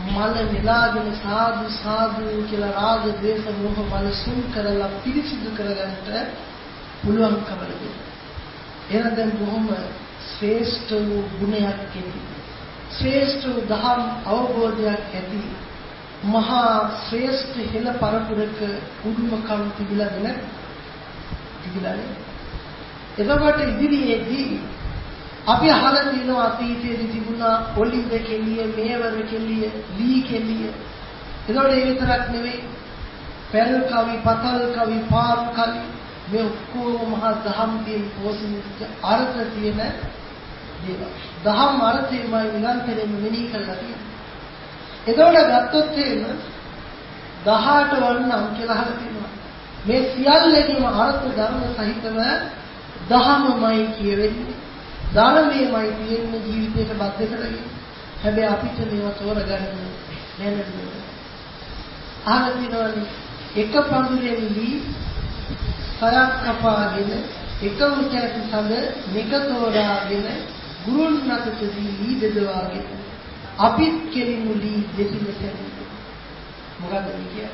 මල නෙලාගෙන සාදු සාදු කියලා රාග ද්වේෂ මෝහ මල සුන් කරලා පිරිසිදු කරගන්නට පුළුවන්කම ලැබෙනවා. එහෙනම් දැන් බොහොම ශ්‍රේෂ්ඨ වූ ගුණයක් ඇති ශ්‍රේෂ්ඨ දහම් අවබෝධයක් ඇති මහා ශ්‍රේෂ්ඨ හෙළ පරපුරක උරුමකම් තිබිලාද නැද්ද? තිබිලානේ. එතකොට ඉදිරියේදී අපි අහලා තියෙනවා අතීතයේදී තිබුණා ඔලිව කෙලිය, මේවර කෙලිය, ලී කෙලිය. එතකොට ඒ විතරක් නෙවෙයි පෙරල් කවි, පතල් කවි, පාම් කවි මේ ඔක්කොම මහා දහම් තියෙන පොසිනිච්ච අර්ථ තියෙන දේවල්. දහම් අර්ථයමයි නිරන්තරයෙන්ම මෙනෙහි කරලා තියෙන්නේ. එතකොට ගත්තොත් එහෙම 18 වන්නම් කියලා අහලා තියෙනවා. මේ සියල්ලේම අර්ථ ධර්ම සහිතව දහමමයි කියවෙන්නේ. ධර්මයේමයි තියෙන්නේ ජීවිතයට බද්ධ කරගෙන. හැබැයි අපිට මේවා තෝරගන්න නැනන්නේ. අහලා තියෙනවානේ එක පඳුරෙන් දී සයක් කපාගෙන එක උචයට සඳ මෙක තෝරාගෙන ගුරුන් නැතදී ලී බෙදවාගෙන අපිත් කෙලිමු ලී දෙපිලට මොකද්ද කියන්නේ?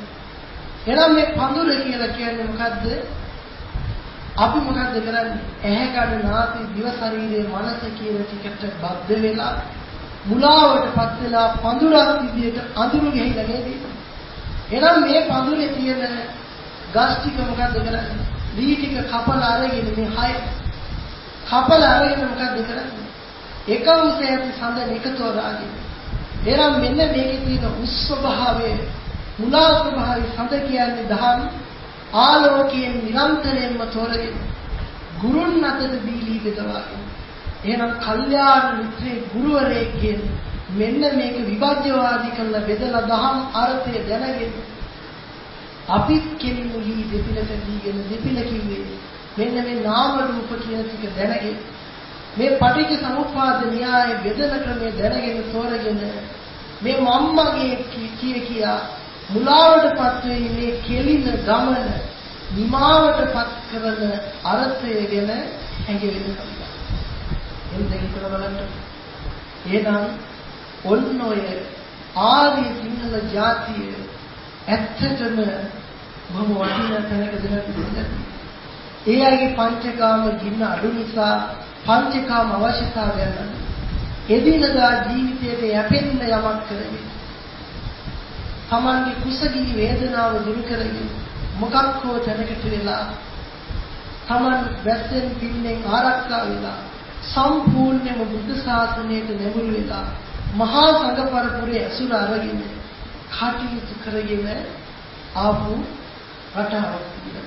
එහෙනම් මේ පඳුර කියලා කියන්නේ මොකද්ද? අපි මොකද්ද කරන්නේ? ඇහැ කන නාසය දිව ශරීරය මනස කියන ටිකට බද්ධ වෙලා මුලාවටපත් වෙලා පඳුරක් විදියට අඳුරු ගහිලා නේද? එහෙනම් මේ පඳුරේ තියෙන ගස් ටික මොකද්ද කරන්නේ? ලී ටික කපලා අරගෙන මේ හය කපලා අරගෙන මොකද්ද කරන්නේ එක උසයට සඳ එකතෝ රාගය. එනම් මෙන්න මේකේ තියෙන උස්සභාවය මුලා ස්වභාවය සඳ කියන්නේ දහම් ආලෝකයෙන් නිරන්තරයෙන්ම තෝරගෙන ගුරුන් අතර දීලී බෙදවාගෙන එහෙනම් කල්යාණ මිත්‍රේ ගුරුවරයෙක්ගෙන් මෙන්න මේක විභජ්‍යවාදී කරලා බෙදලා දහම් අර්ථය දැනගෙන අපි කෙනෙකුහි දෙපිලට දීගෙන දෙපිල කිව්වේ මෙන්න මේ නාම රූප කියන ටික දැනගෙන මේ පටිච්ච සමුප්පාද න්‍යාය බෙදන ක්‍රමය දැනගෙන තෝරගෙන මේ මම්මගේ කිය කියා මුලාවටපත් වෙන්නේ මේ කෙලින ගමන නිමාවටපත් කරන අර්ථය ගැන හැඟෙන්න කලිය. එන්න හිතන බලන්න. එහෙනම් ඔන්න ඔය ආර්ය සිංහල ජාතිය ඇත්තටම බොහොම වටිනා තැනක දෙනවා. ඒ අයගේ පංචකාම ගින්න අඩු නිසා පංචකාම අවශ්‍යතාවයන් එදිනදා ජීවිතයට යැපෙන්න යමක් කරගෙන තමන්ගේ කුසගිනි වේදනාව දුරු කරගෙන මොකක් හෝ තැනකට වෙලා තමන් වැස්සෙන් පින්නෙන් ආරක්ෂා වෙලා සම්පූර්ණයෙන්ම බුද්ධ ශාසනයට නැඹුරු වෙලා මහා සංඝ පරපුරේ ඇසුර අරගෙන කටයුතු කරගෙන ආපු රටාවක් තිබුණා.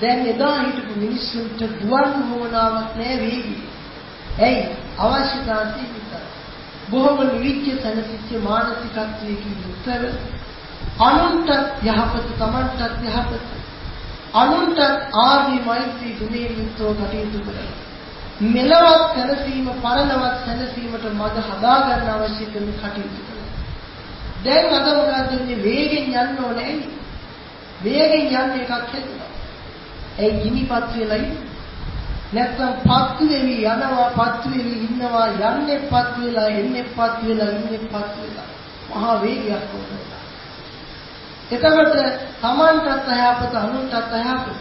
දැන් එදා හිටපු මිනිස්සුන්ට දුවන් හොවනාවක් නෑ වේවි. ඇයි? අවශ්‍යතාව සීමිතයි. බොහොම නිවිච්ච සැනසෙච්ච මානසිකත්වයකින් යුක්තව අනුන්ට යහපත තමන්ටත් යහපත අනුන්ට ආදී මෛත්‍රී ගුණයෙන් යුක්තව කටයුතු කරනවා. මෙලවත් සැනසීම පරලවත් සැනසීමට මඟ හදා ගන්න අවශ්‍ය කරන කටයුතු කරනවා. දැන් අද මොකද වෙන්නේ වේගෙන් යන්න ඕනේ. වේගෙන් යන්න එකක් හදුවා. ඒ ගිනිපත් වෙලා ඉන්නේ. නැත්නම් පත් වෙවි යනවා පත් වෙවි ඉන්නවා යන්නේ පත් වෙලා එන්නේ පත් වෙලා ඉන්නේ පත් වෙලා මහා වේගයක් වුණා. එතකොට Tamanටත් අයහපත අනුන්ටත් අයහපත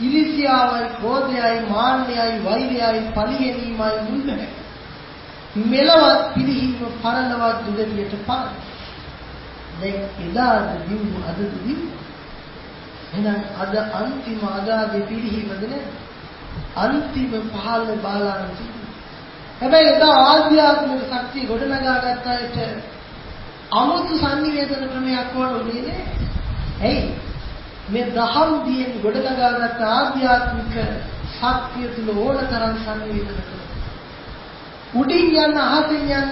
ඉරිසියාවයි ක්‍රෝධයයි මාන්නයයි වෛරයයි පරිහෙනීමයි මුල්මහැ. මෙලවත් පිළිහිම පරලවත් දුගතියට පාර. දැන් එදා දිනු අද දිනු එහෙනම් අද අන්තිම අදාගේ පිළිහිමද නේද? අන්තිම පහළ බාලාන හැබැයි එදා ආධ්‍යාත්මික ශක්තිය ගොඩනගා ගත්ත අයට අමුතු සංනිවේදන ක්‍රමයක් වුණේ නෑ. ඇයි? මේ දහම් දියෙන් ගොඩනගාගත් ආධ්‍යාත්මික ශක්තිය තුල ඕනතරම් සංවේදන කරනවා. උඩින් යන අහසින් යන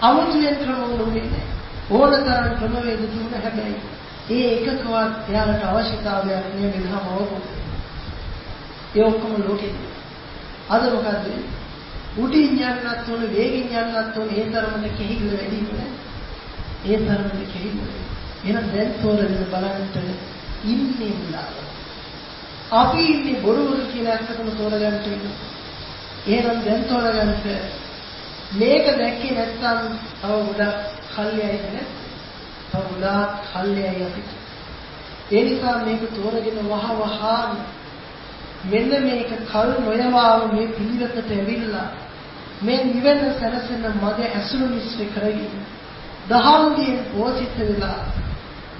අමුතුවෙන් ක්‍රම වුණේ ඕනතරම් ක්‍රමවේද තිබුණ හැබැයි ඒ එකකවත් එයාලට අවශ්‍යතාවයක් නෑ මෙලහම අවබෝධ. ඒ ඔක්කොම ලෝකෙද. අද මොකද්ද? උඩින් යන්නත් ඕන වේගෙන් යන්නත් ඕන ඒ තරමට කෙහිල්ල වැඩි නෑ. ඒ තරමට කෙහිල්ල. එහෙනම් දැන් තෝරගෙන බලන්න ඉන්නේ මුලාව. අපි ඉන්නේ බොරුවක කියලා ඇත්තටම තෝරගන්න ඉන්නේ. එහෙනම් දැන් තෝරගන්න මේක දැක්කේ නැත්නම් තව ගොඩක් කල්යයිද නැත්නම් තව ගොඩාක් කල්යයි අපිට. ඒ නිසා මේක තෝරගෙන වහ වහා මෙන්න මේක කල් නොයවාම මේ පිළිවෙතට ඇවිල්ලා මේ නිවන සැලසෙන මග ඇසුරු මිශ්‍ර කරගෙන දහම් දියෙන් පෝෂිත වෙලා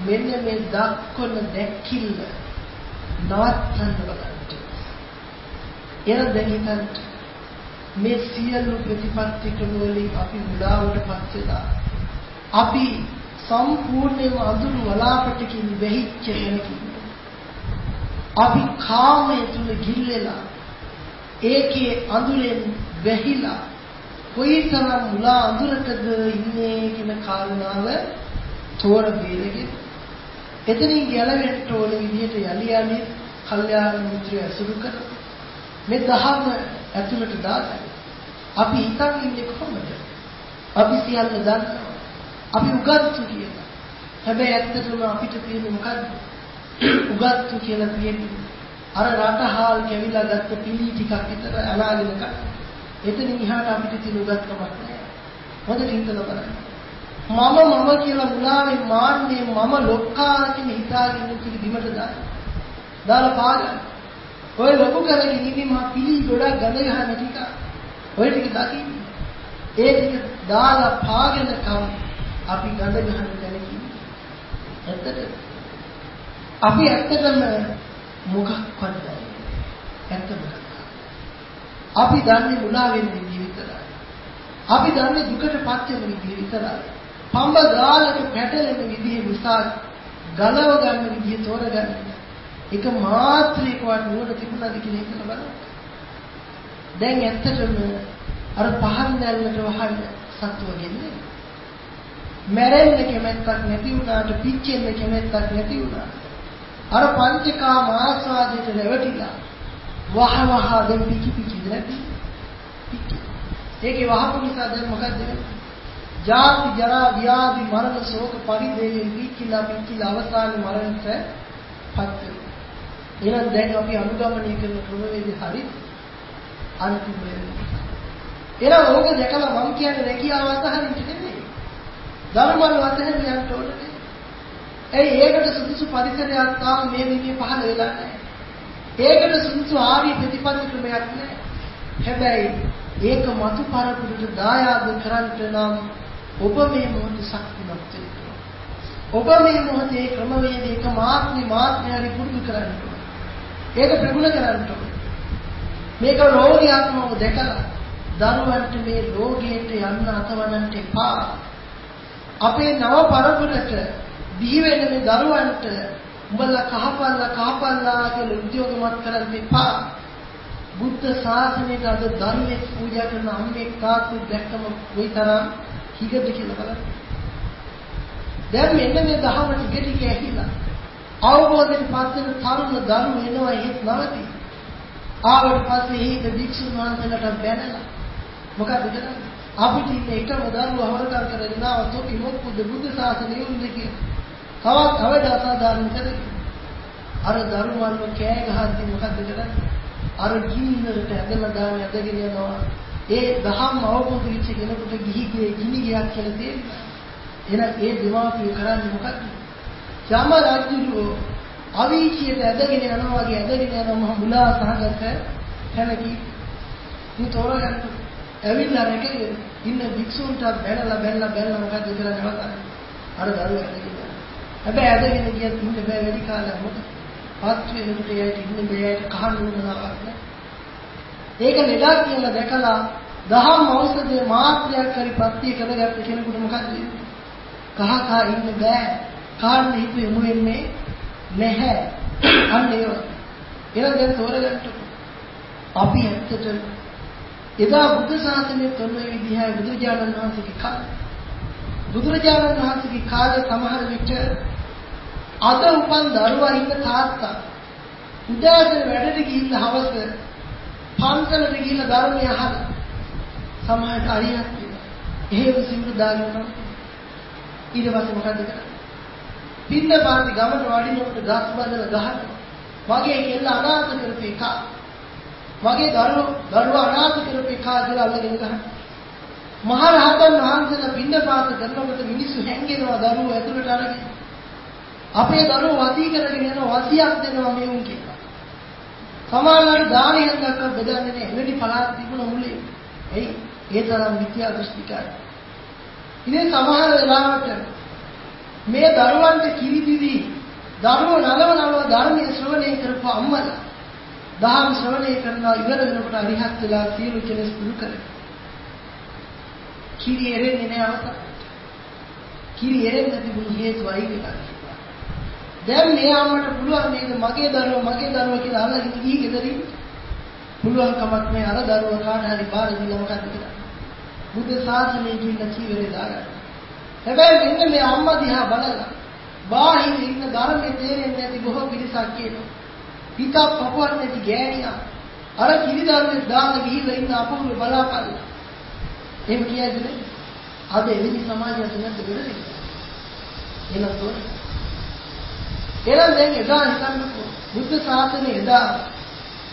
මෙන්න මේ දක්වන දැක්කිල්ල නවත්තන්න බලන්න. එන දැන් හිතන්න මේ සියලු ප්‍රතිපත්ති ක්‍රම වලින් අපි මුලාවටපත් වෙලා අපි සම්පූර්ණයෙන්ම අඳුරු වලාපටකින් වෙහිච්ච කෙනෙක් අපි කාමයේ තුල ගිල්ලෙලා ඒකේ අඳුරෙන් වැහිලා කොයිතරම් මුලා අඳුරකද ඉන්නේ කියන කාරණාව තෝර බේරගෙන එතනින් ගැලවෙන්න ඕන විදිහට යලි යලි කල්යාණ මිත්‍රය අසුරු කර මේ දහම ඇතුළට දාගන්න. අපි හිතන් ඉන්නේ කොහොමද? අපි සියල්ල දන්නවා. අපි උගත්තු කියලා. හැබැයි ඇත්තටම අපිට තියෙන්නේ මොකද්ද? උගත්තු කියලා කියන්නේ අර රටහාල් කැවිලා ගත්ත පිළි ටිකක් විතර අලාගෙන ගන්න. එතනින් එහාට අපිට තියෙන උගත්කමක් නැහැ. හොඳට හිතලා බලන්න. මම මම කියලා මුලාවෙන් මාන්නේ මම ලොක්කා කියන හිතාගෙන ඉන්න බිමට දාන. දාලා පාගන්න. ඔය ලොකු කරගෙන ඉන්නේ මා පිළි ගොඩක් ගඳ ගන්න ටික. ඔය ටික දකින්න. ඒ ටික දාලා පාගෙන කම් අපි ගඳ ගන්න තැනකින්. ඇත්තට අපි ඇත්තටම මොකක්වත් නැහැ. ඇත්ත මොකක්ද? අපි දන්නේ මුලා වෙන විදිහ විතරයි. අපි දන්නේ දුකටපත් වෙන විදිහ විතරයි. පඹ ගාලක පැටලෙන විදිහ නිසා ගලව ගන්න විදිහ තෝරගන්න. එක මාත්‍රිකවත් නුවණ තිබුණාද කියලා හිතලා බලන්න. දැන් ඇත්තටම අර පහන් දැල්ලට වහන්න සත්ව ගෙන්නේ. මැරෙන්න කැමැත්තක් නැති වුණාට පිච්චෙන්න කැමැත්තක් නැති වුණා. අර පංචකාම ආස්වාදයට රැවටිලා වහ වහ දැන් පිච්චි පිච්චි නැති. පිච්චි. ඒකේ වහපු නිසා දැන් මොකද වෙන්නේ? ජාති ජරා ව්‍යාධි මරණ ශෝක පරිදේයෙන් පිච්චිලා පිච්චිලා අවසානයේ මරණයට පත් වෙනවා. එහෙනම් දැන් අපි අනුගමනය කරන ක්‍රමවේදය හරි අන්තිම වෙනවා. එහෙනම් ඕක දැකලා මම කියන්නේ රැකියාව අතහරින්න නෙමෙයි. ධර්මවල අතහැරියන්ට ඕනේ. ඒ ඒකට සුදුසු පරිසරයක් තාම මේ විදිහේ පහළ වෙලා නැහැ. ඒකට සුදුසු ආර්ය ප්‍රතිපත්ති ක්‍රමයක් නැහැ. හැබැයි ඒක මතු පරපුරට දායාද කරන්නට නම් ඔබ මේ මොහොතේ ශක්තිමත් වෙන්න ඔබ මේ මොහොතේ ක්‍රමවේද එක මාත්‍රි මාත්‍රි හරි පුරුදු කරන්න ඒක ප්‍රගුණ කරන්න මේක රෝගියාත්මව දැකලා දරුවන්ට මේ රෝගයට යන්න අතවන්නට එපා. අපේ නව පරපුරට දිවි වෙන මේ දරුවන්ට උඹලා කහපල්ලා කහපල්ලා කියලා උද්‍යෝගමත් කරන්න එපා. බුද්ධ ශාසනයට අද ධර්මයේ පූජා කරන අම්මේ තාත්තු දැක්කම කොයිතරම් හිගද කියලා බලන්න. දැන් මෙන්න මේ දහම ටික ටික ඇහිලා අවබෝධයෙන් පස්සෙන් තරුණ දරු වෙනවා ඒත් නැවති. ආවට පස්සේ ඒක භික්ෂුන් වහන්සේලාට බැනලා මොකද කරන්නේ? අපිට ඉන්න එකම දරුවා හොරකම් කරගෙන ආවොත් ඔකි මොකද බුද්ධ ශාසනය උන්නේ කියලා. තවත් අවඩ අසාධාරණ කරේ. අර දරුවන්ව කෑ ගහද්දි මොකද කරන්නේ? අර ගින්නකට ඇදලා දාන ඇදගෙන යනවා. ඒ දහම් අවබෝධ වෙච්ච කෙනෙකුට ගිහි ගේ ගිනි ගියක් කියලා තේරෙනවා. එහෙනම් ඒ දෙමාපිය කරන්නේ මොකක්ද? යම රජුගේ අවීචියට ඇදගෙන යනවා වගේ ඇදගෙන යනවා මහ මුලා සහගත තැනකි. මේ තෝරගන්න ඇවිල්ලා රැකගෙන ඉන්න භික්ෂුන්ට බැලලා බැලලා බැලලා මොකද කරන්නේ නවතන්නේ. අර දරුවා ඇදගෙන. හැබැයි ඇදගෙන ගියත් ඉන්න බෑ වැඩි කාලයක් මොකද? පත් වෙනකොට එයාට ඉන්න බෑ එයාට කහන්න උනනාවක් නෑ. ඒක ලෙඩක් කියලා දැකලා දහම් ඖෂධයේ මාත්‍රයක් හරි ප්‍රත්‍ය කරගත්ත කෙනෙකුට මොකද වෙන්නේ? කහ කහ ඉන්න බෑ. කාන්න හිත යොමු වෙන්නේ නැහැ. අන්න ඒ වගේ. එහෙනම් දැන් තෝරගන්න අපි ඇත්තට එදා බුද්ධ ශාසනය කරන විදිහයි බුදුරජාණන් වහන්සේගේ කාලේ. බුදුරජාණන් වහන්සේගේ කාලේ සමහර විට අද උපන් දරුවා ඉන්න තාත්තා උදෑසන වැඩට ගිහින් හවස පන්සලට ගිහින් ධර්මය අහලා සමහරට අරියක් වෙනවා. එහෙම සිවුරු දාගෙන ඊට පස්සේ මොකද කරන්නේ? පින්න පාති ගමන වඩිනකොට ගස් බඳලා ගහනවා. මගේ කෙල්ල අනාථ කරපු එක. මගේ දරුවෝ දරුවා අනාථ කරපු එක කියලා අල්ලගෙන ගහනවා. මහරහතන් වහන්සේලා පින්න පාත කරනකොට මිනිස්සු හැංගෙනවා දරුවෝ ඇතුළට අරගෙන. අපේ දරුවෝ වසී කරගෙන යනවා වසියක් දෙනවා මේ උන් කියලා. සමානලට දානයක් දක්ව බෙදන්නේ නැහැ. එවැනි පළාත් තිබුණ මුලේ. එයි ඒ තරම් මිත්‍යා දෘෂ්ටිකයි. ඉතින් සමහර වෙලාවට මේ දරුවන්ට කිරි දිවි දරුවෝ නලව නලව ධර්මයේ ශ්‍රවණය කරපු අම්මලා දහම් ශ්‍රවණය කරනවා ඉවර වෙනකොට අරිහත් වෙලා සියලු කෙලෙස් දුරු කරේ. කිරි එරෙන්නේ නැහැ අවසන්. කිරි එරෙන්නේ තිබුණු හේතුවයි කියලා. දැන් මේ අම්මට පුළුවන් නේද මගේ දරුවා මගේ දරුවා කියලා අල්ලගෙන ගිහි ගෙදරින් පුළුවන් කමක් නෑ අර දරුවා කාට හරි බාර දීලා මොකද කරන්නේ. බුද්ධ ශාසනයේ කියන චීවරේ දාගන්න. හැබැයි මෙන්න මේ අම්මා දිහා බලලා බාහිර ඉන්න ධර්මයේ තේරෙන්නේ නැති බොහෝ පිරිසක් කියනවා. පිටක් පපුවක් නැති ගෑණියා අර කිරි ධර්මයේ දාන ගිහිල්ලා ඉන්න අපුරු බලාපල්ල. එහෙම කියයිද අද එවැනි සමාජයක් නැද්ද වෙන්නේ? එහෙනම් තෝරන්න. එහෙනම් දැන් එදා හිතන්නකෝ බුද්ධ ශාසනය එදා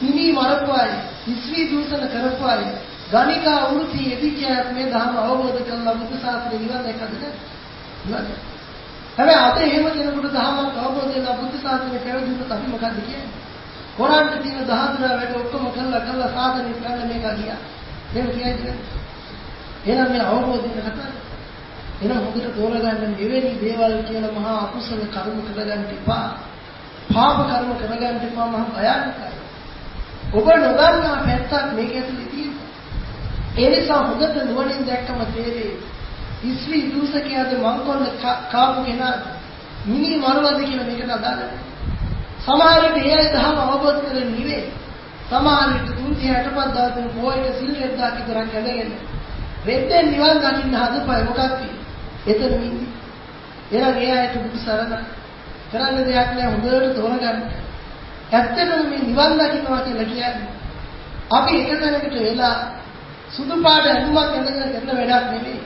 නිමි මරපු අය, ඉස්වි දූෂණ කරපු අය, ගණිකා වෘත්ති එදිචයක් මේ ධර්ම අවබෝධ කරලා බුද්ධ ශාස්ත්‍රය ඉවර එකද නේද? හැබැයි අද එහෙම කෙනෙකුට ධර්මයක් අවබෝධ වෙලා බුද්ධ ශාස්ත්‍රය පැවිදිුනොත් අපි මොකද්ද කියන්නේ? කොරාන්ට තියෙන දහතුරා වැඩ ඔක්කොම කරලා කරලා සාධනෙ කරලා මේක ගියා. එහෙම කියයිද? එහෙනම් මේ අවබෝධයෙන් කතා එහෙනම් හොඳට තෝරගන්න මෙවැනි දේවල් කියලා මහා අකුසල කර්ම කරගන්න එපා. පාප කර්ම කරගන්න එපා මහා භයානකයි. ඔබ නොදන්නා පැත්තක් මේක ඇතුලේ තියෙනවා. ඒ නිසා හොඳට නුවණින් දැක්කම තේරෙයි. ඉස්වි දූෂකයාද මංකොල්ල කාපු කෙනා මිනි මරවද කියලා මේකට අදාළ නැහැ. සමහර විට ඒ දහම අවබෝධ කරගෙන නිවේ. සමහර විට 365 දවසෙන් පොයට සිල් රැද්දා විතරක් ඇදගෙන රෙද්දෙන් නිවන් දකින්න හදපය මොකක්ද? එතන ඉන්නේ. එහෙනම් ඒ අයට බුදු සරණ කරන්න දෙයක් නෑ හොඳට තෝරගන්න. ඇත්තටම මේ නිවන් දකින්නවා කියලා කියන්නේ අපි එක තැනකට වෙලා සුදු පාට ඇඳුමක් ඇඳගෙන කරන වැඩක් නෙමෙයි.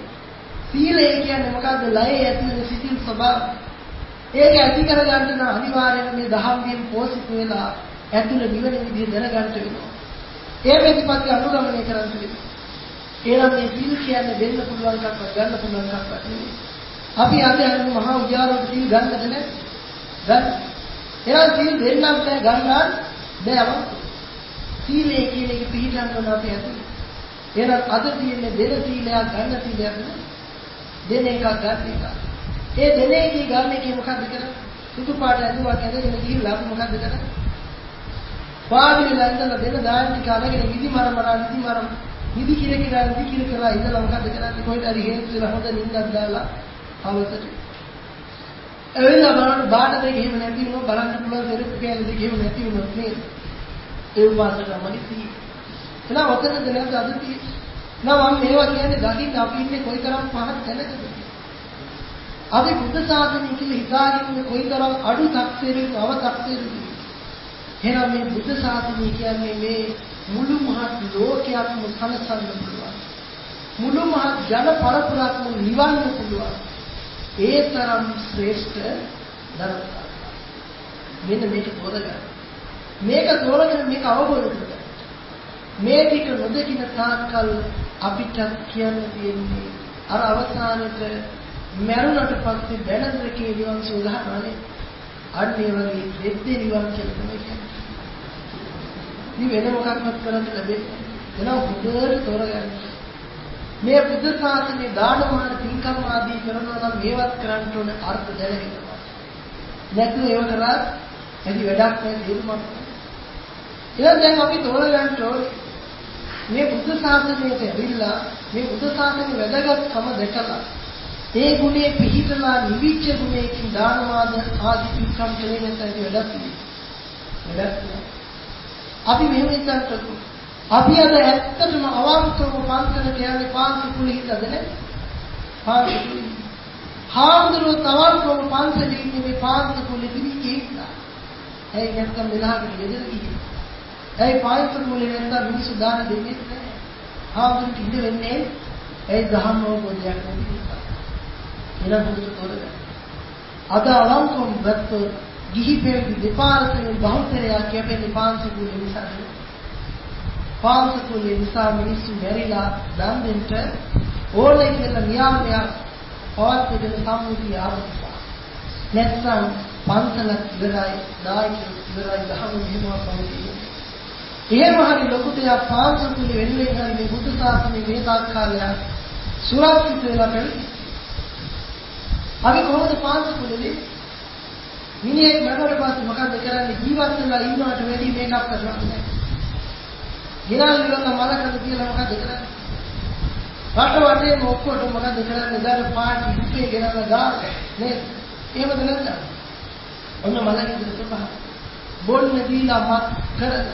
සීලය කියන්නේ මොකද්ද? ලයේ ඇති වෙන සිතින් ස්වභාවය. ඒක ඇති කරගන්න නම් අනිවාර්යයෙන් මේ දහම් වීම පෝෂිත වෙලා ඇතුළ නිවන විදිහ දැනගන්න වෙනවා. ඒ ප්‍රතිපත්ති අනුගමනය කරන්න වෙනවා. එහෙනම් මේ සීල් කියන්නේ දෙන්න පුළුවන් එකක් ගන්න පුළුවන් එකක් නෙමෙයි. අපි අද යන මහා උජාරෝට සීල් ගන්නද නැහැ? ගන්න. එහෙනම් සීල් දෙන්නම් බෑ ගන්න බෑව. සීලය කියන එක පිළිගන්න ඕන අපි ඇතුළේ. එහෙනම් අද තියෙන්නේ දෙන සීලයක් ගන්න සීලයක් නෙමෙයි. දෙන එකක් ගන්න එකක්. ඒ දෙන එකේ ගන්න එකේ මොකද්ද කරන්නේ? සුදු පාට ඇඳුමක් ඇඳගෙන ගිහිල්ලා මොකද්ද කරන්නේ? වාඩි වෙලා ඉඳලා දෙන දාන ටික අරගෙන විදි මර මර විදි මර විදි කිර කිර විදි කිර කරලා ඉඳලා මොකද්ද කරන්නේ? කොහෙද හරි හේතු වෙලා හොඳ නිින්දක් දාලා අවසට. එවෙලා බලන්න බාට දෙක එහෙම නැති වුණොත් බලන්න පුළුවන් දෙරක කැලේ දෙක එහෙම නැති වුණොත් නේද? ඒ වාසක මනිති. එහෙනම් ඔතනද නැද්ද අද තියෙන්නේ? නම් මම මේවා කියන්නේ දකින්න අපි ඉන්නේ කොයිතරම් පහත් තැනකද? අපි බුද්ධ ශාසනය කියලා හිතාගෙන ඉන්නේ කොයිතරම් අඩු තක්සේරුක අව තක්සේරුක. එහෙනම් මේ බුද්ධ ශාසනය කියන්නේ මේ මුළු මහත් ලෝකයක්ම සලසන්න පුළුවන්. මුළු මහත් ජන පරපුරක්ම නිවන්න පුළුවන්. ඒ තරම් ශ්‍රේෂ්ඨ ධර්මතාවය. මෙන්න මේක තෝරගන්න. මේක තෝරගෙන මේක අවබෝධ කරගන්න. මේ ටික නොදකින තාක්කල් අපිට කියන්න තියෙන්නේ අර අවසානයේ මරුණට පස්සේ බැලඳකේ නිවන් සෝදාහනේ අන්න ඒ වගේ දෙද්දේ නිවන් කියලා තමයි කියන්නේ. මේ වෙන මොකක්වත් කරන්න ලැබෙන්නේ. එනවා හොඳට තෝරගන්න. මේ බුද්ධ ශාසනයේ දානමාන පින්කම් ආදී කරනවා නම් මේවත් කරන්න ඕන අර්ථ දැනගෙන. නැත්නම් ඒව කරා ඇති වැඩක් නැහැ තේරුමක්. එහෙනම් දැන් අපි තෝරගන්න ඕනේ මේ බුද්ධ ශාසනයට ඇවිල්ලා මේ බුද්ධ ශාසනයේ වැදගත්කම දැකලා ඒ ගුණේ පිහිටලා නිවිච්ච ගුණයකින් දානවාද ආදී පින්කම් කලේ නැත්නම් වැඩක් නෙවෙයි. අපි මෙහෙම හිතන්නකෝ. අපි අද ඇත්තටම අවංකව පන්සලට යන්නේ පාන්සි කුලිහින්දද නැහැ? පාන්සි කුලිහින්ද. හාමුදුරුවෝ තවල්කව පන්සලේ ඉන්නේ මේ පාන්සි කුලිහින්ද කියලා. ඇයි නැත්නම් මෙලහකට ගෙදර ගිහින්. ඇයි පාන්සි කුලිහින්ද නැත්නම් මිනිස්සු දාන දෙන්නේ නැහැ. හාමුදුරුවෝ ඉඳ වෙන්නේ ඇයි දහම් අවබෝධයක් නැති එනම් හොඳට තෝරගන්න. අද අවංකවම ගත්තොත් ගිහි පෙරදි දෙපාරකින් බහුතරයක් කැපෙන්නේ පාංශකුල නිසා. පාංශකුල නිසා මිනිස්සු මැරිලා දන් දෙන්න ඕනේ කියලා නියාමයක් පවත්වගෙන සම්මුතිය ආරම්භ නැත්නම් පන්සලක් ඉවරයි දායක ඉවරයි දහම මෙහෙමවත් පවතින්නේ. එහෙම හරි ලොකු දෙයක් පාංශකුල වෙන්නේ හරි මේ බුද්ධ ශාසනයේ මේ තාක් කාලයක් සුරක්ෂිත වෙලා පැවති. අපි කොහොමද පාන්සි කුලේ මිනිහෙක් මරණයට පස්සේ මොකද කරන්නේ ජීවත් වෙලා ඉන්නවට වැඩි මේකක් කරනවා නෑ. ගිරාල් විලක මලකද කියලා මොකද කරන්නේ? රට වටේම ඔක්කොට මොකද කරන්නේ? දාන පාටි ඉපේ ගෙනල්ලා දාන නේද? එහෙමද නැද්ද? ඔන්න මලකේ ස්වභාවය. බොන්න දීලා මත් කරන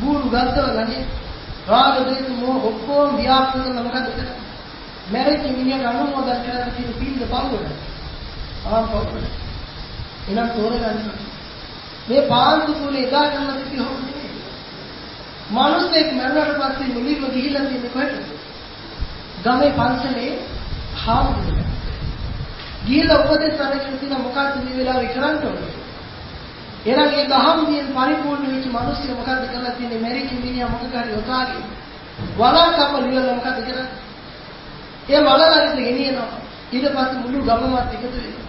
බූරු ගත්තවලනේ රාග දේශ මොහ ඔක්කොම ව්‍යාප්ත කරන මොකද කරන්නේ? මැරෙච්ච මිනිහට අනුමෝදන් කරලා තියෙන පිළිද පවුලට. ආම් පවුලට. එනම් තෝරගන්න. මේ පාන්දු කුලේ එදා කරන පිටි හොන්නේ. මිනිස්සෙක් මැරුණාට පස්සේ මුලින්ම ගිහිල්ලා තියෙන්නේ කොහෙද? ගමේ පන්සලේ හාමුදුරුවෝ. ගිහිල්ලා උපදෙස් අරගෙන තියෙන මොකක්ද මේ වෙලාවේ කරන්න ඕනේ? එහෙනම් ඒ දහම් දියෙන් පරිපූර්ණ වෙච්ච මිනිස්සු මොකද්ද කරලා තියෙන්නේ? මැරිච්ච මිනිහා මොකද හරි ඔතාගේ. වලක් අපල ඉවරලා මොකද කරන්නේ? ඒ වලලරිට ගෙනියනවා. ඊට පස්සේ මුළු ගමමත් එකතු වෙනවා.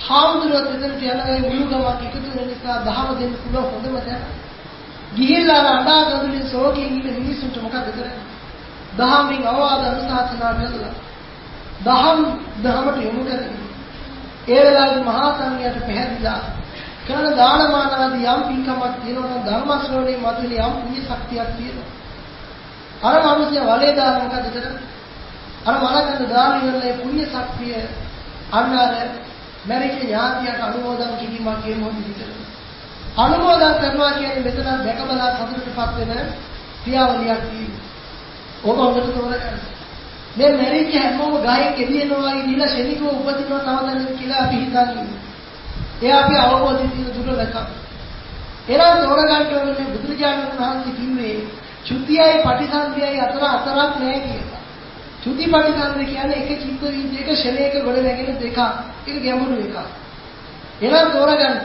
හාමුදුරුවෝ එතනට යනවා මුළු ගමක් එකතු වෙන නිසා දහම දෙන්න පුළුවන් හොඳම තැන. ගිහිල්ලා අඬා ගඳුලින් සෝකයෙන් ඉන්න මිනිස්සුන්ට මොකද කරන්නේ? දහමින් අවවාද අනුශාසනා කළා. දහම් දහමට යොමු කරගෙන ඒ වෙලාවේ මහා සංඝයාට පැහැදිලා කරන දානමාන ආදී යම් පින්කමක් තියෙනවා නම් ධර්ම ශ්‍රවණේ මතුවේ යම් පුණ්‍ය ශක්තියක් තියෙනවා. අර මිනිස්සු වලේ දාන මොකද කරන්නේ? අර මලකඳ දාන ඉවරලේ පුණ්‍ය ශක්තිය අන්න අර මැරිච්ච ඥාතියට අනුමෝදන් කිරීමක් කියන මොහොත විතර. අනුමෝදන් කරනවා කියන්නේ මෙතන දැක බලා සතුටටපත් වෙන ක්‍රියාවලියක් තියෙනවා. ඕක හොඳට තෝරගන්න. මේ මැරිච්ච හැමෝම ගහෙන් එළියනවා වගේ ගිහලා ශනිකව උපදිනවා තව දැනගෙන කියලා අපි හිතන්නේ. එයා අපි අවබෝධයෙන් තියෙන දුර දැක්කා. එනම් තෝරගන්න ඕනේ බුදුරජාණන් වහන්සේ කිව්වේ චුතියයි පටිසන්ධියයි අතර අතරක් නැහැ කියලා. චුති පටිසන්ධිය කියන්නේ එක චිත්ත වීදියේක ශරීරයක ගොඩ නැගෙන දෙකක්. ඒක ගැඹුරු එකක්. එනම් තෝරගන්න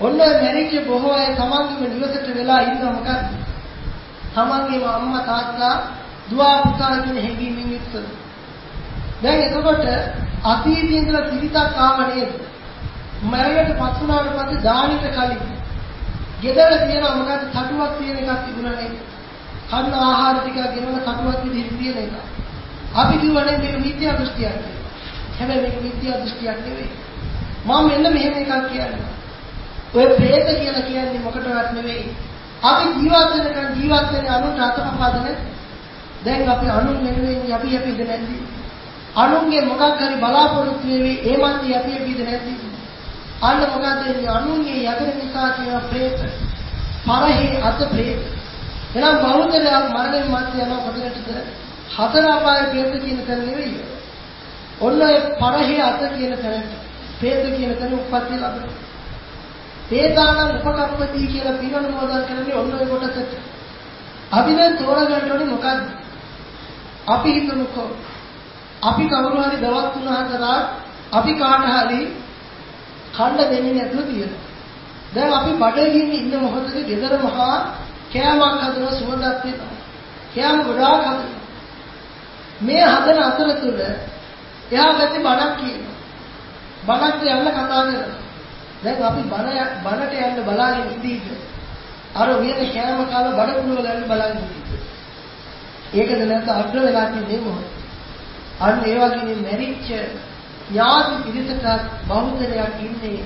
ඔන්න මැරිච්ච බොහෝ අය තමන්ගේම නිවසට වෙලා ඉන්න මොකක්ද? තමන්ගේම අම්මා තාත්තා දුව පුතා කියන හැඟීමෙන් යුක්තව. දැන් එතකොට අතීතයේ ඉඳලා පිරිතක් ආව නේද? මරණයට පත් වුණාට පස්සේ දානෙට කලින් ගෙදර තියෙන මොකද තටුවක් තියෙන එකක් තිබුණා නේද? කන්න ආහාර ටිකක් ගෙනන තටුවක් විදිහට තියෙන එක. අපි කියවනේ මේක මිත්‍යා දෘෂ්ටියක් කියලා. හැබැයි මේක මිත්‍යා දෘෂ්ටියක් නෙවෙයි. මම මෙන්න මෙහෙම එකක් කියන්නේ. ඔය പ്രേත කියලා කියන්නේ මොකටවත් නෙවෙයි. අපි ජීවත් වෙනකන් ජීවත් වෙන්නේ අනුන්ට අතපහදන. දැන් අපි අනුන් නෙවෙයි අපි අපි ඉඳ නැද්දී. අනුන්ගේ මොකක් හරි බලාපොරොත්තු වෙවි ඒ මන්දී අපි අපි ඉඳ නැද්දී. අන්න මොකද එන්නේ අනුන්ගේ යතර නිසා කියන പ്രേත. පරහේ අත പ്രേත. එනම් බෞද්ධ මරණය මත යන කොටලටද හතර අපාය ප්‍රේත කියන තැන නෙවෙයි. ඔන්න ඒ පරහේ අත කියන තැනට ප්‍රේත කියන තැන උප්පත්ති ලැබෙනවා. ප්‍රේතානම් උපකම්පති කියලා පිරිනමෝදන් කරන්නේ ඔන්න ඒ කොටසට. අපි දැන් තෝරගන්න ඕනේ මොකද්ද? අපි හිතමුකෝ අපි කවුරු හරි දවස් 3-4 අපි කාට හරි කණ්ඩ දෙන්නේ නැතුව තියෙනවා. දැන් අපි බඩගින්න ඉන්න මොහොතේ ගෙදර මහා කෑමක් හදනවා සුවඳක් වෙනවා. කෑම ගොඩාක් හදනවා. මේ හදන අතරතුර එහා පැත්තේ බණක් කියනවා. බණක් යන්න කතා කරනවා. දැන් අපි බණ බණට යන්න බලාගෙන ඉඳීද? අර උයන කෑම කාලා බඩ පුරව ගන්න බලාගෙන ඉඳීද? ඒකද නැත්නම් අග්‍ර වෙලා තියෙන්නේ මොකද? අන්න ඒ වගේ මැරිච්ච ඥාති පිරිසට බහුතරයක් ඉන්නේ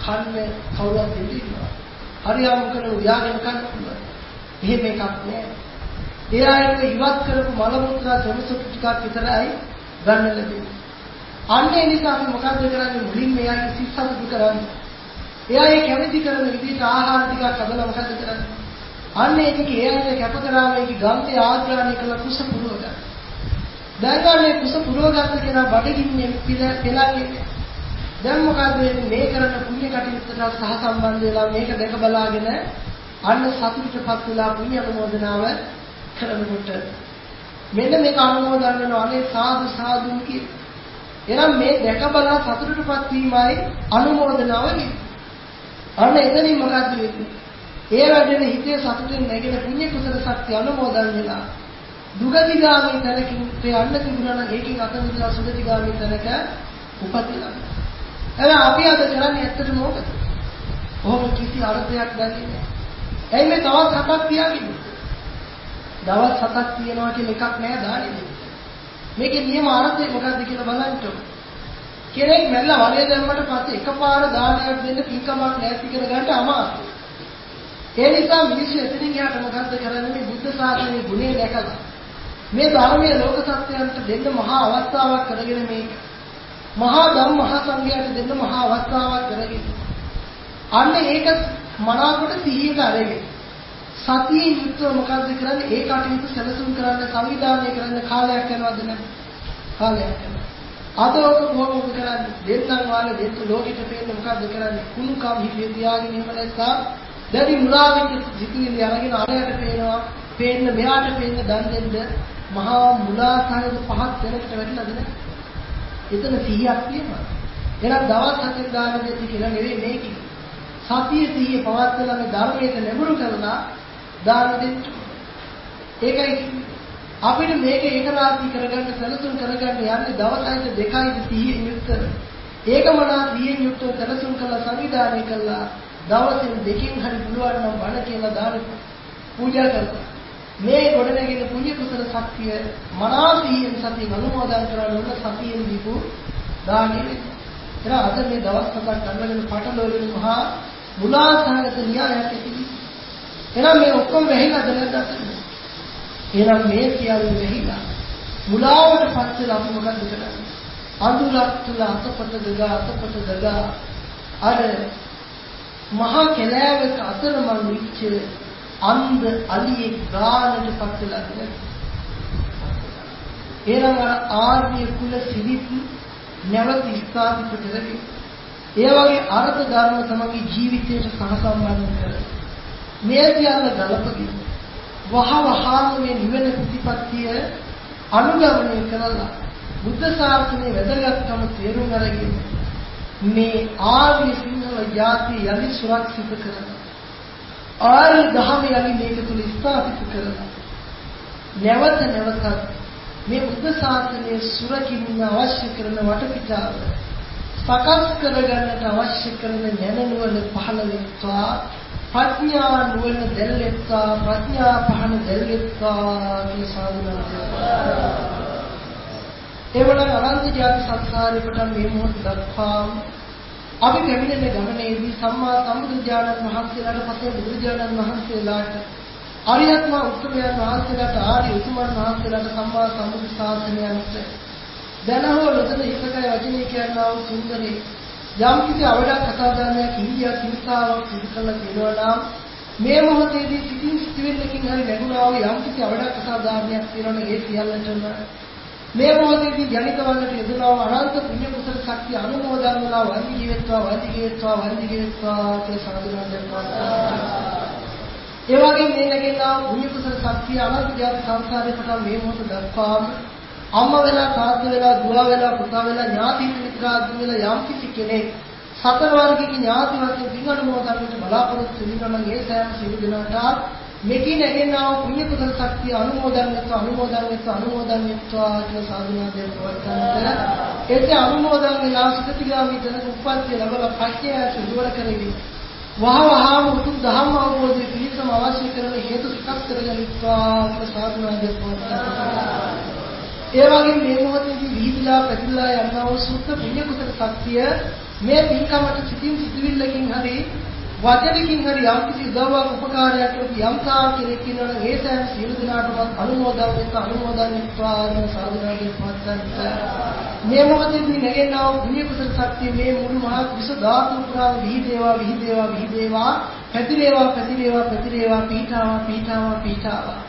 කන්න කවුරුත් දෙන්නේ හරියම කරන උයාගෙන කන්න පුළුවන්. එහෙම එකක් නෑ ඒ අයට ඉවත් කරපු මල මුත්‍රා සොමසුත් ටිකක් විතරයි ගන්න ලැබෙන්නේ අන්න ඒ නිසා අපි මොකද්ද කරන්නේ මුලින්ම එයාගේ සිත් සතුටු කරන්නේ එයා ඒ කැමති කරන විදිහට ආහාර ටිකක් හදලා මොකද කරන්නේ? අන්න ඒක එයාට කැප කරාම ඒක ගන්තේ ආග්‍රහණය කළ කුස පුරව ගන්න. දැන් ගන්නේ කුස පුරව ගන්න කෙනා බඩගින්නේ පෙළන්නේ. දැන් මොකද මේ කරන පුණ්‍ය කටයුත්තට සහ සම්බන්ධ වෙලා මේක දැක බලාගෙන අන්න සතුටටපත් වෙලා පුණ්‍ය අනුමෝදනාව කරනකොට මෙන්න මේක අනුමෝදන් වෙනවා අනේ සාදු සාදු කිය. එනම් මේ දැක බලා සතුටටපත් වීමයි අනුමෝදනාව කියන්නේ. අන්න එතනින් මොකද්ද වෙන්නේ? ඒ වැඩේ හිතේ සතුටෙන් නැගෙන පුණ්‍ය කුසල ශක්තිය අනුමෝදන් වෙලා දුගතිගාමී තැනකින් යන්න තිබුණා නම් ඒකෙන් අත මිදලා සුගතිගාමී තැනක උපදිනවා. එහෙනම් අපි අද කරන්නේ ඇත්තටම මොකද? ඔහොම කිසි අර්ථයක් ගන්නේ නැහැ. එයි මේ තවත් හතක් තියාගෙන. දවස් හතක් තියනවා කියන එකක් නෑ දාන්නේ. මේකේ නියම අර්ථය මොකක්ද කියලා බලන්න ඕනේ. කෙනෙක් මැරලා වලේ දැම්මට පස්සේ එකපාර දානයක් දෙන්න පින්කමක් නැති කර ගන්න අමාරුයි. ඒ නිසා මිනිස්සු එතනින් යාට මොකද්ද කරන්නේ මේ බුද්ධ ශාසනයේ ගුණය දැකලා මේ ධර්මයේ ලෝක සත්‍යයන්ට දෙන්න මහා අවස්ථාවක් කරගෙන මේක මහා ධම්ම මහා සංඝයාට දෙන්න මහා අවස්ථාවක් කරගෙන අන්න ඒක මනාකොට සිහියට අරගෙන සතියේ යුක්තව මොකද්ද කරන්නේ ඒ කටයුතු සැලසුම් කරන්න සංවිධානය කරන්න කාලයක් යනවද නැද්ද කාලයක් යනවා අද ඔක කොහොමද කරන්නේ? දෙන්නම් වාගේ දෙන්න ලෝකෙට පේන්න මොකද්ද කරන්නේ? කුණු කම් හිතේ තියාගෙන එහෙම නැත්නම් දැඩි මුලාවෙච්ච සිතුවිලි අරගෙන අරයට පේනවා, පේන්න මෙයාට පේන්න දන් දෙන්න මහා මුලාකාරද පහත් වෙනකට වැටිලාද නැහැ? එතන 100ක් තියෙනවා. එහෙනම් දවස් හතෙන් දාන දෙති කියලා නෙවෙයි මේක. සතිය සිහිය පවත්වලා මේ ධර්මයට නැඹුරු කරලා දාන දෙන්න. ඒකයි අපිට මේක ඒකරාශී කරගන්න සැලසුම් කරගන්න යන්නේ දවසයිද දෙකයිද 30 යුක්තව. ඒකමනා 30 යුක්තව සැලසුම් කළා සංවිධානය කළා දවසෙන් දෙකකින් හරි පුළුවන් නම් බණ කියලා දාන පූජා කරලා මේ ගොඩනැගෙන පුණ්‍ය කුසල ශක්තිය මනා සිහියෙන් සතිය අනුමෝදන් කරන උන සතියෙන් දීපු දානෙ එතන අද මේ දවස් හතක් අල්ලගෙන පටලවගෙන මහා මුලාසහගත න්‍යායක් ඇති. එහෙනම් මේ ඔක්කොම වැහිලාද නැද්ද? එහෙනම් මේ සියල්ල වෙහිලා මුලාවට පත් වෙලා අපි මොකද කරන්නේ? අඳුරක් තුල අතපත දගා අතපත දගා අර මහා කැලෑවක අතරමං විච්ච අන්ධ අලියෙක් ගානට පත් වෙලා එහෙනම් අර ආර්ය කුල සිරිත් නැවත ස්ථාපිත කරගෙන ඒ වගේ අර්ථ ධර්ම තමයි ජීවිතයට සහසම්බන්ධ කරගන්න. මේ කියන ගලපකින් වහවහාම මේ නිවන ප්‍රතිපත්තිය අනුගමනය කරලා බුද්ධ ශාසනයේ වැදගත්කම තේරුම් අරගෙන මේ ආර්ය සිංහල ජාතිය යලි සුරක්ෂිත කරලා ආර්ය ධර්ම යලි මේක තුල ස්ථාපිත කරලා නැවත නැවතත් මේ බුද්ධ ශාසනයේ සුරකින්න අවශ්‍ය කරන වටපිටාව සකස් කරගන්නට අවශ්‍ය කරන ඥාන නුවණ පහළ වෙත්වා. ප්‍රඥා නුවණ දැල්ලෙත්වා ප්‍රඥා පහන දැල්ලෙත්වා කියන සාධනාව එවනම් අනන්ත ජාති සංසාරේ පටන් මේ මොහොත දක්වා අපි පැමිණෙන ගමනේදී සම්මා සම්බුදුජානක මහත්මයාට පස්සේ බුදුජානක මහත්මයාට අරියත් මා උත්තමයන් වහන්සේලාට ආදී උතුමන් වහන්සේලාට සම්මා සම්බුදු ශාසනයන්ට දැනහෝ ලොතන හිතකය වචනේ කියනවා වූ සුන්දරේ යම් කිසි අවඩක් කතාදානයක් ඉන්දියා සිතාවක් සිදු කළා කියනවා නම් මේ මොහොතේදී සිතින් සිටින්නකින් හරි ලැබුණා වූ යම් කිසි අවඩක් කතාදානයක් තියෙනවනේ ඒ සියල්ලටම මේ මොහොතේදී ජනිත වන්නට යෙදුනා වූ අනන්ත පුණ්‍ය කුසල ශක්තිය අනුමෝදන් වුණා වන්දි ජීවිත්වා වන්දි ජීවිත්වා වන්දි ජීවිත්වා කියලා සාදුනා දෙන්නවා ඒ වගේම මේ නැගෙනා පුණ්‍ය කුසල ශක්තිය අනන්ත ජාති සංසාරේ පටන් මේ මොහොත දක්වාම අම්මා වෙලා තාත්තා වෙලා දුව වෙලා පුතා වෙලා ඥාති මිත්‍රාදී වෙලා යම් කිසි කෙනෙක් සතර වර්ගයේ ඥාති වශයෙන් පින් අනුමෝදන්ට බලාපොරොත්තු වෙනවා නම් ඒ සෑම සියලු දෙනාට මෙකී නැගෙනා වූ පුණ්‍ය කුසල ශක්තිය අනුමෝදන් වෙත්වා අනුමෝදන් වෙත්වා අනුමෝදන් වෙත්වා කියලා සාදුනාදයෙන් පවත්වන්නට ඒකේ අනුමෝදන් වෙලා සුගතිගාමී ජන උප්පත්තිය ලැබලා ප්‍රඥා සිදුවර කරගෙන වහවහාම උතුම් ධම්ම අවබෝධය පිණිසම අවශ්‍ය කරන හේතු සකස් කරගනිත්වා කියලා සාදුනාදයෙන් පවත්වන්නට ඒ වගේම මේ මොහොතේදී විහිදලා පැතිරලා යනවා වූ සුද්ධ පුණ්‍ය කුසල ශක්තිය මේ පින්කමට සිතින් සිටිවිල්ලකින් හරි වචනකින් හරි යම් කිසි උදව්වක් උපකාරයක් ලොකු යම් තා කෙනෙක් ඉන්නවනම් ඒ සෑම සියලු දෙනාටම අනුමෝදන් වෙත් අනුමෝදන් වෙත්වා කියන සාධනාවේ පවත්වන්නට මේ මොහොතේදී නැගෙනා වූ පුණ්‍ය කුසල ශක්තිය මේ මුළු මහත් විශ්ව ධාතු පුරා විහිදේවා විහිදේවා විහිදේවා පැතිරේවා පැතිරේවා පැතිරේවා පීඨාවා පීඨාවා පීඨාවා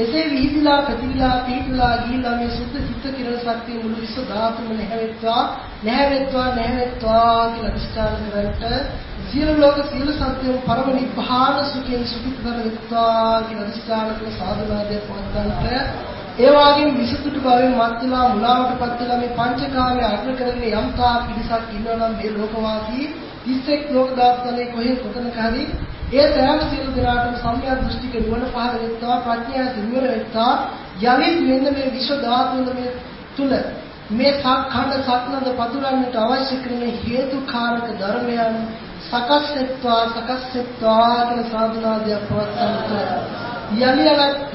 එසේ විහිදලා ප්‍රතිවිලා පීඩලා ගිහිලා මේ සුද්ධ චිත්ත කිරණ ශක්තිය මුළු විශ්ව ධාතුම නැහැවෙත්වා නැහැවෙත්වා නැහැවෙත්වා කියලා අදිස්ථාන කරන්ට සියලු ලෝක සියලු සත්‍යෝ පරම නිබ්බාන සුඛයෙන් සුඛිත කරවෙත්වා කියලා අදිස්ථාන කළ සාධනාදයක් පවත්වන්නට ඒ වගේම විසුතුට භාවයෙන් මත්ලා මුලාවටපත් වෙලා මේ පංචකාමයේ අග්‍ර කරගෙන යම් තා පිරිසක් ඉන්නවා නම් මේ ලෝකවාසී 31 ලෝක දාස්තලේ කොහෙන් කොතනක හරි ඒ සෑම සියලු දෙනාටම සම්‍යක් දෘෂ්ටික නුවණ පහළ වෙත්වා ප්‍රඥා සිංවර වෙත්වා යලිත් මෙන්න මේ විශ්ව ධාතුන් මේ තුල මේ සක්ඛණ්ඩ සක්නද පතුරන්නට අවශ්‍ය කරන හේතුකාරක ධර්මයන් සකස් වෙත්වා සකස් වෙත්වා කියන සාධනාදයක් පවත්වන්නට යලි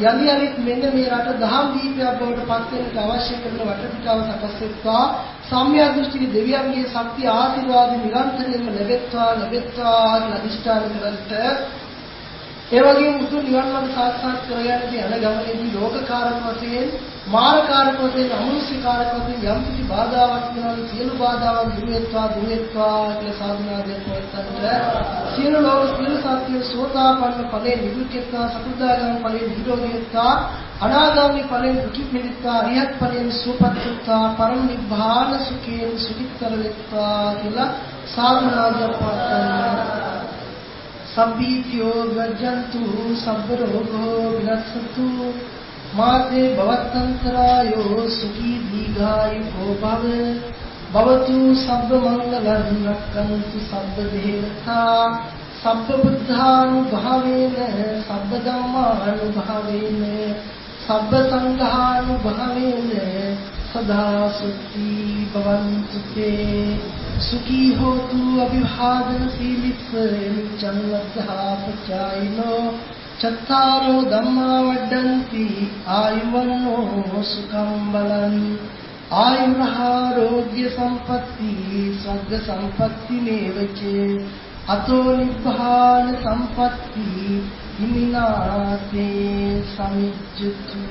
යලි යලිත් මෙන්න මේ රට දහම් දීපයක් බවට පත් වෙන්නට අවශ්‍ය කරන වටපිටාව සකස් වෙත්වා සම්මිය දෘෂ්ටික දෙවියන්ගේ ශක්තිය ආශිර්වාද නිරන්තරයෙන්ම ලැබෙත්වා ලැබෙත්වා කියලා අදිෂ්ඨාන කරන්ට ඒ වගේම උතුම් නිවන් මාර්ග සාක්ෂාත් කරගන්නදී අන ගමනේදී ලෝකකාරක වශයෙන් මානකාරක වශයෙන් අමනුෂ්‍යකාරක වශයෙන් යම් කිසි බාධාවක් වෙනවා සියලු බාධාවන් දුරු වෙත්වා දුරු වෙත්වා කියලා සාධනාදයක් පවත්තන්ට සියලු ලෝක සියලු සත්‍ය සෝතාපන්න ඵලයේ නිදුක්කත්වා සකුදාගාමී ඵලයේ නිරෝධීත්වා අනාගාමී ඵලයෙන් දුකින් මිදෙත්වා අරියත් ඵලයෙන් සුවපත්ත්වා පරම නිබ්බාන සුඛයෙන් සුඛිතර වෙත්වා කියලා සාධනාදයක් පවත්තන්ට සබ්බීතියෝ ගජ්ජන්තු සබ්බ රෝගෝ විනස්සතු මාතේ භවත්තන්තරායෝ සුඛී දීඝායුකෝ භව භවතු සබ්බ මංගලං රක්ඛන්තු සබ්බ දේවතා සබ්බ බුද්ධානුභාවේන සබ්බ ධම්මානුභාවේන සබ්බ සංඝානුභාවේන සදා සුඛී භවන්තු තේ සුඛී හෝතු අභිවාදන සීලිස්ස නිච්ඡං වද්ධා පචායිනෝ චත්තාරෝ ධම්මා වඩ්ඩಂತಿ ආයුවන්නෝ සුඛං බලං ආයුරාෝග්‍ය සම්පatti ස්වග්ග සම්පatti මේවචේ අතෝ නිබ්බාන සම්පatti හිමිනාතේ සමිජ්ජතු